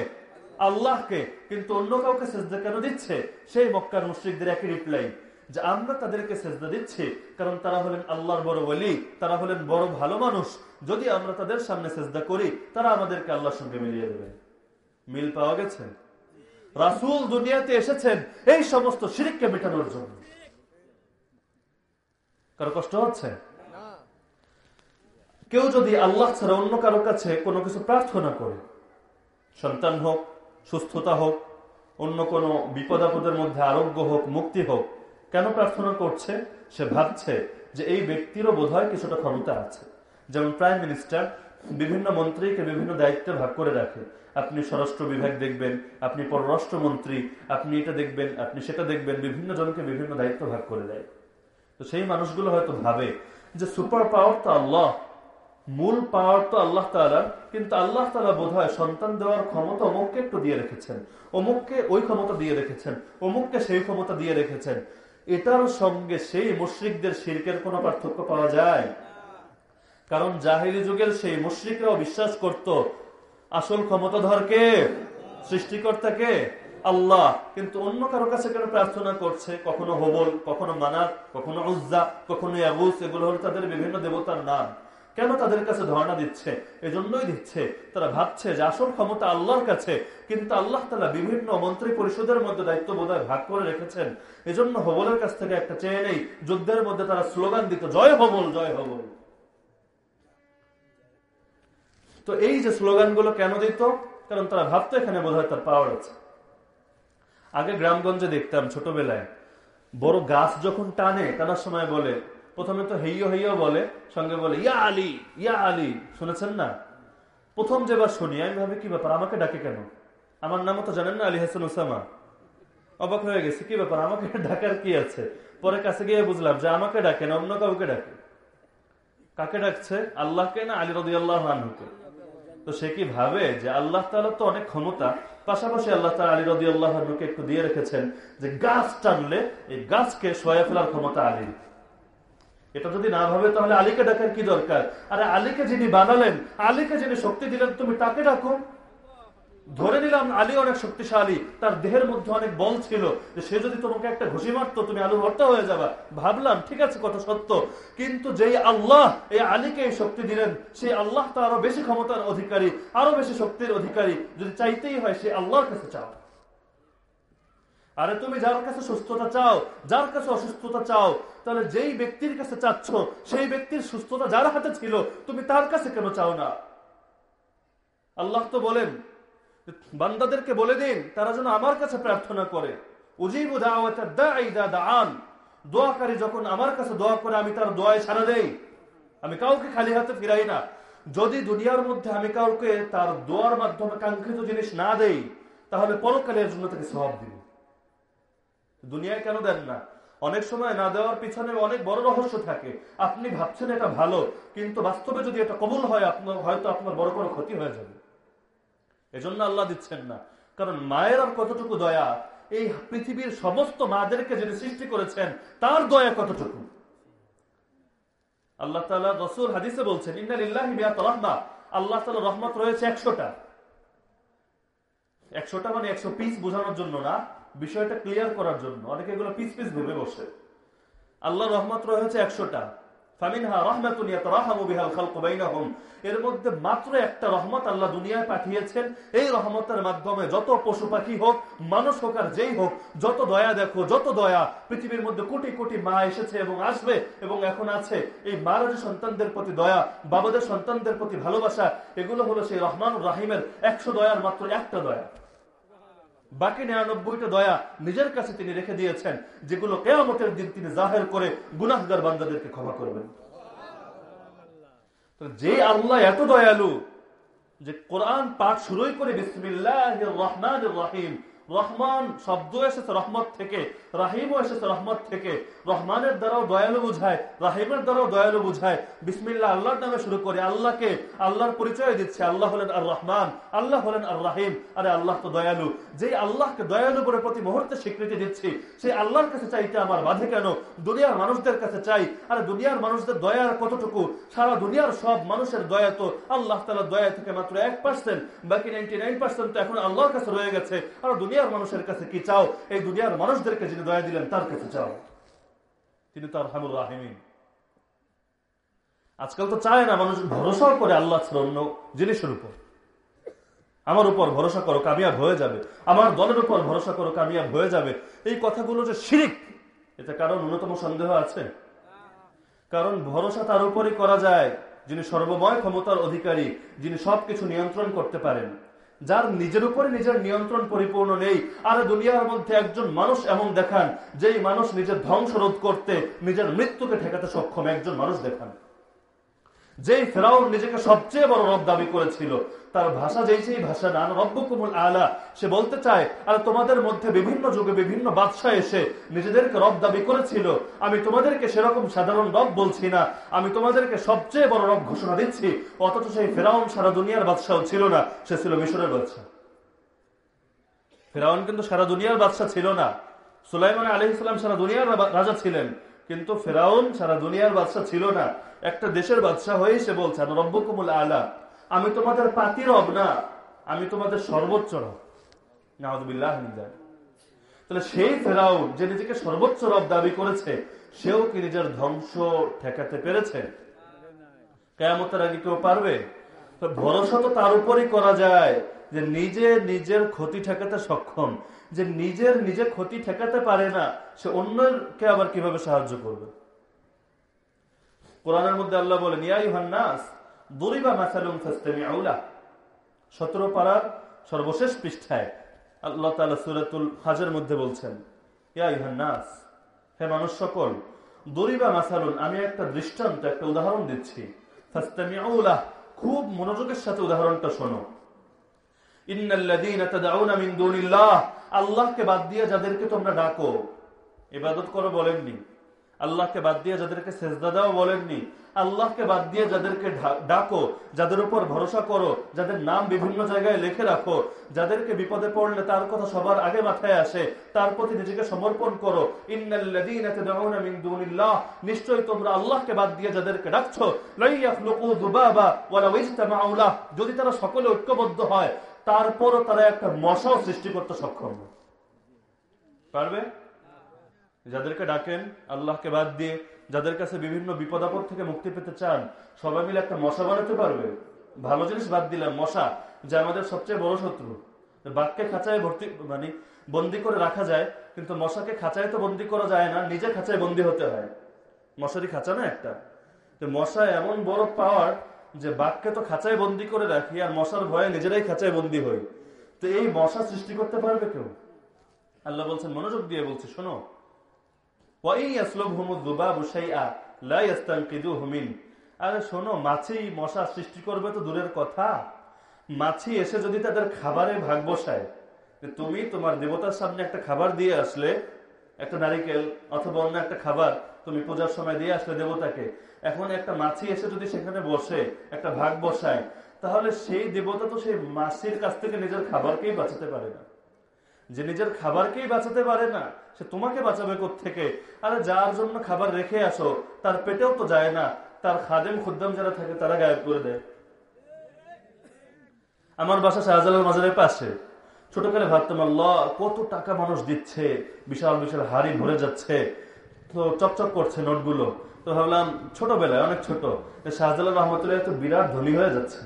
আল্লাহকে। কিন্তু অন্য কাউকে সেজদা কেন দিচ্ছে? সেই মক্কার মুশ্রিকদের একই রিপ্লাই যে আমরা তাদেরকে সেজদা দিচ্ছি কারণ তারা হলেন আল্লাহর বড় বলি তারা হলেন বড় ভালো মানুষ। যদি আমরা তাদের সামনে সেজদা করি, তারা আমাদেরকে আল্লাহর সঙ্গে মিলিয়ে দেবে। মিল পাওয়া গেছে? রাসুল দুনিয়াতে এসেছেন এই সমস্ত শিরিককে মেটানোর জন্য। কারও কষ্ট হচ্ছে? কেউ যদি আল্লাহ ছাড়া অন্য কারও কাছে কোনো কিছু প্রার্থনা করে, সন্তান হোক, সুস্থতা হোক, অন্য কোনো বিপদ আপদের মধ্যে আরোগ্য হোক, মুক্তি হোক, কেন প্রার্থনা করছে? সে ভাবছে যে এই ব্যক্তিরও বোধ কিছুটা ক্ষমতা আছে। যেমন প্রাইম মিনিস্টার বিভিন্ন মন্ত্রীকে বিভিন্ন দায়িত্বে ভাগ করে রাখে। আপনি স্বরাষ্ট্র বিভাগ দেখবেন, আপনি পররাষ্ট্রমন্ত্রী আপনি এটা দেখবেন, আপনি সেটা দেখবেন, বিভিন্ন জনকে বিভিন্ন দায়িত্ব ভাগ করে দেয়। তো সেই মানুষগুলো হয়তো ভাবে যে সুপার পাওয়ার তো আল্লাহ, মূল পাওয়ার তো আল্লাহ তালার কিন্তু আল্লাহ তালা বোধ সন্তান দেওয়ার ক্ষমতা অমুককে একটু দিয়ে রেখেছেন, অমুককে ওই ক্ষমতা দিয়ে রেখেছেন, অমুককে সেই ক্ষমতা দিয়ে রেখেছেন। এটার সঙ্গে সেই মুশ্রিকদের শিরকের কোনো পার্থক্য পাওয়া যায়? কারণ জাহিলি যুগের সেই মুশ্রিকরাও বিশ্বাস করত আসল ক্ষমতাধরকে সৃষ্টিকর্তাকে আল্লাহ। কিন্তু অন্য কারও কাছে কেন প্রার্থনা করছে? কখনো হবল, কখনো মানাত কখনো উজ্জা, কখনো ইয়াগুস এগুলো হলো তাদের বিভিন্ন দেবতার নাম। কেন তাদের কাছে ধারণা দিচ্ছে? এজন্যই দিচ্ছে। তারা ভাবছে যে আসল ক্ষমতা আল্লাহর কাছে, কিন্তু আল্লাহ তালা বিভিন্ন মন্ত্রী পরিষদের মধ্যে দায়িত্ব বোধহয় ভাগ করে রেখেছেন। এজন্য হবলের কাছ থেকে একটা চেয়ে নেই। যুদ্ধের মধ্যে তারা স্লোগান দিত, জয় হবল জয় হবল। তো এই যে স্লোগানগুলো কেন দিত? কারণ তারা ভাবতো এখানে বোধ হয় তার পাওয়ার আছে। আগে গ্রামগঞ্জে দেখতাম ছোটবেলায়, বড় গাছ যখন টানে, টানার সময় বলে, প্রথমে তো হেইয় হেইয় বলে, সঙ্গে বলে, ইয়া আলী ইয়া আলী। শুনেছেন না? প্রথম যেবার শুনি, আমি ভাবি, কি ব্যাপার, আমাকে ডাকে কেন? আমার নামও তো জানেন না, আলী হাসান ওসামা। অবাক হয়ে গেছে, কি ব্যাপার, আমাকে ডাকার কি আছে? পরে কাছে গিয়ে বুঝলাম যে, আমাকে ডাকে না, অন্য কাউকে ডাকে। কাকে ডাকছে? আল্লাহকে না আলী রদি আল্লাহ আনহুকে? তো সে কি ভাবে যে আল্লাহ তালা তো অনেক ক্ষমতা? পাশাপাশি আল্লাহ তালা আলী রদি আল্লাহ একটু দিয়ে রেখেছেন যে গাছ টানলে এই গাছকে সয়া ফেলার ক্ষমতা আলীর। এটা যদি না ভাবে তাহলে আলীকে ডাকার কি দরকার? আরে আলীকে যিনি বানালেন, আলীকে যিনি শক্তি দিলেন, তুমি তাকে ডাকো। ধরে নিলাম আলী অনেক শক্তিশালী, তার দেহের মধ্যে অনেক বল ছিল, যে সে যদি তোমাকে একটা ঘুষি মারতো, তুমি আলু ভর্তা হয়ে যাবা। ভাবলাম, ঠিক আছে, কত সত্য। কিন্তু যেই আল্লাহ, এই আলীকে এই শক্তি দিলেন, সেই আল্লাহ তো আরও বেশি ক্ষমতার অধিকারী, আরও বেশি শক্তির অধিকারী। যদি চাইতেই হয়, সে আল্লাহর কাছে চাও। আরে তুমি যার কাছে সুস্থতা চাও, যার কাছে অসুস্থতা চাও, তাহলে যেই ব্যক্তির কাছে চাচ্ছ, সেই ব্যক্তির সুস্থতা যার হাতে ছিল, তুমি তার কাছে কেন চাও না? আল্লাহ তো বলেন বান্দাদেরকে বলে দিন, তারা যেন আমার কাছে প্রার্থনা করে। উজিবু দান দোয়াকারী যখন আমার কাছে দোয়া করে, আমি তার দোয়ায় সারা দেই। আমি কাউকে খালি হাতে ফিরাই না। যদি দুনিয়ার মধ্যে আমি কাউকে তার দোয়ার মাধ্যমে কাঙ্ক্ষিত জিনিস না দেই, তাহলে পরকালের জন্য তাকে সব দিব। দুনিয়ায় কেন দেন না? অনেক সময় না দেওয়ার পিছনে অনেক বড় রহস্য থাকে। আপনি ভাবছেন এটা ভালো, কিন্তু বাস্তবে যদি এটা কবুল হয়, আপনার হয়তো আপনার বড় কোনো ক্ষতি হয়ে যাবে। এজন্য আল্লাহ দিচ্ছেন না। কারণ মায়ের আর কতটুকু দয়া, এই পৃথিবীর সমস্ত মাদেরকে যিনি সৃষ্টি করেছেন, তার দয়া কতটুকু? আল্লাহ তালা রসুল হাদিসে বলছেন রহমা। আল্লাহ তালা রহমত রয়েছে একশোটা। একশোটা মানে একশো পিস বোঝানোর জন্য না, বিষয়টা ক্লিয়ার করার জন্য। অনেকে এগুলো পিস পিস ভেবে বসে। আল্লাহ রহমত রয়েছে একশোটা। এর মধ্যে মাত্র একটা রহমত আল্লাহ দুনিয়ায় পাঠিয়েছেন। এই রহমতের মাধ্যমে যত পশু পাখি হোক, মানুষ হোক আর যেই হোক, যত দয়া দেখো, যত দয়া, পৃথিবীর মধ্যে কোটি কোটি মা এসেছে এবং আসবে এবং এখন আছে। এই মারা যে সন্তানদের প্রতি দয়া, বাবাদের সন্তানদের প্রতি ভালোবাসা, এগুলো হলো সেই রহমান রাহিমের একশো দয়ার মাত্র একটা দয়া। বাকি নিরানব্বইটা দয়া নিজের কাছে তিনি রেখে দিয়েছেন, যেগুলো কেয়ামতের দিন তিনি জাহের করে গুনাহগার বান্দাদেরকে ক্ষমা করবেন। যে আল্লাহ এত দয়ালু যে কোরআন পাঠ শুরুই করে বিসমিল্লাহ রহমান রহিম রহমান শব্দ এসেছে রহমত থেকে, রাহিমও এসেছে রহমত থেকে। রহমানের দ্বারাও দয়ালু বুঝায়, রাহিমের দ্বারাও দয়ালু বুঝায়। বিসমিল্লা আল্লাহর নামে শুরু করে আল্লাহকে, আল্লাহর পরিচয় দিচ্ছে। আল্লাহ হলেন আর রহমান আল্লাহ হলেন আর রাহিম আরে আল্লাহ তো দয়ালু। যে আল্লাহকে দয়ালু করে প্রতি মুহূর্তে স্বীকৃতি দিচ্ছি, সেই আল্লাহর কাছে চাইতে আমার বাধে কেন? দুনিয়ার মানুষদের কাছে চাই। আরে দুনিয়ার মানুষদের দয়ার কতটুকু? সারা দুনিয়ার সব মানুষের দয়া তো আল্লাহ তালা দয়া থেকে মাত্র এক পার্সেন্ট বাকি নাইনটি নাইন পার্সেন্ট তো এখন আল্লাহর কাছে রয়ে গেছে। আর দুনিয়ার মানুষের কাছে কি চাও? এই দুনিয়ার মানুষদেরকে যিনি দয়া দিলেন, তার কাছে চাও। তিনি তার হামুর রাহিমিন। আজকাল তো চায় না, মানুষ ভরসাও করে আল্লাহ ছাড়া অন্য জিনিসের উপর। আমার উপর ভরসা করো, কামিয়াব হয়ে যাবে। আমার দলের উপর ভরসা করো, কামিয়াব হয়ে যাবে। এই কথাগুলো যে শিরিক এটা কারণ ন্যূনতম সন্দেহ আছে? কারণ ভরসা তার উপরই করা যায়। যিনি সর্বময় ক্ষমতার অধিকারী, যিনি সবকিছু নিয়ন্ত্রণ করতে পারেন। যার নিজের উপরে নিজের নিয়ন্ত্রণ পরিপূর্ণ নেই। আর দুনিয়ার মধ্যে একজন মানুষ এমন দেখান, যেই মানুষ নিজের ধ্বংস রোধ করতে, নিজের মৃত্যুকে ঠেকাতে সক্ষম। একজন মানুষ দেখান। যেই ফেরাউন নিজেকে সবচেয়ে বড় রব দাবি করেছিল, তার ভাষা যেই সেই ভাষা না রব্বকুমুল আলা, সে বলতে চায়, আর তোমাদের মধ্যে বিভিন্ন যুগে বিভিন্ন বাদশাহ এসে নিজেদেরকে রব দাবি করেছিল। আমি তোমাদেরকে সেরকম সাধারণ রব বলছি না। আমি তোমাদেরকে সবচেয়ে বড় রব ঘোষণা দিচ্ছি। অথচ সেই ফেরাউন সারা দুনিয়ার বাদশাহ ছিল না, সে ছিল মিশরের বাদশাহ। ফেরাউন কিন্তু সারা দুনিয়ার বাদশাহ ছিল না। সুলাইমান আলহ ইসলাম সারা দুনিয়ার রাজা ছিলেন। কিন্তু ফেরাউন সারা দুনিয়ার বাদশাহ ছিল না। একটা দেশের বাদশাহ হয়ে সে বলছে রব্বকুমুল আলা। আমি তোমাদের পাতি রব না, আমি তোমাদের সর্বোচ্চ রব। নাহদুবিল্লাহ তাহলে সেই ফেরাউন যে নিজেকে সর্বোচ্চ রব দাবি করেছে, সেও কি নিজের ধ্বংস ঠেকাতে পেরেছে? কেয়ামতের আগে কেউ পারবে? ভরসা তো তার উপরই করা যায়। যে নিজে নিজের ক্ষতি ঠেকাতে সক্ষম, যে নিজের নিজে ক্ষতি ঠেকাতে পারে না, সে অন্যকে আবার কীভাবে সাহায্য করবে? কোরআনের মধ্যে আল্লাহ বলেন, ইয়া ইউহান্নাস দরিবা মাসালুম আউলা সতেরো পাড়ার সর্বশেষ পৃষ্ঠায় আল্লাহ তাআলা সূরাতুল হাজের মধ্যে বলছেন, ইয়া ইউহান্নাস হে মানুষ সকল, দরিবা মাসালুন, আমি একটা দৃষ্টান্ত, একটা উদাহরণ দিচ্ছি। খুব মনোযোগের সাথে উদাহরণটা শোনো ইন্নাল্লাযীনা তাদউনা মিন দুনিল্লাহ আল্লাহকে বাদ দিয়ে যাদেরকে তোমরা ডাকো, ইবাদত করো বলেননি। আল্লাহকে বাদ দিয়ে যাদেরকে সেজদা দাও বলেননি। আল্লাহকে বাদ দিয়ে যাদেরকে ডাকো, যাদের উপর ভরসা করো, যাদের নাম বিভিন্ন জায়গায় লিখে রাখো, যাদেরকে বিপদে পড়লে তার কথা সবার আগে মাথায় আসে, তার প্রতি নিজেকে সমর্পণ করো। নিশ্চয়ই তোমরা আল্লাহকে বাদ দিয়ে যাদেরকে ডাকছো যদি তারা সকলে ঐক্যবদ্ধ হয় তারপরও তারা একটা মশাও সৃষ্টি করতে সক্ষম। পারবে? যাদেরকে ডাকেন, আল্লাহকে বাদ দিয়ে যাদের কাছে বিভিন্ন বিপদ আপদ থেকে মুক্তি পেতে চান, সবাই মিলে একটা মশা বানাতে পারবে। ভালো জিনিস বাদ দিলাম, মশা, যা আমাদের সবচেয়ে বড় শত্রু। বাঘকে খাঁচায় ভর্তি মানে বন্দি করে রাখা যায়, কিন্তু মশাকে খাঁচায় তো বন্দি করা যায় না, নিজে খাঁচায় বন্দি হতে হয়। মশারি খাঁচা না একটা মশা এমন বড় পাওয়ার যে বাঘকে তো খাঁচায় বন্দি করে রাখি আর মশার ভয়ে নিজেরাই খাঁচায় বন্দি হই। তো এই মশা সৃষ্টি করতে পারবে কেউ? আল্লাহ বলছেন, মনোযোগ দিয়ে বলছে, শোনো। আরে শোনো, মাছি সৃষ্টি করবে তো দূরের কথা। মাছি এসে যদি তাদের খাবারে ভাগ বসায় তুমি তোমার দেবতার সামনে একটা খাবার দিয়ে আসলে, একটা নারিকেল অথবা অন্য একটা খাবার তুমি পূজার সময় দিয়ে আসলে দেবতাকে এখন একটা মাছি এসে যদি সেখানে বসে, একটা ভাগ বসায়, তাহলে সেই দেবতা তো সেই মাছির কাছ থেকে নিজের খাবারকেই বাঁচাতে পারে না। যে নিজের খাবারকেই বাঁচাতে পারে না, সে তোমাকে বাঁচাবে থেকে আরে যার জন্য খাবার রেখে আসো, তার পেটেও তো যায় না, তার খাদেম খুদ্দাম যারা থাকে তারা গায়েব করে দেয়। আমার বাসা শাহজালাল মাজারের পাশে। ছোটকালে ভাবতাম, আল্লাহ, কত টাকা মানুষ দিচ্ছে, বিশাল বিশাল হাড়ি ভরে যাচ্ছে। তো চকচক করছে নোটগুলো। তো ভাবলাম ছোটবেলায়, অনেক ছোট শাহজালাল রহমতুল্লাহ তো বিরাট ধনী হয়ে যাচ্ছে।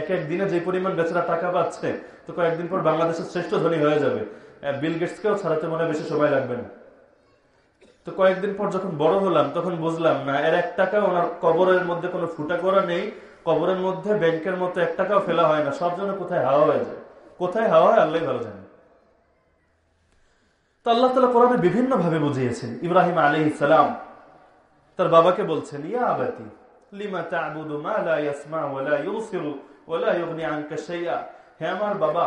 এক এক দিনে যে পরিমাণ বেচারা টাকা পাচ্ছে, তো কয়েকদিন পর বাংলাদেশের শ্রেষ্ঠ ধনী হয়ে যাবে। বিল গেটসকেও ছাড়াতে মনে বেশি সময় লাগবে না। তো কয়েকদিন পর যখন বড় হলাম, তখন বুঝলাম, না, এর এক টাকা ওনার কবরের মধ্যে কোনো ফুটা করা নেই। কবরের মধ্যে ব্যাংকের মতো এক টাকাও ফেলা হয় না, সব জন্য কোথায় হাওয়া হয়ে যায়। কোথায় হাওয়া হয় আল্লাহ ভালো জানে। তো আল্লাহ তালা কোরআনে বিভিন্ন ভাবে বুঝিয়েছেন, ইব্রাহিম আলী ইসালাম তার বাবাকে বলছেন, ইয়া আবাতি, লিমা তা'বুদু মা লা ইয়াসমা ওয়া লা ইউসিরু ওয়া লা ইউগনি আনকা শাইআ? হে আমার বাবা,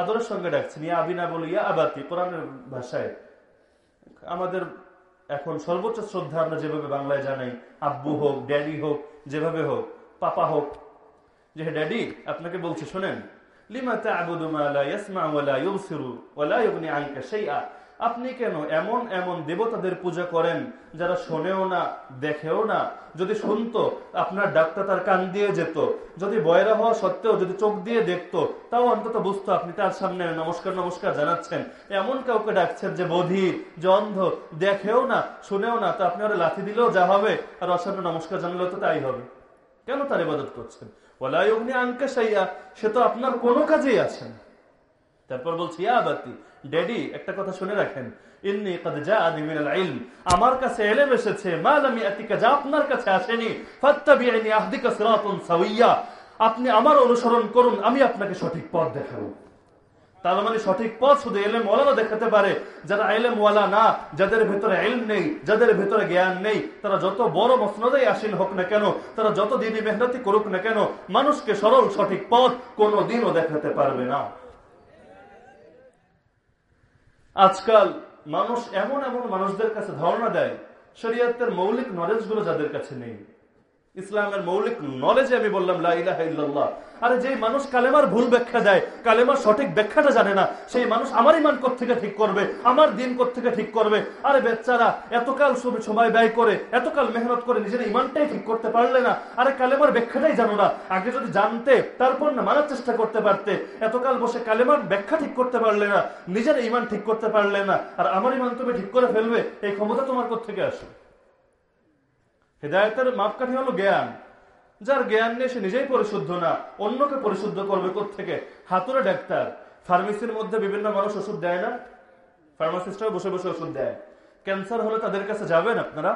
আদরের সঙ্গে ডাকছেন, ইয়া আবিনা বলি, ইয়া আবাতি, কোরআনের ভাষায়। আমাদের এখন সর্বোচ্চ শ্রদ্ধা আমরা যেভাবে বাংলায় জানাই, আব্বু হোক, ড্যাডি হোক, যেভাবে হোক, পাপা হোক, যে ড্যাডি, আপনাকে বলছি, শোনেন, লিমা তা'বুদু মা লা ইয়াসমা ওয়া লা ইউসিরু ওয়া লা ইউগনি আনকা শাইআ? আপনি কেন এমন এমন দেবতাদের পূজা করেন যারা শোনেও না, দেখেও না? যদি শুনতো, আপনার ডাক্তার তার কান দিয়ে যেত। যদি বয়রা হওয়া সত্ত্বেও যদি চোখ দিয়ে দেখতো, তাও অন্তত বুঝতো আপনি তার সামনে নমস্কার নমস্কার জানাচ্ছেন। এমন কাউকে ডাকছেন যে বধির যে অন্ধ, দেখেও না, শুনেও না, তো আপনি ওরা লাথি দিলেও যা হবে, আর অসান্য নমস্কার জানালেও তো তাই হবে। কেন তার ইবাদত করছেন? ওলাই অগ্নি আঙ্কে সাইয়া সে তো আপনার কোনো কাজেই আছেন তারপর বলছি আবাতি ড্যাডি, একটা কথা শুনে রাখেন। ইন্নি আমার কাছে এসেছে যা আপনার কাছে আসেনি আহদিকা সিরাতান আপনি আমার অনুসরণ করুন, আমি আপনাকে সঠিক পথ দেখাবো। তার মানে সঠিক পথ শুধু এলেম ওয়ালারা দেখাতে পারে। যারা এলেম ওয়ালা না, যাদের ভেতরে এলম নেই, যাদের ভেতরে জ্ঞান নেই, তারা যত বড় মসনদেই আসীন হোক না কেন, তারা যত দিনই মেহনতি করুক না কেন, মানুষকে সরল সঠিক পথ কোনো দিনও দেখাতে পারবে না। আজকাল মানুষ এমন এমন মানুষদের কাছে ধারণা দেয়, শরীয়তের মৌলিক নলেজগুলো যাদের কাছে নেই। ইসলামের মৌলিক নলেজে আমি বললাম লাহ আরে যে মানুষ কালেমার ভুল ব্যাখ্যা দেয়, কালেমার সঠিক ব্যাখ্যাটা জানে না, সেই মানুষ আমার ইমান থেকে ঠিক করবে, আমার দিন থেকে ঠিক করবে? আরে বেচারা, এতকাল সময় ব্যয় করে, এতকাল মেহনত করে নিজের ইমানটাই ঠিক করতে পারলে না। আরে কালেমার ব্যাখ্যাটাই জানো না। আগে যদি জানতে, তারপর না মানার চেষ্টা করতে পারতে। এতকাল বসে কালেমার ব্যাখ্যা ঠিক করতে পারলে না, নিজের ইমান ঠিক করতে পারলে না। আর আমার ইমান তুমি ঠিক করে ফেলবে, এই ক্ষমতা তোমার থেকে আসে? হেদায়তের মাপকাঠি হলো জ্ঞান। যার জ্ঞান নিয়ে সে নিজেই পরিশুদ্ধ না, অন্যকে পরিশুদ্ধ করবে থেকে হাতুরে ডাক্তার। ফার্মেসির মধ্যে বিভিন্ন মানুষ ওষুধ দেয় না? ফার্মাসিস্টরা বসে বসে ওষুধ দেয়। ক্যান্সার হলে তাদের কাছে যাবেন আপনারা?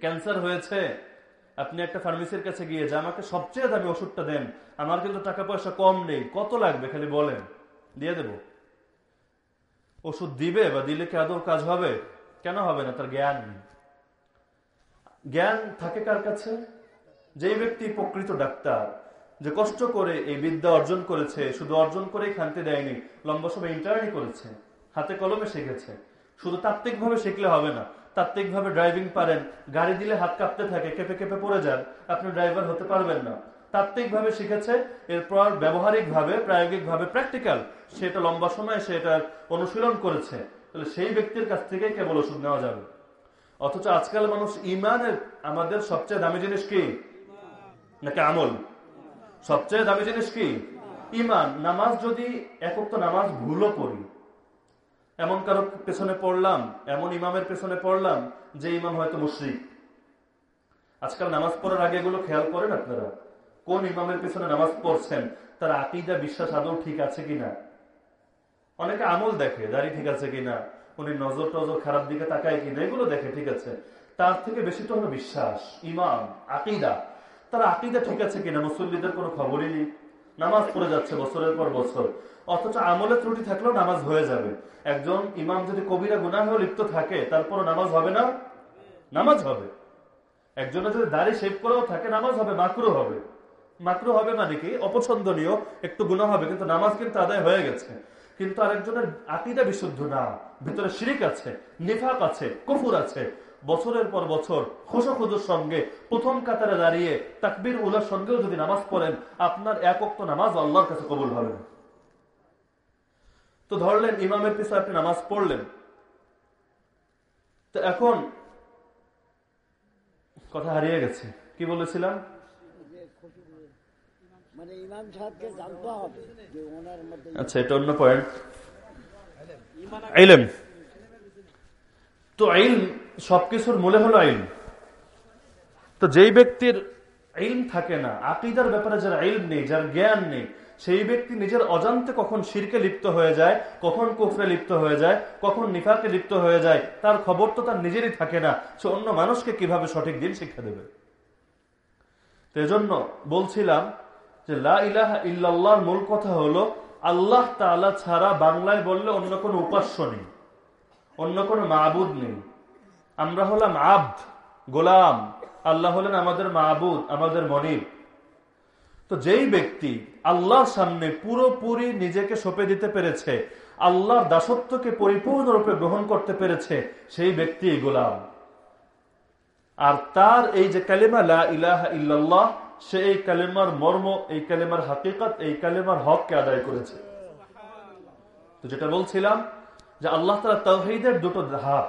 ক্যান্সার হয়েছে। আপনি একটা ফার্মেসির কাছে গিয়ে যে আমাকে সবচেয়ে দামি ওষুধটা দেন, আমার কিন্তু টাকা পয়সা কম নেই, কত লাগবে খালি বলেন? দিয়ে দেব। ওষুধ দিবে বা দিলে কি আদৌ কাজ হবে? কেন হবে না তার জ্ঞান? নেই জ্ঞান থাকে কার কাছে? যেই ব্যক্তি প্রকৃত ডাক্তার, যে কষ্ট করে এই বিদ্যা অর্জন করেছে, শুধু অর্জন করেই খানতে দেয়নি, লম্বা সময় ইন্টারনি করেছে, হাতে কলমে শিখেছে। শুধু তাত্ত্বিক ভাবে শিখলে হবে না তাত্ত্বিক ভাবে ড্রাইভিং পারেন, গাড়ি দিলে হাত কাঁপতে থাকে, কেঁপে কেঁপে পড়ে যান, আপনি ড্রাইভার হতে পারবেন না। তাত্ত্বিক ভাবে শিখেছে, এরপর ব্যবহারিক ভাবে প্রায়োগিক ভাবে প্র্যাকটিক্যাল সেটা লম্বা সময় সে এটার অনুশীলন করেছে, তাহলে সেই ব্যক্তির কাছ থেকে কেবল ওষুধ নেওয়া যাবে। অথচ আজকাল মানুষ ইমানের আমাদের সবচেয়ে দামি জিনিস কি? নাকি আমল? সবচেয়ে দামি জিনিস কি? ইমান নামাজ যদি একক নামাজ ভুলও পড়ি, এমন কারও পেছনে পড়লাম, এমন ইমামের পেছনে পড়লাম যে ইমাম হয়তো মুশ্রিক। আজকাল নামাজ পড়ার আগে এগুলো খেয়াল করেন আপনারা? কোন ইমামের পেছনে নামাজ পড়ছেন? তার আকিদা, বিশ্বাস আদৌ ঠিক আছে কিনা? অনেকে আমল দেখে দাঁড়িয়ে ঠিক আছে কিনা? উনি নজর টজর খারাপ দিকে তাকায় কিনা, এগুলো দেখে, ঠিক আছে? তার থেকে বেশি তো হলো বিশ্বাস ইমাম আকিদা। তার আকিদা ঠিক আছে কিনা, মুসল্লিদের কোনো খবরই নেই। নামাজ পড়ে যাচ্ছে বছরের পর বছর। অথচ আমলে ত্রুটি থাকলেও নামাজ হয়ে যাবে। একজন ইমাম যদি কবিরা গুনাহেও লিপ্ত থাকে তারপর নামাজ হবে না? নামাজ হবে। একজনের যদি দাড়ি শেভ করেও থাকে, নামাজ হবে, মাকরু হবে। মাকরু হবে মানে কি? অপছন্দনীয়, একটু গুণা হবে, কিন্তু নামাজ কিন্তু আদায় হয়ে গেছে। কিন্তু আরেকজনের আকিদা বিশুদ্ধ না। ভিতরে শিরিক আছে, নিফাক আছে, কুফুর আছে। বছরের পর বছর খুশুর সঙ্গে প্রথম কাতারে দাঁড়িয়ে তাকবির উলার সঙ্গেও যদি নামাজ পড়েন, আপনার একক তো নামাজ আল্লাহর কাছে কবুল হবে তো ধরলেন ইমামের পিছনে আপনি নামাজ পড়লেন। তো এখন কথা হারিয়ে গেছে। কি বলেছিলাম?
মানে ইমাম সাহেবকে জানতে হবে যে ওনার মধ্যে
আচ্ছা এটা অন্য পয়েন্ট আইলেম। তো আইল সবকিছুর মূলে হলো আইল। তো যেই ব্যক্তির আইল থাকে না আকিদার ব্যাপারে যার আইল নেই যার জ্ঞান নেই সেই ব্যক্তি নিজের অজান্তে কখন শিরকে লিপ্ত হয়ে যায় কখন কুফরে লিপ্ত হয়ে যায় কখন নিফাকে লিপ্ত হয়ে যায় তার খবর তো তার নিজেরই থাকে না। সে অন্য মানুষকে কীভাবে সঠিক দিন শিক্ষা দেবে? এজন্য বলছিলাম যে লা ইলাহা ইল্লাল্লাহর মূল কথা হলো, আল্লাহ তাআলা ছাড়া বাংলায় বললে অন্য কোনো উপাস্য নেই, অন্য কোনো মাহবুদ নেই। আমরা হলাম আব্দ, গোলাম। আল্লাহ হলেন আমাদের মাহবুদ আমাদের মনিব। তো যেই ব্যক্তি আল্লাহর সামনে পুরোপুরি নিজেকে সঁপে দিতে পেরেছে, আল্লাহর দাসত্বকে পরিপূর্ণরূপে গ্রহণ করতে পেরেছে, সেই ব্যক্তি গোলাম। আর তার এই যে কালিমা লা ইলাহা ইল্লাল্লাহ সে এই কালেমার মর্ম, এই কালেমার হাকিকত, এই কালেমার হককে আদায় করেছে। তো যেটা বলছিলাম যে আল্লাহ তালা তৌহিদের দুটো ধাপ,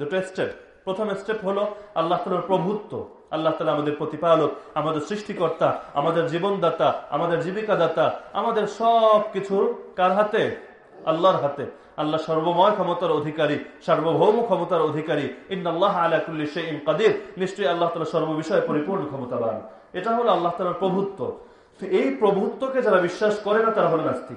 দুটো স্টেপ প্রথম স্টেপ হলো আল্লাহ তালার প্রভুত্ব। আল্লাহ তালা আমাদের প্রতিপালক, আমাদের সৃষ্টিকর্তা, আমাদের জীবনদাতা, আমাদের জীবিকাদাতা, আমাদের সব কিছুর কার হাতে? আল্লাহর হাতে। আল্লাহ সর্বময় ক্ষমতার অধিকারী, সার্বভৌম ক্ষমতার অধিকারী। ইন্নআল্লাহ আলাকুল্লি ইন কাদির। নিশ্চয়ই আল্লাহ তালা সর্ববিষয়ে পরিপূর্ণ ক্ষমতাবান। এটা হলো আল্লাহ তালার প্রভুত্ব। এই প্রভুত্বকে যারা বিশ্বাস করে না, তারা হলো নাস্তিক।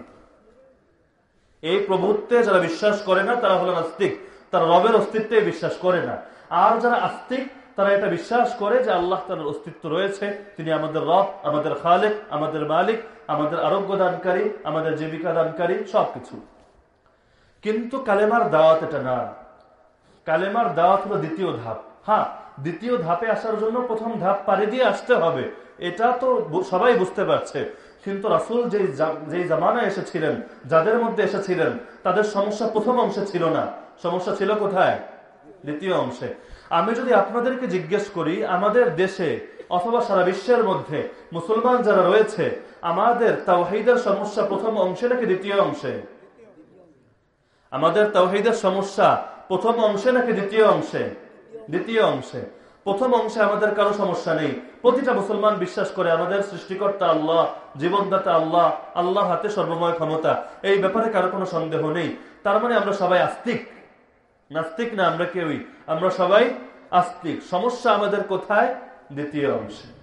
এই প্রভুত্বে যারা বিশ্বাস করে না, তারা হলো নাস্তিক। তারা রবের অস্তিত্বে বিশ্বাস করে না। আর যারা আস্তিক, তারা এটা বিশ্বাস করে যে আল্লাহ তালার অস্তিত্ব রয়েছে। তিনি আমাদের রব, আমাদের খালেক, আমাদের মালিক, আমাদের আরোগ্য দানকারী আমাদের জীবিকা দানকারী সবকিছু। কিন্তু কালেমার দাওয়াত এটা না। কালেমার দাওয়াত হলো দ্বিতীয় ধাপ। হ্যাঁ দ্বিতীয় ধাপে আসার জন্য প্রথম ধাপ পাড়ি দিয়ে আসতে হবে। এটা তো সবাই বুঝতে পারছে। কিন্তু রাসুল যেই যেই জামানায় এসেছিলেন, যাদের মধ্যে এসেছিলেন, তাদের সমস্যা প্রথম অংশে ছিল না। সমস্যা ছিল কোথায়? দ্বিতীয় অংশে। আমি যদি আপনাদেরকে জিজ্ঞেস করি, আমাদের দেশে অথবা সারা বিশ্বের মধ্যে মুসলমান যারা রয়েছে, আমাদের তাওহিদের সমস্যা প্রথম অংশে নাকি দ্বিতীয় অংশে? আমাদের তাওহিদের সমস্যা প্রথম অংশে নাকি দ্বিতীয় অংশে? দ্বিতীয় অংশে, প্রথম অংশে আমাদের কারও সমস্যা নেই। প্রতিটা মুসলমান বিশ্বাস করে আমাদের সৃষ্টিকর্তা আল্লাহ, জীবনদাতা আল্লাহ আল্লাহ হাতে সর্বময় ক্ষমতা। এই ব্যাপারে কারও কোনো সন্দেহ নেই। তার মানে আমরা সবাই আস্তিক। নাস্তিক না আমরা কেউই। আমরা সবাই আস্তিক। সমস্যা আমাদের কোথায়? দ্বিতীয় অংশে।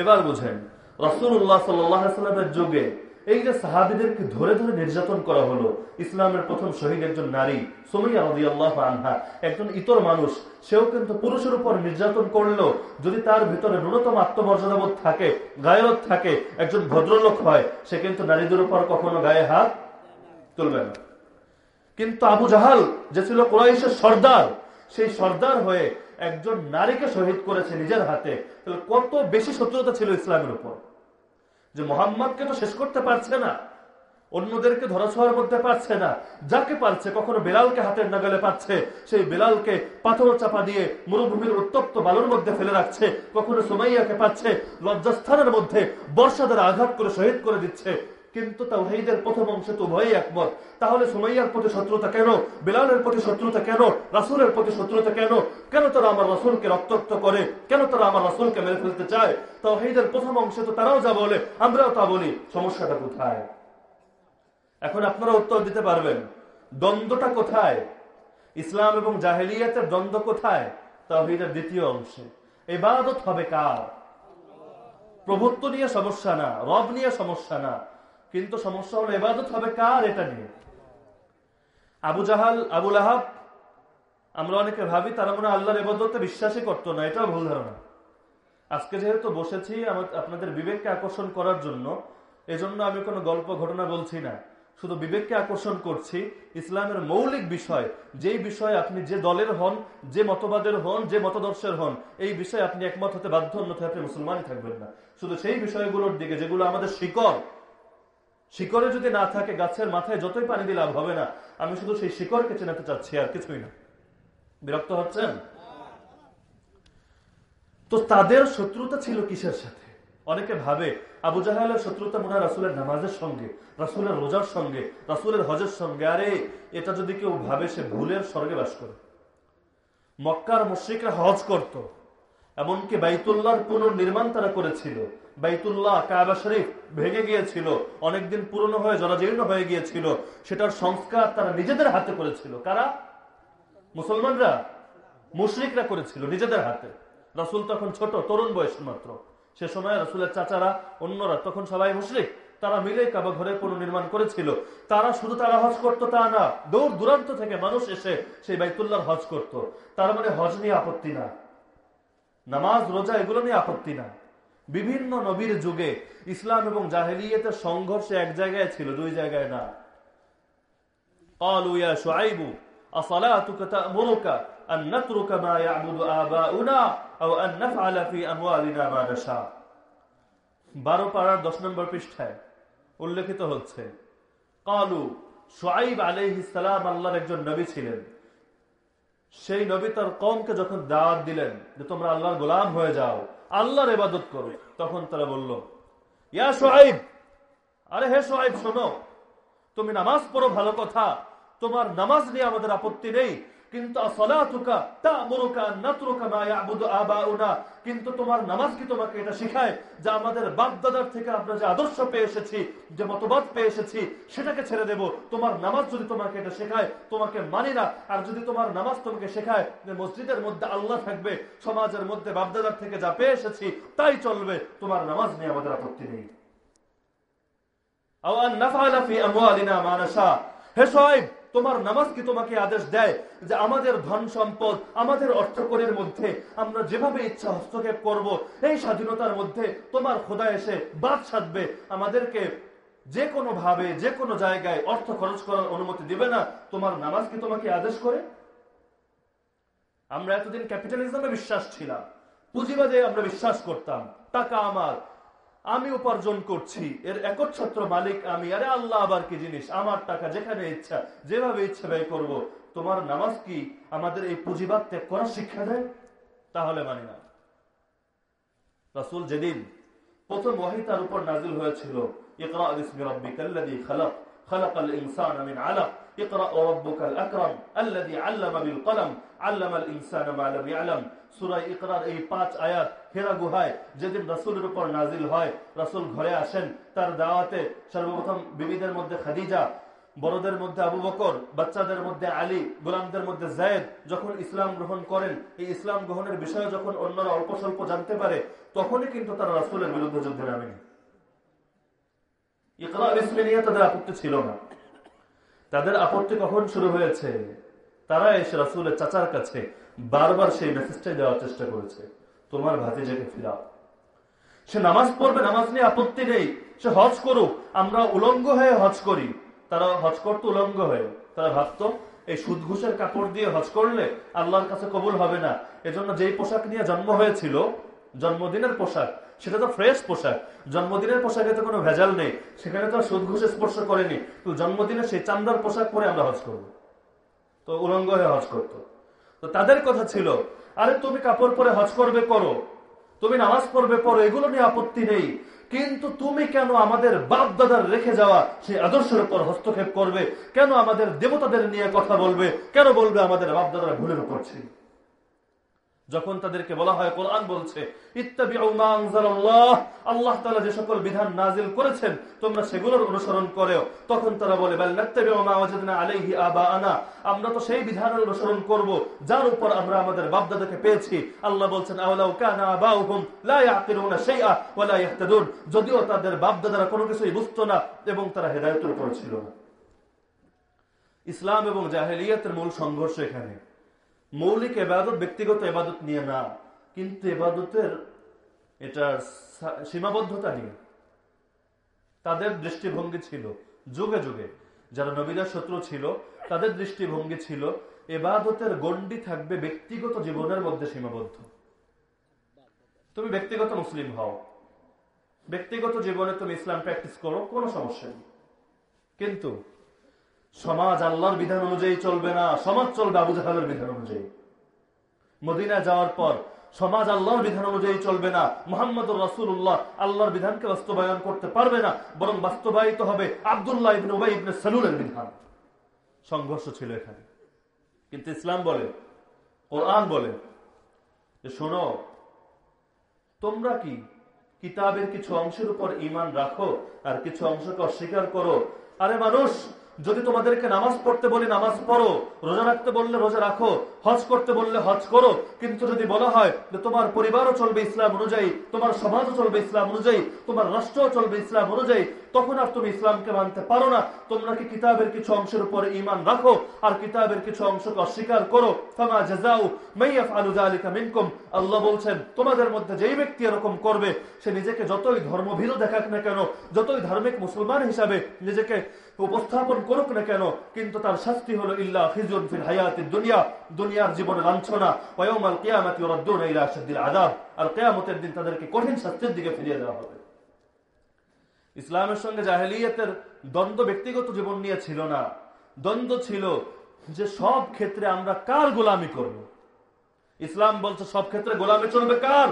এবার বুঝেন রসুল্লাহ সাল্লামের যুগে এই যে সাহাবিদেরকে ধরে ধরে নির্যাতন করা হলো, ইসলামের প্রথম শহীদ একজন নারী, সুমাইয়া আনহা, একজন ইতর মানুষ, সেও কিন্তু পুরুষের উপর নির্যাতন করল। যদি তার ভিতরে ন্যূনতম আত্মমর্যাদাবোধ থাকে, গায়রত থাকে, একজন ভদ্রলোক হয়, সে কিন্তু নারীদের উপর কখনো গায়ে হাত তুলবে না। কিন্তু আবু জাহাল, যে ছিল কোরাইশের সর্দার, সেই সর্দার হয়ে একজন নারীকে শহীদ করেছে নিজের হাতে। তাহলে কত বেশি শত্রুতা ছিল ইসলামের উপর? যে মোহাম্মদকে তো শেষ করতে পারছে না, অন্যদেরকে ধরাছোয়ার মধ্যে পারছে না, যাকে পারছে কখনো বেলালকে হাতের নাগালে পাচ্ছে, সেই বেলালকে পাথর চাপা দিয়ে মরুভূমির উত্তপ্ত বালুর মধ্যে ফেলে রাখছে, কখনো সোমাইয়াকে পাচ্ছে লজ্জাস্থানের মধ্যে বর্ষা দ্বারা আঘাত করে শহীদ করে দিচ্ছে। কিন্তু তাওহীদের প্রথম অংশে তো উভয়ই একমত। তাহলে সুমাইয়ার প্রতি শত্রুতা কেন? বেলালের প্রতি শত্রুতা কেন? রাসূলের প্রতি শত্রুতা কেন? কেন তারা আমার রাসুলকে রক্তাক্ত করে? কেন তারা আমার রাসুলকে মেরে ফেলতে চায়? তাওহীদের প্রথম অংশে তো তারাও যা বলে, আমরাও তা বলি। সমস্যাটা কোথায়? এখন আপনারা উত্তর দিতে পারবেন। দ্বন্দ্বটা কোথায়? ইসলাম এবং জাহেলিয়াতের দ্বন্দ্ব কোথায়? তাওহীদের দ্বিতীয় অংশে। এবাদত হবে কার? প্রভুত্ব নিয়ে সমস্যা না, রব নিয়ে সমস্যা না। কিন্তু সমস্যা হলো এবাদত হবে কার এটা নিয়ে? আবু জাহাল আবুল আহাব আমরা অনেকে ভাবি তারা মনে আল্লাহর এবাদতে বিশ্বাসই করতো না, এটাও ভুল ধারণা। আজকে যেহেতু বসেছি আপনাদের বিবেককে আকর্ষণ করার জন্য, এজন্য আমি কোনো গল্প, ঘটনা বলছি না। শুধু বিবেককে আকর্ষণ করছি, ইসলামের মৌলিক বিষয়, যেই বিষয়ে আপনি যে দলের হন, যে মতবাদের হন, যে মতদর্শের হন, এই বিষয়ে আপনি একমত হতে বাধ্য অন্যথায় আপনি মুসলমানই থাকবেন না। শুধু সেই বিষয়গুলোর দিকে, যেগুলো আমাদের শিকড় শিকড়ে যদি না থাকে, গাছের মাথায় যতই পানি দিলে হবে না। আমি শুধু সেই শিকড়কে চেনাতে চাচ্ছি, আর কিছুই না। বিরক্ত হচ্ছেন? তো তাদের শত্রুতা ছিল কিসের সাথে? অনেকে ভাবে, আবু জাহালের শত্রুতা মনে হয় রাসুলের নামাজের সঙ্গে, রাসুলের রোজার সঙ্গে, রাসুলের হজের সঙ্গে। আরে, এটা যদি কেউ ভাবে, সে ভুলের স্বর্গে বাস করে। মক্কার মুশ্রিকরা হজ করত। এমনকি বাইতুল্লাহর পুনর্নির্মাণ তারা করেছিল। বাইতুল্লাহ কাবা শরীফ ভেঙে গিয়েছিল, অনেকদিন পুরনো হয়ে, জরাজীর্ণ হয়ে গিয়েছিল, সেটার সংস্কার তারা নিজেদের হাতে করেছিল। কারা? মুসলমানরা? মুশরিকরা করেছিল নিজেদের হাতে। রাসুল তখন ছোট, তরুণ বয়স মাত্র। সে সময় রাসুলের চাচারা, অন্যরা, তখন সবাই মুশরিক, তারা মিলে কাবা ঘরে পুনর্নির্মাণ করেছিল। তারা শুধু তারা হজ করতো তা না, দূর দূরান্ত থেকে মানুষ এসে সেই বাইতুল্লাহর হজ করত। তার মানে হজ নিয়ে আপত্তি না। নামাজ, রোজা, এগুলো নিয়ে আপত্তি না। বিভিন্ন নবীর যুগে ইসলাম এবং জাহেলিয়তের সংঘর্ষে এক জায়গায় ছিল দুই জায়গায় না قالوا يا شعيب أصلاتك تأمرك أن نترك ما يعبد آباؤنا أو أن نفعل في أموالنا ما نشاء বারো পাড়ার দশ নম্বর পৃষ্ঠায় উল্লেখিত হচ্ছে কালু সোয়াইব আলাইহিসালাম আল্লাহর একজন নবী ছিলেন সেই নবী তার কমকে যখন দাওয়াত দিলেন যে তোমরা আল্লাহর গোলাম হয়ে যাও আল্লাহর এবাদত করো। তখন তারা বলল, ইয়া সোহাইব, আরে হে সোহাইব শোনো, তুমি নামাজ পড়ো ভালো কথা, তোমার নামাজ নিয়ে আমাদের আপত্তি নেই কিন্তু কিন্তু তোমার নামাজ কি তোমাকে এটা শেখায়? যে আমাদের বাপ দাদার থেকে আমরা যে আদর্শ পেয়ে এসেছি, যে মতবাদ পেয়ে এসেছি, সেটাকে ছেড়ে দেব। তোমার নামাজ যদি তোমাকে এটা শেখায়, তোমাকে মানি না। আর যদি তোমার নামাজ তোমাকে শেখায় যে মসজিদের মধ্যে আল্লাহ থাকবে, সমাজের মধ্যে বাপদাদার থেকে যা পেয়ে এসেছি, তাই চলবে। তোমার নামাজ নিয়ে আমাদের আপত্তি নেই। হে সোহাইব তোমার নামাজ কি তোমাকে আদেশ দেয়? যে আমাদের ধন সম্পদ, আমাদের অর্থকরের মধ্যে আমরা যেভাবে ইচ্ছা হস্তক্ষেপ করব, এই স্বাধীনতার মধ্যে তোমার খোদা এসে বাদ সাধবে। আমাদেরকে যে কোনো ভাবে যে কোনো জায়গায় অর্থ খরচ করার অনুমতি দিবে না। তোমার নামাজ কি তোমাকে আদেশ করে? আমরা এতদিন ক্যাপিটালিজমে বিশ্বাস ছিলাম। পুঁজিবাদে আমরা বিশ্বাস করতাম। টাকা আমার আমি উপার্জন করছি এর একচ্ছত্র মালিক আমি আরে আল্লাহ আবার কি জিনিস আমার টাকা যেখানে ইচ্ছা যেভাবে ইচ্ছা ব্যয় করব তোমার নামাজ কি আমাদের এই পুঁজিবাদ ত্যাগ করার শিক্ষা দেয় তাহলে মানি না রাসুল যেদিন প্রথম ওয়াহি তার উপর নাজিল হয়েছিল ইকরা বিসমি রাব্বিকাল্লাযী খালাক خلق الإنسان من علق اقرأ وربك الأكرم الذي علم بالقلم علم الإنسان ما لم يعلم সূরা ইকরার এই পাঁচ আয়াত হেরা গুহায় যেদিন রাসূলের উপর নাজিল হয়, রাসূল ঘরে আসেন। তার দাওয়াতে সর্বপ্রথম বিবিদের মধ্যে খাদিজা, বড়দের মধ্যে আবু বকর, বাচ্চাদের মধ্যে আলী, গোলামদের মধ্যে জায়েদ যখন ইসলাম গ্রহণ করেন, এই ইসলাম গ্রহণের বিষয়ে যখন অন্যরা অল্প স্বল্প জানতে পারে, তখনই কিন্তু তারা রাসূলের বিরুদ্ধে যুদ্ধে নামেনি। ইকরা নিয়ে তাদের আপত্তি ছিল না। তাদের আপত্তি কখন শুরু হয়েছে? তারা এসে রাসূলের চাচার কাছে বারবার সেই মেসেজটাই দেওয়ার চেষ্টা করেছে। তোমার ভাতিজাকে ফিরাও সে নামাজ পড়বে, নামাজ নিয়ে আপত্তি নেই। সে হজ করুক, আমরা উলঙ্গ হয়ে হজ করি। তারা হজ করতো উলঙ্গ হয়ে। তারা ভাবতো, এই সুদ ঘুষের কাপড় দিয়ে হজ করলে আল্লাহর কাছে কবুল হবে না। এজন্য যেই পোশাক নিয়ে জন্ম হয়েছিল, জন্মদিনের পোশাক, সেটা তো ফ্রেশ পোশাক। জন্মদিনের পোশাকে তো কোনো ভেজাল নেই। সেখানে তো সুদ ঘুষে স্পর্শ করেনি। তো জন্মদিনে সেই চান্দার পোশাক পরে আমরা হজ করব। তো উলঙ্গ হয়ে হজ করতো। তো তাদের কথা ছিল আরে তুমি কাপড় পরে হজ করবে, করো। তুমি নামাজ পড়বে, পড়ো, এগুলো নিয়ে আপত্তি নেই। কিন্তু তুমি কেন আমাদের বাপ দাদার রেখে যাওয়া সেই আদর্শের উপর হস্তক্ষেপ করবে? কেন আমাদের দেবতাদের নিয়ে কথা বলবে? কেন বলবে আমাদের বাপ দাদারা ভুলের উপর ছিল? যখন তাদেরকে বলা হয়, কোরআন বলছে আল্লাহ যে সকল বিধান নাজিল করেছেন, তোমরা সেগুলোর অনুসরণ করেও তখন তারা বলে আনা আমরা তো সেই বিধানের অনুসরণ করব, যার উপর আমরা আমাদের বাপদাদাকে পেয়েছি। আল্লাহ বলছেন যদিও তাদের বাপদাদারা কোনো কিছুই বুঝতো না এবং তারা হেদায়েতের উপর ছিল না। ইসলাম এবং জাহেলিয়াতের মূল সংঘর্ষ এখানে। মৌলিক এবাদত ব্যক্তিগত এবাদত নিয়ে না। কিন্তু এবাদতের এটার সীমাবদ্ধতা নিয়ে। তাদের দৃষ্টিভঙ্গি ছিল যুগে যুগে। যারা নবীদের শত্রু ছিল, তাদের দৃষ্টিভঙ্গি ছিল এবাদতের গণ্ডি থাকবে ব্যক্তিগত জীবনের মধ্যে সীমাবদ্ধ। তুমি ব্যক্তিগত মুসলিম হও। ব্যক্তিগত জীবনে তুমি ইসলাম প্র্যাকটিস করো, কোনো সমস্যা নেই। কিন্তু সমাজ আল্লাহর বিধান অনুযায়ী চলবে না, সমাজ চলবে আবু জাহালের বিধান অনুযায়ী। মদিনা যাওয়ার পর সমাজ আল্লাহর বিধান অনুযায়ী চলবে না মোহাম্মদ রাসুল্লাহ আল্লাহর বিধানকে বাস্তবায়ন করতে পারবে না, বরং বাস্তবায়িত হবে আবদুল্লাহ ইবনে উবাই ইবনে সালুলের বিধান। সংঘর্ষ ছিল এখানে। কিন্তু ইসলাম বলে, কোরআন বলে যে, শোনো, তোমরা কি কিতাবের কিছু অংশের উপর ইমান রাখো আর কিছু অংশকে অস্বীকার করো? আরে মানুষ যদি তোমাদেরকে নামাজ পড়তে বলি, নামাজ পড়ো। রোজা রাখতে বললে রোজা রাখো, হজ করতে বললে হজ করো। কিন্তু যদি বলা হয় যে তোমার পরিবারও চলবে ইসলাম অনুযায়ী, তোমার সমাজও চলবে ইসলাম অনুযায়ী, তোমার রাষ্ট্রও চলবে ইসলাম অনুযায়ী, তখন আর তুমি ইসলামকে মানতে পারো না। তোমরা কি কিতাবের কিছু অংশের উপরে ইমান রাখো? আর কিতাবের কিছু অংশকে অস্বীকার করো? ফামা জাযাউ মাইয়াফ আলু যালিকা মিনকুম। আল্লাহ বলছেন, তোমাদের মধ্যে যেই ব্যক্তি এরকম করবে, সে নিজেকে যতই ধর্মভীরু দেখাক না কেন, যতই ধার্মিক মুসলমান হিসাবে নিজেকে উপস্থাপন করুক না কেন, কিন্তু তার শাস্তি হলো, ইল্লা খিজুন ফিল দুনিয়া দুনিয়ার জীবনে লাঞ্ছনা। কিয়ামাতি ইলা আযাব। আর কিয়ামতের দিন তাদেরকে কঠিন শাস্তির দিকে ফিরিয়ে দেওয়া হবে। ইসলামের সঙ্গে জাহেলিয়াতের দ্বন্দ্ব ব্যক্তিগত জীবন নিয়ে ছিল না। দ্বন্দ্ব ছিল যে সব ক্ষেত্রে আমরা কার গোলামি করব? ইসলাম বলছে, সব ক্ষেত্রে গোলামি চলবে কার?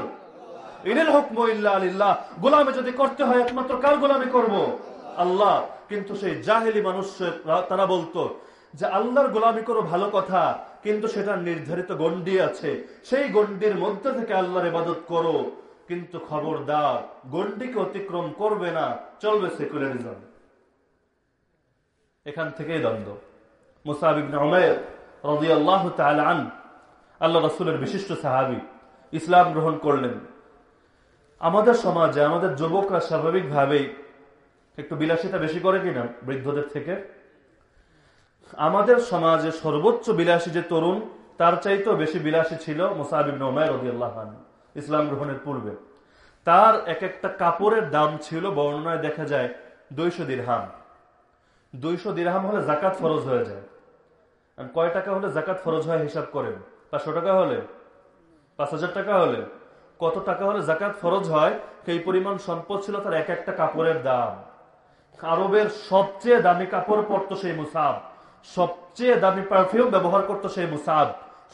ইনিল হুকম ইল্লা আলিল্লাহ গোলামি যদি করতে হয় একমাত্র কার গোলামি করব? আল্লাহ। কিন্তু সেই জাহেলি মানুষ তারা বলতো যে, আল্লাহর গোলামি করো, ভালো কথা। কিন্তু সেটা নির্ধারিত গন্ডি আছে। সেই গন্ডির মধ্যে থেকে আল্লাহর ইবাদত করো। কিন্তু খবরদার গন্ডিকে অতিক্রম করবে না। চলবে সেকুলারিজম এখান থেকেই দ্বন্দ্ব। মুসাহিবিন আল্লাহ আন আল্লাহ রসুলের বিশিষ্ট সাহাবি ইসলাম গ্রহণ করলেন। আমাদের সমাজে, আমাদের যুবকরা স্বাভাবিকভাবেই একটু বিলাসিতা বেশি করে কিনা বৃদ্ধদের থেকে? আমাদের সমাজে সর্বোচ্চ বিলাসী যে তরুণ, তার চাইতেও বেশি বিলাসী ছিল মুসাহিবিন ওমায় রদিয়াল্লাহ ইসলাম গ্রহণের পূর্বে। তার এক একটা কাপড়ের দাম ছিল বর্ণনায় দেখা যায় দুইশো দিরহাম। দুইশো দিরহাম হলে জাকাত ফরজ হয়ে যায়। কয় টাকা হলে জাকাত ফরজ হয় হিসাব করেন? পাঁচশো টাকা হলে? পাঁচ হাজার টাকা হলে? কত টাকা হলে জাকাত ফরজ হয়? সেই পরিমাণ সম্পদ ছিল তার এক একটা কাপড়ের দাম। আরবের সবচেয়ে দামি কাপড় পরতো সেই মুসাব। সবচেয়ে দামি পারফিউম ব্যবহার করতো সেই মুসাব।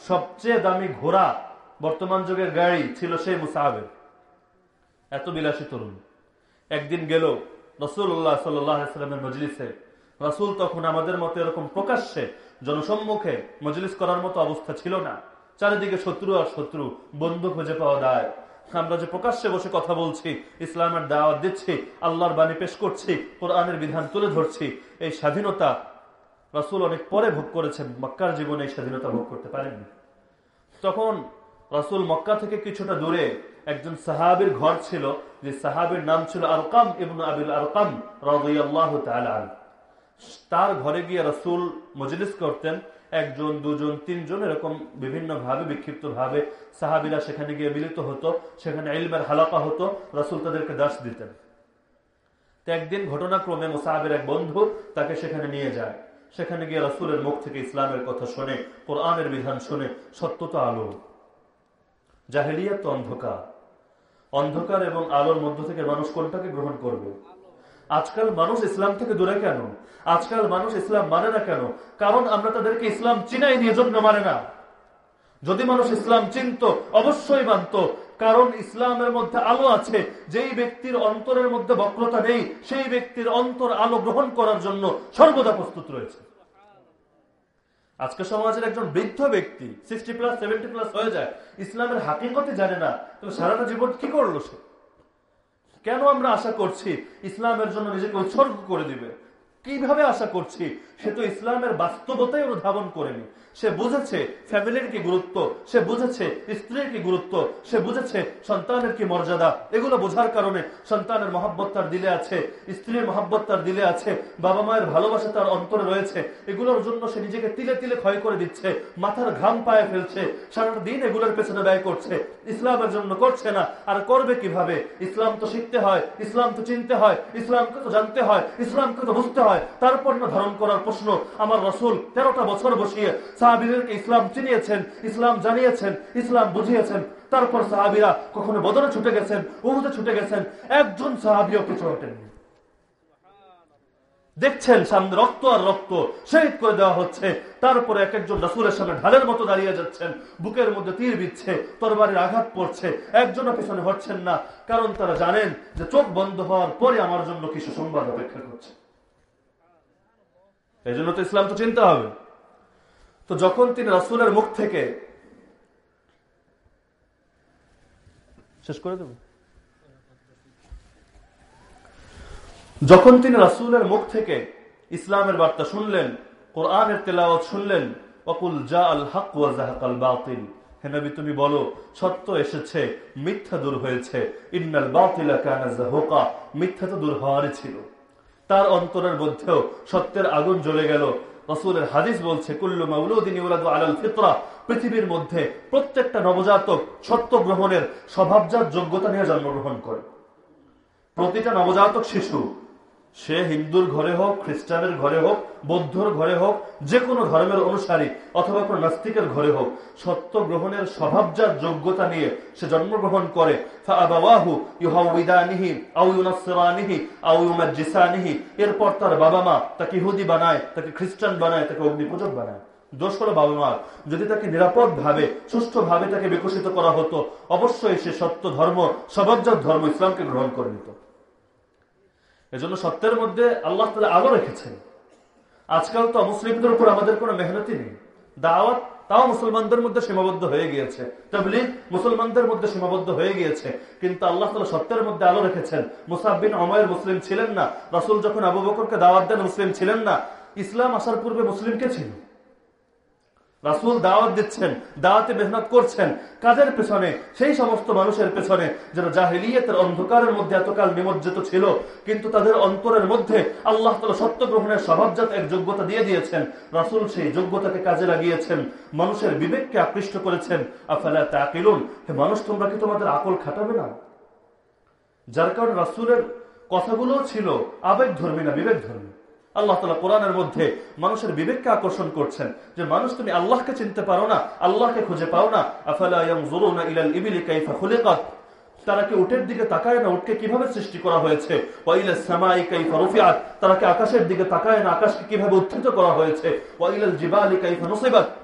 সবচেয়ে দামি ঘোড়া বর্তমান যুগের গাড়ি ছিল সেই মুসাবের। এত বিলাসী তরুণ। একদিন গেল রসুল্লাহ সাল্লামের মজলিসে। রাসুল তখন আমাদের মতো এরকম প্রকাশ্যে জনসম্মুখে মজলিস করার মতো অবস্থা ছিল না। চারিদিকে শত্রু আর শত্রু বন্ধু খুঁজে পাওয়া দায় আমরা যে প্রকাশ্যে বসে কথা বলছি ইসলামের দাওয়াত দিচ্ছি, আল্লাহর বাণী পেশ করছি, কোরআনের বিধান তুলে ধরছি, এই স্বাধীনতা রাসুল অনেক পরে ভোগ করেছেন, মক্কার জীবনে এই স্বাধীনতা ভোগ করতে পারেননি। তখন রাসুল মক্কা থেকে কিছুটা দূরে একজন সাহাবির ঘর ছিল, যে সাহাবির নাম ছিল আলকাম ইবন আবিল আলকাম রাহ তার ঘরে গিয়ে রাসুল মজলিস করতেন একজন, দুজন, তিনজন এরকম বিভিন্ন ভাবে বিক্ষিপ্ত ভাবে সাহাবিরা সেখানে গিয়ে মিলিত হতো, সেখানে ইলমের হালাকা হতো, রাসুল তাদেরকে দাস দিতেন। একদিন ঘটনাক্রমে মুসাহাবের এক বন্ধু তাকে সেখানে নিয়ে যায়। সেখানে গিয়ে রাসুলের মুখ থেকে ইসলামের কথা শুনে, কোরআনের বিধান শুনে সত্য তো আলো। জাহেলিয়াত তো অন্ধকার। অন্ধকার এবং আলোর মধ্য থেকে মানুষ কোনটাকে গ্রহণ করবে? আজকাল মানুষ ইসলাম থেকে দূরে কেন? আজকাল মানুষ ইসলাম মানে না কেন? কারণ আমরা তাদেরকে ইসলাম চিনাই নিয়ে জন্য মানে না। যদি মানুষ ইসলাম চিনত, অবশ্যই মানত। কারণ ইসলামের মধ্যে আলো আছে। যেই ব্যক্তির অন্তরের মধ্যে বক্রতা নেই, সেই ব্যক্তির অন্তর আলো গ্রহণ করার জন্য সর্বদা প্রস্তুত রয়েছে। আজকে সমাজের একজন বৃদ্ধ ব্যক্তি সিক্সটি প্লাস সেভেন্টি প্লাস হয়ে যায়। ইসলামের হাকিকতে জানে না। তো সারাটা জীবন কি করল সে? কেন আমরা আশা করছি ইসলামের জন্য নিজেকে উৎসর্গ করে দিবে? কীভাবে আশা করছি? সে তো ইসলামের বাস্তবতাই অনুধাবন করেনি। সে বুঝেছে ফ্যামিলির কি গুরুত্ব, সে বুঝেছে স্ত্রীর কি গুরুত্ব, সে বুঝেছে সন্তানের কি মর্যাদা। এগুলো বোঝার কারণে সন্তানের মহাব্বত তার দিলে আছে, স্ত্রীর মহাব্বত তার দিলে আছে, বাবা মায়ের ভালোবাসা তার অন্তরে রয়েছে। এগুলোর জন্য সে নিজেকে তিলে তিলে ক্ষয় করে দিচ্ছে, মাথার ঘাম পায়ে ফেলছে সারাটা দিন এগুলোর পেছনে ব্যয় করছে, ইসলামের জন্য করছে না। আর করবে কীভাবে? ইসলাম তো শিখতে হয় ইসলাম তো চিনতে হয়, ইসলামকে তো জানতে হয়, ইসলামকে তো বুঝতে হয়। তারপর না ধারণ করার প্রশ্ন, আমার রসুল তেরোটা বছর বসিয়ে সাহাবিদেরকে ইসলাম চিনিয়েছেন, ইসলাম জানিয়েছেন, ইসলাম বুঝিয়েছেন। তারপর সাহাবিরা কখনো বদলে ছুটে গেছেন, উহুদে ছুটে গেছেন, একজন সাহাবিও পিছু হটেননি। দেখছেন সামনে রক্ত আর রক্ত শহীদ করে দেওয়া হচ্ছে। তারপরে এক একজন রাসুলের সামনে ঢালের মতো দাঁড়িয়ে যাচ্ছেন। বুকের মধ্যে তীর বিচ্ছে তরবারির আঘাত পড়ছে। একজনও পিছনে হচ্ছেন না, কারণ তারা জানেন যে চোখ বন্ধ হওয়ার পরে আমার জন্য কিছু সংবাদ অপেক্ষা করছে। এই তো ইসলাম তো চিনতে হবে। তো যখন তিনি রাসুলের মুখ থেকে শেষ করে দেব? যখন তিনি রাসুলের মুখ থেকে ইসলামের বার্তা শুনলেন, কোরআনের তেলাওয়াত শুনলেন অকুল জা আল হক ওয়াজাহাকাল বাতিল। হে তুমি বলো, সত্য এসেছে, মিথ্যা দূর হয়েছে। ইন্নাল বাতিলা কানা জাহুকা, মিথ্যা তো দূর হওয়ারই ছিল। তার অন্তরের মধ্যেও সত্যের আগুন জ্বলে গেল। রসুলের হাদিস বলছে, কুল্লু মাউলুদিন আলাল ফিতরা। পৃথিবীর মধ্যে প্রত্যেকটা নবজাতক সত্য গ্রহণের স্বভাবজাত যোগ্যতা নিয়ে জন্মগ্রহণ করে। প্রতিটা নবজাতক শিশু সে হিন্দুর ঘরে হোক, খ্রিস্টানের ঘরে হোক, বৌদ্ধর ঘরে হোক যে কোনো ধর্মের অনুসারী অথবা কোনো নাস্তিকের ঘরে হোক সত্য গ্রহণের স্বভাবজাত যোগ্যতা নিয়ে সে জন্মগ্রহণ করে। এরপর তার বাবা মা তাকে ইহুদি বানায়, তাকে খ্রিস্টান বানায়, তাকে অগ্নিপূজক বানায়। দোষ হলো বাবা মা যদি তাকে নিরাপদ ভাবে সুষ্ঠ ভাবে তাকে বিকশিত করা হতো, অবশ্যই সে সত্য ধর্ম, স্বভাবজাত ধর্ম ইসলামকে গ্রহণ করে নিত। এজন্য সত্যের মধ্যে আল্লাহ তালা আলো রেখেছেন। আজকাল তো মুসলিমদের উপর আমাদের কোনো মেহনতি নেই। দাওয়াত তাও মুসলমানদের মধ্যে সীমাবদ্ধ হয়ে গিয়েছে। তবলিগ মুসলমানদের মধ্যে সীমাবদ্ধ হয়ে গিয়েছে। কিন্তু আল্লাহ তালা সত্যের মধ্যে আলো রেখেছেন। মুসাববিন অময়ের মুসলিম ছিলেন না। রসুল যখন আবু বকরকে দাওয়াত দেন মুসলিম ছিলেন না। ইসলাম আসার পূর্বে মুসলিমকে ছিল? রাসুল দাওয়াত দিচ্ছেন, দাওয়াতে মেহনত করছেন। কাজের পেছনে? সেই সমস্ত মানুষের পেছনে যারা জাহিলিয়তের অন্ধকারের মধ্যে এতকাল নিমজ্জিত ছিল, কিন্তু তাদের অন্তরের মধ্যে আল্লাহ তালা সত্য গ্রহণের স্বভাবজাত এক যোগ্যতা দিয়ে দিয়েছেন। রাসুল সেই যোগ্যতাকে কাজে লাগিয়েছেন, মানুষের বিবেককে আকৃষ্ট করেছেন। আফালা তাকিলুন? হে মানুষ, তোমরা কি তোমাদের আকল খাটাবে না? যার কারণে রাসুলের কথাগুলো ছিল আবেগ ধর্মী না বিবেক ধর্মী আল্লাহ তালা কোরআনের মধ্যে মানুষের বিবেককে আকর্ষণ করছেন যে মানুষ তুমি আল্লাহকে চিনতে পারো না, আল্লাহকে খুঁজে পাও না। তারা কি উটের দিকে তাকায় না? উটকে কীভাবে সৃষ্টি করা হয়েছে? তারা কি আকাশের দিকে তাকায় না? আকাশকে কীভাবে উত্থিত করা হয়েছে?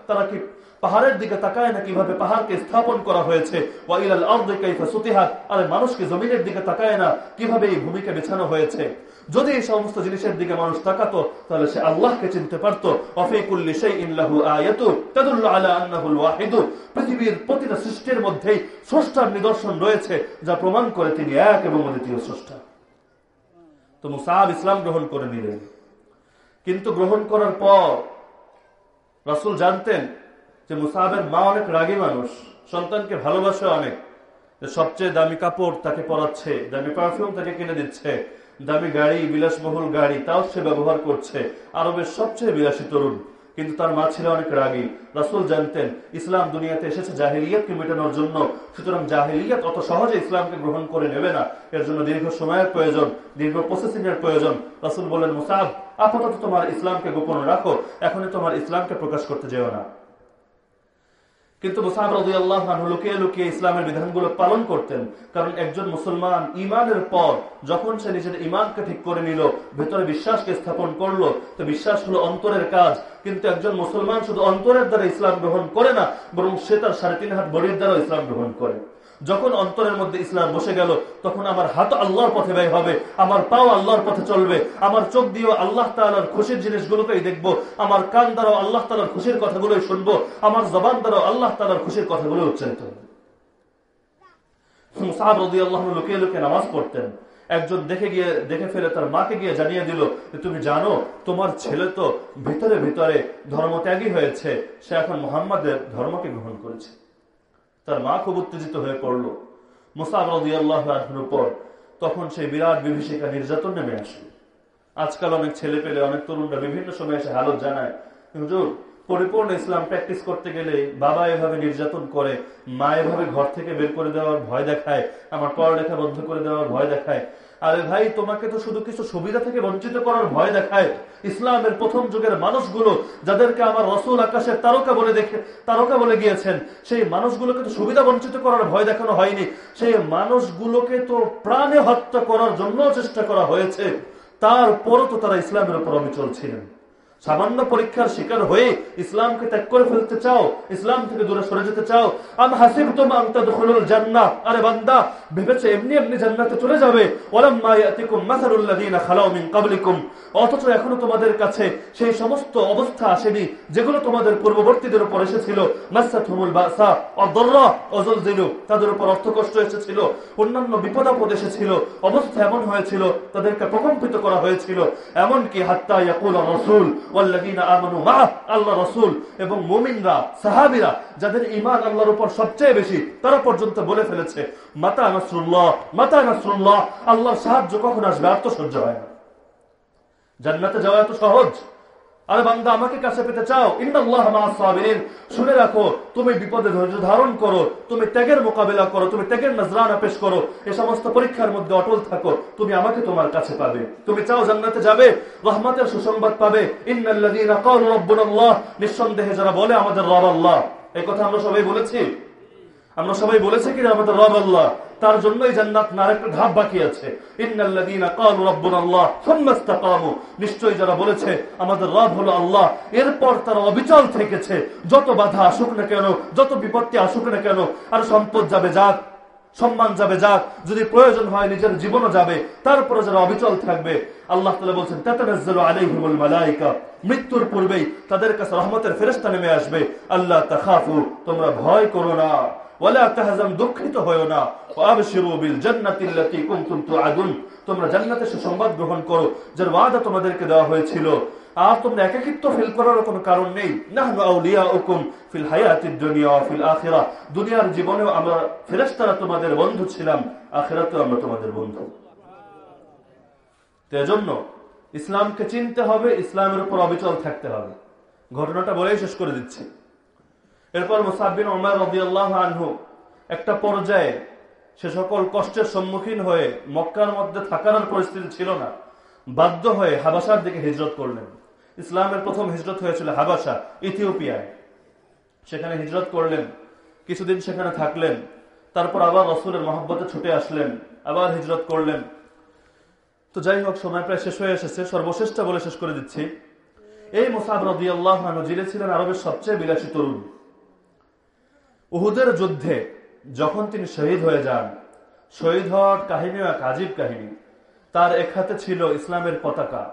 তারা কি পাহাড়ের দিকে তাকায় না কীভাবে পাহাড়কে স্থাপন করা হয়েছে? আরে মানুষকে জমিনের দিকে তাকায় না, কীভাবে এই ভূমিকে বেছানো হয়েছে? যদি এই সমস্ত জিনিসের দিকে মানুষ তাকাতো, তাহলে সে আল্লাহকে চিনতে পারতো। পৃথিবীর প্রতিটা সৃষ্টির মধ্যেই স্রষ্টার নিদর্শন রয়েছে, যা প্রমাণ করে তিনি এক এবং অদ্বিতীয় স্রষ্টা। তো মুসাহাব ইসলাম গ্রহণ করে নিলেন। কিন্তু গ্রহণ করার পর রাসূল জানতেন যে মুসাহাবের মা অনেক রাগী মানুষ, সন্তানকে ভালোবাসে অনেক সবচেয়ে দামি কাপড় তাকে পরাচ্ছে, দামি পারফিউম তাকে কিনে দিচ্ছে, দামি গাড়ি, বিলাসবহুল গাড়ি তাও সে ব্যবহার করছে, আরবের সবচেয়ে বিলাসী তরুণ। কিন্তু তার মা ছিল অনেক রাগী। রাসুল জানতেন, ইসলাম দুনিয়াতে এসেছে জাহিলিয়াতকে মেটানোর জন্য, সুতরাং জাহিলিয়াত অত সহজে ইসলামকে গ্রহণ করে নেবে না। এর জন্য দীর্ঘ সময়ের প্রয়োজন, দীর্ঘ প্রসেসিং এর প্রয়োজন। রাসুল বলেন মুসাব, আপাতত তোমার ইসলামকে গোপন রাখো, এখনই তোমার ইসলামকে প্রকাশ করতে যেও না। কিন্তু লুকিয়ে লুকিয়ে ইসলামের বিধানগুলো পালন করতেন। কারণ একজন মুসলমান ইমানের পর যখন সে নিজের ইমানকে ঠিক করে নিল, ভেতরে বিশ্বাসকে স্থাপন করল, তো বিশ্বাস হলো অন্তরের কাজ। কিন্তু একজন মুসলমান শুধু অন্তরের দ্বারা ইসলাম গ্রহণ করে না, বরং সে তার সাড়ে তিন হাত বডির দ্বারা ইসলাম গ্রহণ করে। যখন অন্তরের মধ্যে ইসলাম বসে গেল, তখন আমার হাত আল্লাহর পথে ব্যয় হবে, আমার পাও আল্লাহর পথে চলবে, আমার চোখ দিয়েও আল্লাহ তালার খুশির জিনিসগুলোকেই দেখব, আমার কান দ্বারাও আল্লাহ তালার খুশির কথাগুলোই শুনব, আমার জবান দ্বারাও আল্লাহ তালার খুশির কথাগুলো উচ্চারিত হবে। সাহাব রদি আল্লাহ লুকিয়ে লুকিয়ে নামাজ পড়তেন। একজন দেখে গিয়ে, দেখে ফেলে তার মাকে গিয়ে জানিয়ে দিল তুমি জানো, তোমার ছেলে তো ভিতরে ভিতরে ধর্মত্যাগী হয়েছে, সে এখন মোহাম্মদের ধর্মকে গ্রহণ করেছে। তার মা খুব উত্তেজিত হয়ে পড়ল। মুসাফর তখন সেই বিরাট বিভীষিকা নির্যাতন নেমে আসলো। আজকাল অনেক ছেলে পেলে, অনেক তরুণরা বিভিন্ন সময় এসে হালত জানায়, হুজুর, পরিপূর্ণ ইসলাম প্র্যাকটিস করতে গেলে বাবা এভাবে নির্যাতন করে, মা এভাবে ঘর থেকে বের করে দেওয়ার ভয় দেখায়, আমার পড়ালেখা বন্ধ করে দেওয়ার ভয় দেখায় আরে ভাই, তোমাকে তো শুধু কিছু সুবিধা থেকে বঞ্চিত করার ভয় দেখায়। ইসলামের প্রথম যুগের মানুষগুলো যাদেরকে আমার রসুল আকাশের তারকা বলে দেখে তারকা বলে গিয়েছেন, সেই মানুষগুলোকে তো সুবিধা বঞ্চিত করার ভয় দেখানো হয়নি। সেই মানুষগুলোকে তো প্রাণে হত্যা করার জন্য চেষ্টা করা হয়েছে। তারপরও তো তারা ইসলামের উপর অবিচল ছিলেন। সামান্য পরীক্ষার শিকার হয়ে ইসলামকে ত্যাগ করে ফেলতে চাও, ইসলাম থেকে দূরে সরে যেতে চাও, আম হাসিব তোমা আনতা দুখুলুল জান্নাহ। আরে বান্দা, ভেবেছে এমনি এমনি জান্নাতে চলে যাবে। অবস্থা এসেছিল। অবস্থা এমন হয়েছিল, তাদেরকে প্রকম্পিত করা হয়েছিল। এমনকি হাত্তা ইয়াকুল রাসূল আল্লাহ রসুল এবং মোমিনরা, সাহাবিরা, যাদের ইমান আল্লাহর উপর সবচেয়ে বেশি, তারা পর্যন্ত বলে ফেলেছে, মাতা নাসরুল্লাহ মাতা নাসরুল্লাহ, আল্লাহর সাহায্য কখন আসবে আর তো সহ্য হয় না। জান্নাতে যাওয়া এত সহজ? আরে বান্দা আমাকে কাছে পেতে চাও ইন্দাল্লাহ সাবিরিন। শুনে রাখো, তুমি বিপদে ধৈর্য ধারণ করো, তুমি ত্যাগের মোকাবেলা করো, তুমি ত্যাগের নজরানা পেশ করো, এ সমস্ত পরীক্ষার মধ্যে অটল থাকো, তুমি আমাকে তোমার কাছে পাবে। তুমি চাও জান্নাতে যাবে, রহমতের সুসংবাদ পাবে। ইন্নাল্লাযীনা ক্বালু রাব্বুনাল্লাহ নিঃসন্দেহে যারা বলে আমাদের রব আল্লাহ। এই কথা আমরা সবাই বলেছি? আমরা সবাই বলেছি কিনা আমাদের রব আল্লাহ? তার জন্যই জান্নাত না একটা ধাপ বাকি আছে। ইন্নাল্লাযীনা ক্বালু রাব্বুনাল্লাহ সুম্মা ইসতাকামু। নিশ্চয়ই যারা বলেছে, আমাদের রব হলো আল্লাহ, এরপর তারা অবিচল থেকেছে। যত বাধা আসুক না কেন, যত বিপত্তি আসুক না কেন, আর সম্পদ যাবে যাক, সম্মান যাবে যাক, যদি প্রয়োজন হয় নিজের জীবনও যাবে, তারপরে যারা অবিচল থাকবে, আল্লাহ তালা বলছেন, তাতানাজ্জালু আলাইহিমুল মালাইকা। মৃত্যুর পূর্বেই তাদের কাছে রহমতের ফেরেশতা নেমে আসবে। আল্লাহ তাখাফু, তোমরা ভয় করো না। ওয়ালা তাহজান না। তোমরা জান্নাতের সুসংবাদ গ্রহণ করো, যার ওয়াদা তোমাদেরকে দেওয়া হয়েছিল। আর তোমরা একাকিত্ব ফিল করার কোনো কারণ নেই। নাহনু আউলিয়াউকুম ফিল হায়াতিদ দুনিয়া ওয়া ফিল আখিরাহ দুনিয়ার জীবনেও আমরা ফেরেশতারা তোমাদের বন্ধু ছিলাম, আখিরাতেও আমরা তোমাদের বন্ধু। এজন্য ইসলামকে চিনতে হবে, ইসলামের উপর অবিচল থাকতে হবে। ঘটনাটা বলেই শেষ করে দিচ্ছি। এরপর মুসাবিন ওমর রদিয়াল্লাহ আনহু একটা পর্যায়ে সে সকল কষ্টের সম্মুখীন হয়ে মক্কার মধ্যে থাকার পরিস্থিতি ছিল না। বাধ্য হয়ে হাবাসার দিকে হিজরত করলেন। ইসলামের প্রথম হিজরত হয়েছিল হাবাসা, ইথিওপিয়ায়। সেখানে হিজরত করলেন, কিছুদিন সেখানে থাকলেন, তারপর আবার রসুলের মহব্বতে ছুটে আসলেন, আবার হিজরত করলেন। তো যাই হোক, সময় প্রায় শেষ হয়ে এসেছে, সর্বশেষটা বলে শেষ করে দিচ্ছি। এই মুসাব রদি আল্লাহ যিনি ছিলেন আরবের সবচেয়ে বিলাসী তরুণ। উহুদের যুদ্ধে যখন তিনি শহীদ হয়ে যান, শহীদ হওয়ার কাহিনী এক আজীব কাহিনী। তার এক হাতে ছিল ইসলামের পতাকা,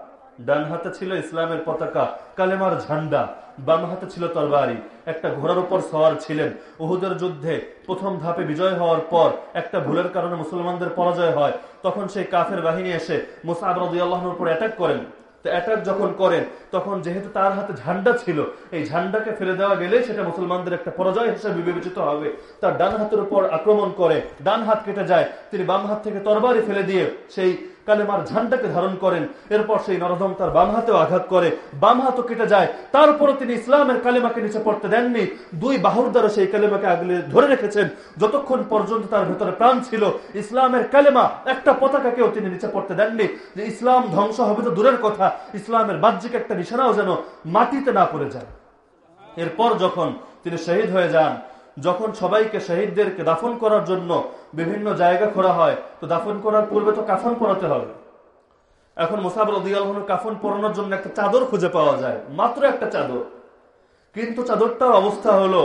ডান হাতে ছিল ইসলামের পতাকা, কালেমার ঝান্ডা, বাম হাতে ছিল তরবারি। একটা ঘোড়ার উপর সওয়ার ছিলেন। উহুদের যুদ্ধে প্রথম ধাপে বিজয় হওয়ার পর একটা ভুলের কারণে মুসলমানদের পরাজয় হয়। তখন সেই কাফের বাহিনী এসে মুসাব রদিয়াল্লাহর উপর অ্যাটাক করেন। অ্যাটাক যখন করেন, তখন যেহেতু তার হাতে ঝান্ডা ছিল, এই ঝান্ডাকে ফেলে দেওয়া গেলে সেটা মুসলমানদের একটা পরাজয় হিসেবে বিবেচিত হবে। তার ডান হাতের উপর আক্রমণ করে, ডান হাত কেটে যায়, তিনি বাম হাত থেকে তরবারি ফেলে দিয়ে সেই কালেমার ঝান্ডাকে ধারণ করেন। এরপর সেই নরদম তার বাম হাতেও আঘাত করে। বাম হাতও কেটে যায়। তারপরে তিনি ইসলামের কালেমাকে নিচে পড়তে দেননি। দুই বাহুর দ্বারা সেই কালেমাকে আগলে ধরে রেখেছেন। যতক্ষণ পর্যন্ত তার ভেতরে প্রাণ ছিল, ইসলামের কালেমা একটা পতাকাকেও তিনি নিচে পড়তে দেননি। যে ইসলাম ধ্বংস হবে তো দূরের কথা, ইসলামের বাহ্যিক একটা নিশানাও যেন মাটিতে না পড়ে যায়। এরপর যখন তিনি শহীদ হয়ে যান যখন সবাইকে শহীদদেরকে দাফন করার জন্য বিভিন্ন জায়গা খোঁড়া হয়, তো দাফন করার পূর্বে তো কাফন পরাতে হবে। এখন মুসাব রদিয়াল কাফন পরানোর জন্য একটা চাদর খুঁজে পাওয়া যায়, মাত্র একটা চাদর। কিন্তু চাদরটার অবস্থা হলো,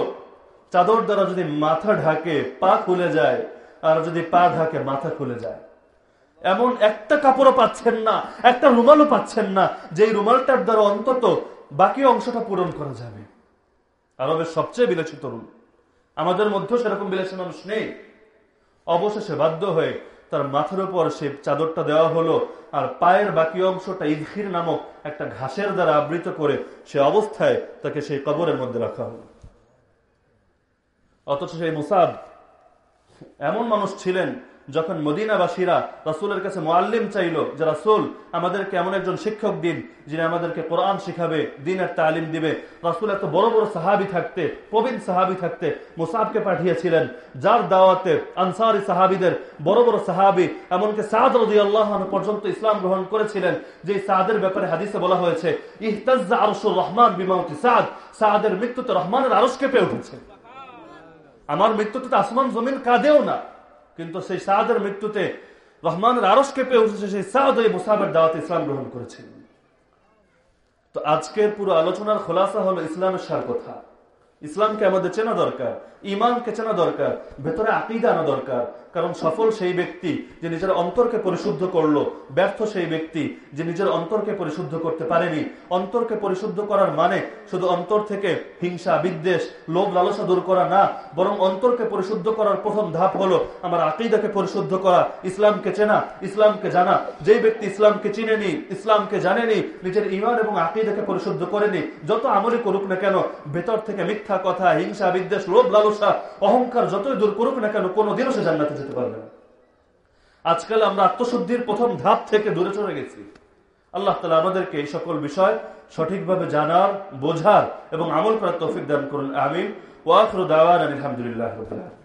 চাদর দ্বারা যদি মাথা ঢাকে পা খুলে যায়, আর যদি পা ঢাকে মাথা খুলে যায়। এমন একটা কাপড়ও পাচ্ছেন না, একটা রুমালও পাচ্ছেন না যে রুমালটার দ্বারা অন্তত বাকি অংশটা পূরণ করা যাবে। আরবের সবচেয়ে বিলাসী তরুণ আমাদের মধ্যেও সেরকম বিলাসী মানুষ নেই। অবশেষে বাধ্য হয়ে তার মাথার উপর সে চাদরটা দেওয়া হলো আর পায়ের বাকি অংশটা ইদখির নামক একটা ঘাসের দ্বারা আবৃত করে সে অবস্থায় তাকে সেই কবরের মধ্যে রাখা হলো। অথচ সেই মুসাদ এমন মানুষ ছিলেন যখন মদিনাবাসীরা রাসুলের কাছে মোয়াল্লিম চাইল যে, রাসুল, আমাদেরকে এমন একজন শিক্ষক দিন, যিনি আমাদেরকে কোরআন শিখাবে, দিনের তালিম দিবে। রাসুল এত বড় বড় সাহাবি থাকতে, প্রবীণ সাহাবি থাকতে মুসাবকে পাঠিয়েছিলেন। যার দাওয়াতে আনসারি সাহাবিদের বড় বড় সাহাবি, এমনকি সাদ রদি আল্লাহ পর্যন্ত ইসলাম গ্রহণ করেছিলেন, যে সাদের ব্যাপারে হাদিসে বলা হয়েছে, ইহতাজ্জা আরশুর রহমান বিমাউতি সাদ। সাদের মৃত্যুতে রহমানের আরশ কেঁপে উঠেছে। আমার মৃত্যুতে আসমান জমিন কাঁদেও না। কিন্তু সেই সাদের মৃত্যুতে রহমানের আরস কেঁপে উঠেছে সেই সাদ ওই মুসাবের দাওয়াতে ইসলাম গ্রহণ করেছেন। তো আজকের পুরো আলোচনার খোলাসা হলো ইসলামের সার কথা। ইসলামকে আমাদের চেনা দরকার। ইমানকে চেনা দরকার, ভেতরে আকিদা আনা দরকার। কারণ সফল সেই ব্যক্তি যে নিজের অন্তরকে পরিশুদ্ধ করল, ব্যর্থ সেই ব্যক্তি যে নিজের অন্তরকে পরিশুদ্ধ করতে পারেনি। অন্তরকে পরিশুদ্ধ করার মানে শুধু অন্তর থেকে হিংসা, বিদ্বেষ, লোভ, লালসা দূর করা না, বরং অন্তরকে পরিশুদ্ধ করার প্রথম ধাপ হলো আমার আকিদাকে পরিশুদ্ধ করা, ইসলামকে চেনা, ইসলামকে জানা। যেই ব্যক্তি ইসলামকে চিনেনি, ইসলামকে জানেনি, নিজের ইমান এবং আকিদাকে পরিশুদ্ধ করেনি, যত আমলি করুক না কেন, ভেতর থেকে মিথ্যা কথা, হিংসা, বিদ্বেষ, লোভ, লালসা অহংকার যতই দূর করুক না কেন, কোনোদিনও সে জান্নাতে যেতে পারবে না। আজকাল আমরা আত্মশুদ্ধির প্রথম ধাপ থেকে দূরে চলে গেছি। আল্লাহ তালা আমাদেরকে এই সকল বিষয় সঠিকভাবে জানার, বোঝার এবং আমল করার তৌফিক দান করুন। আমিন। দাওয়ার আলহামদুলিল্লাহ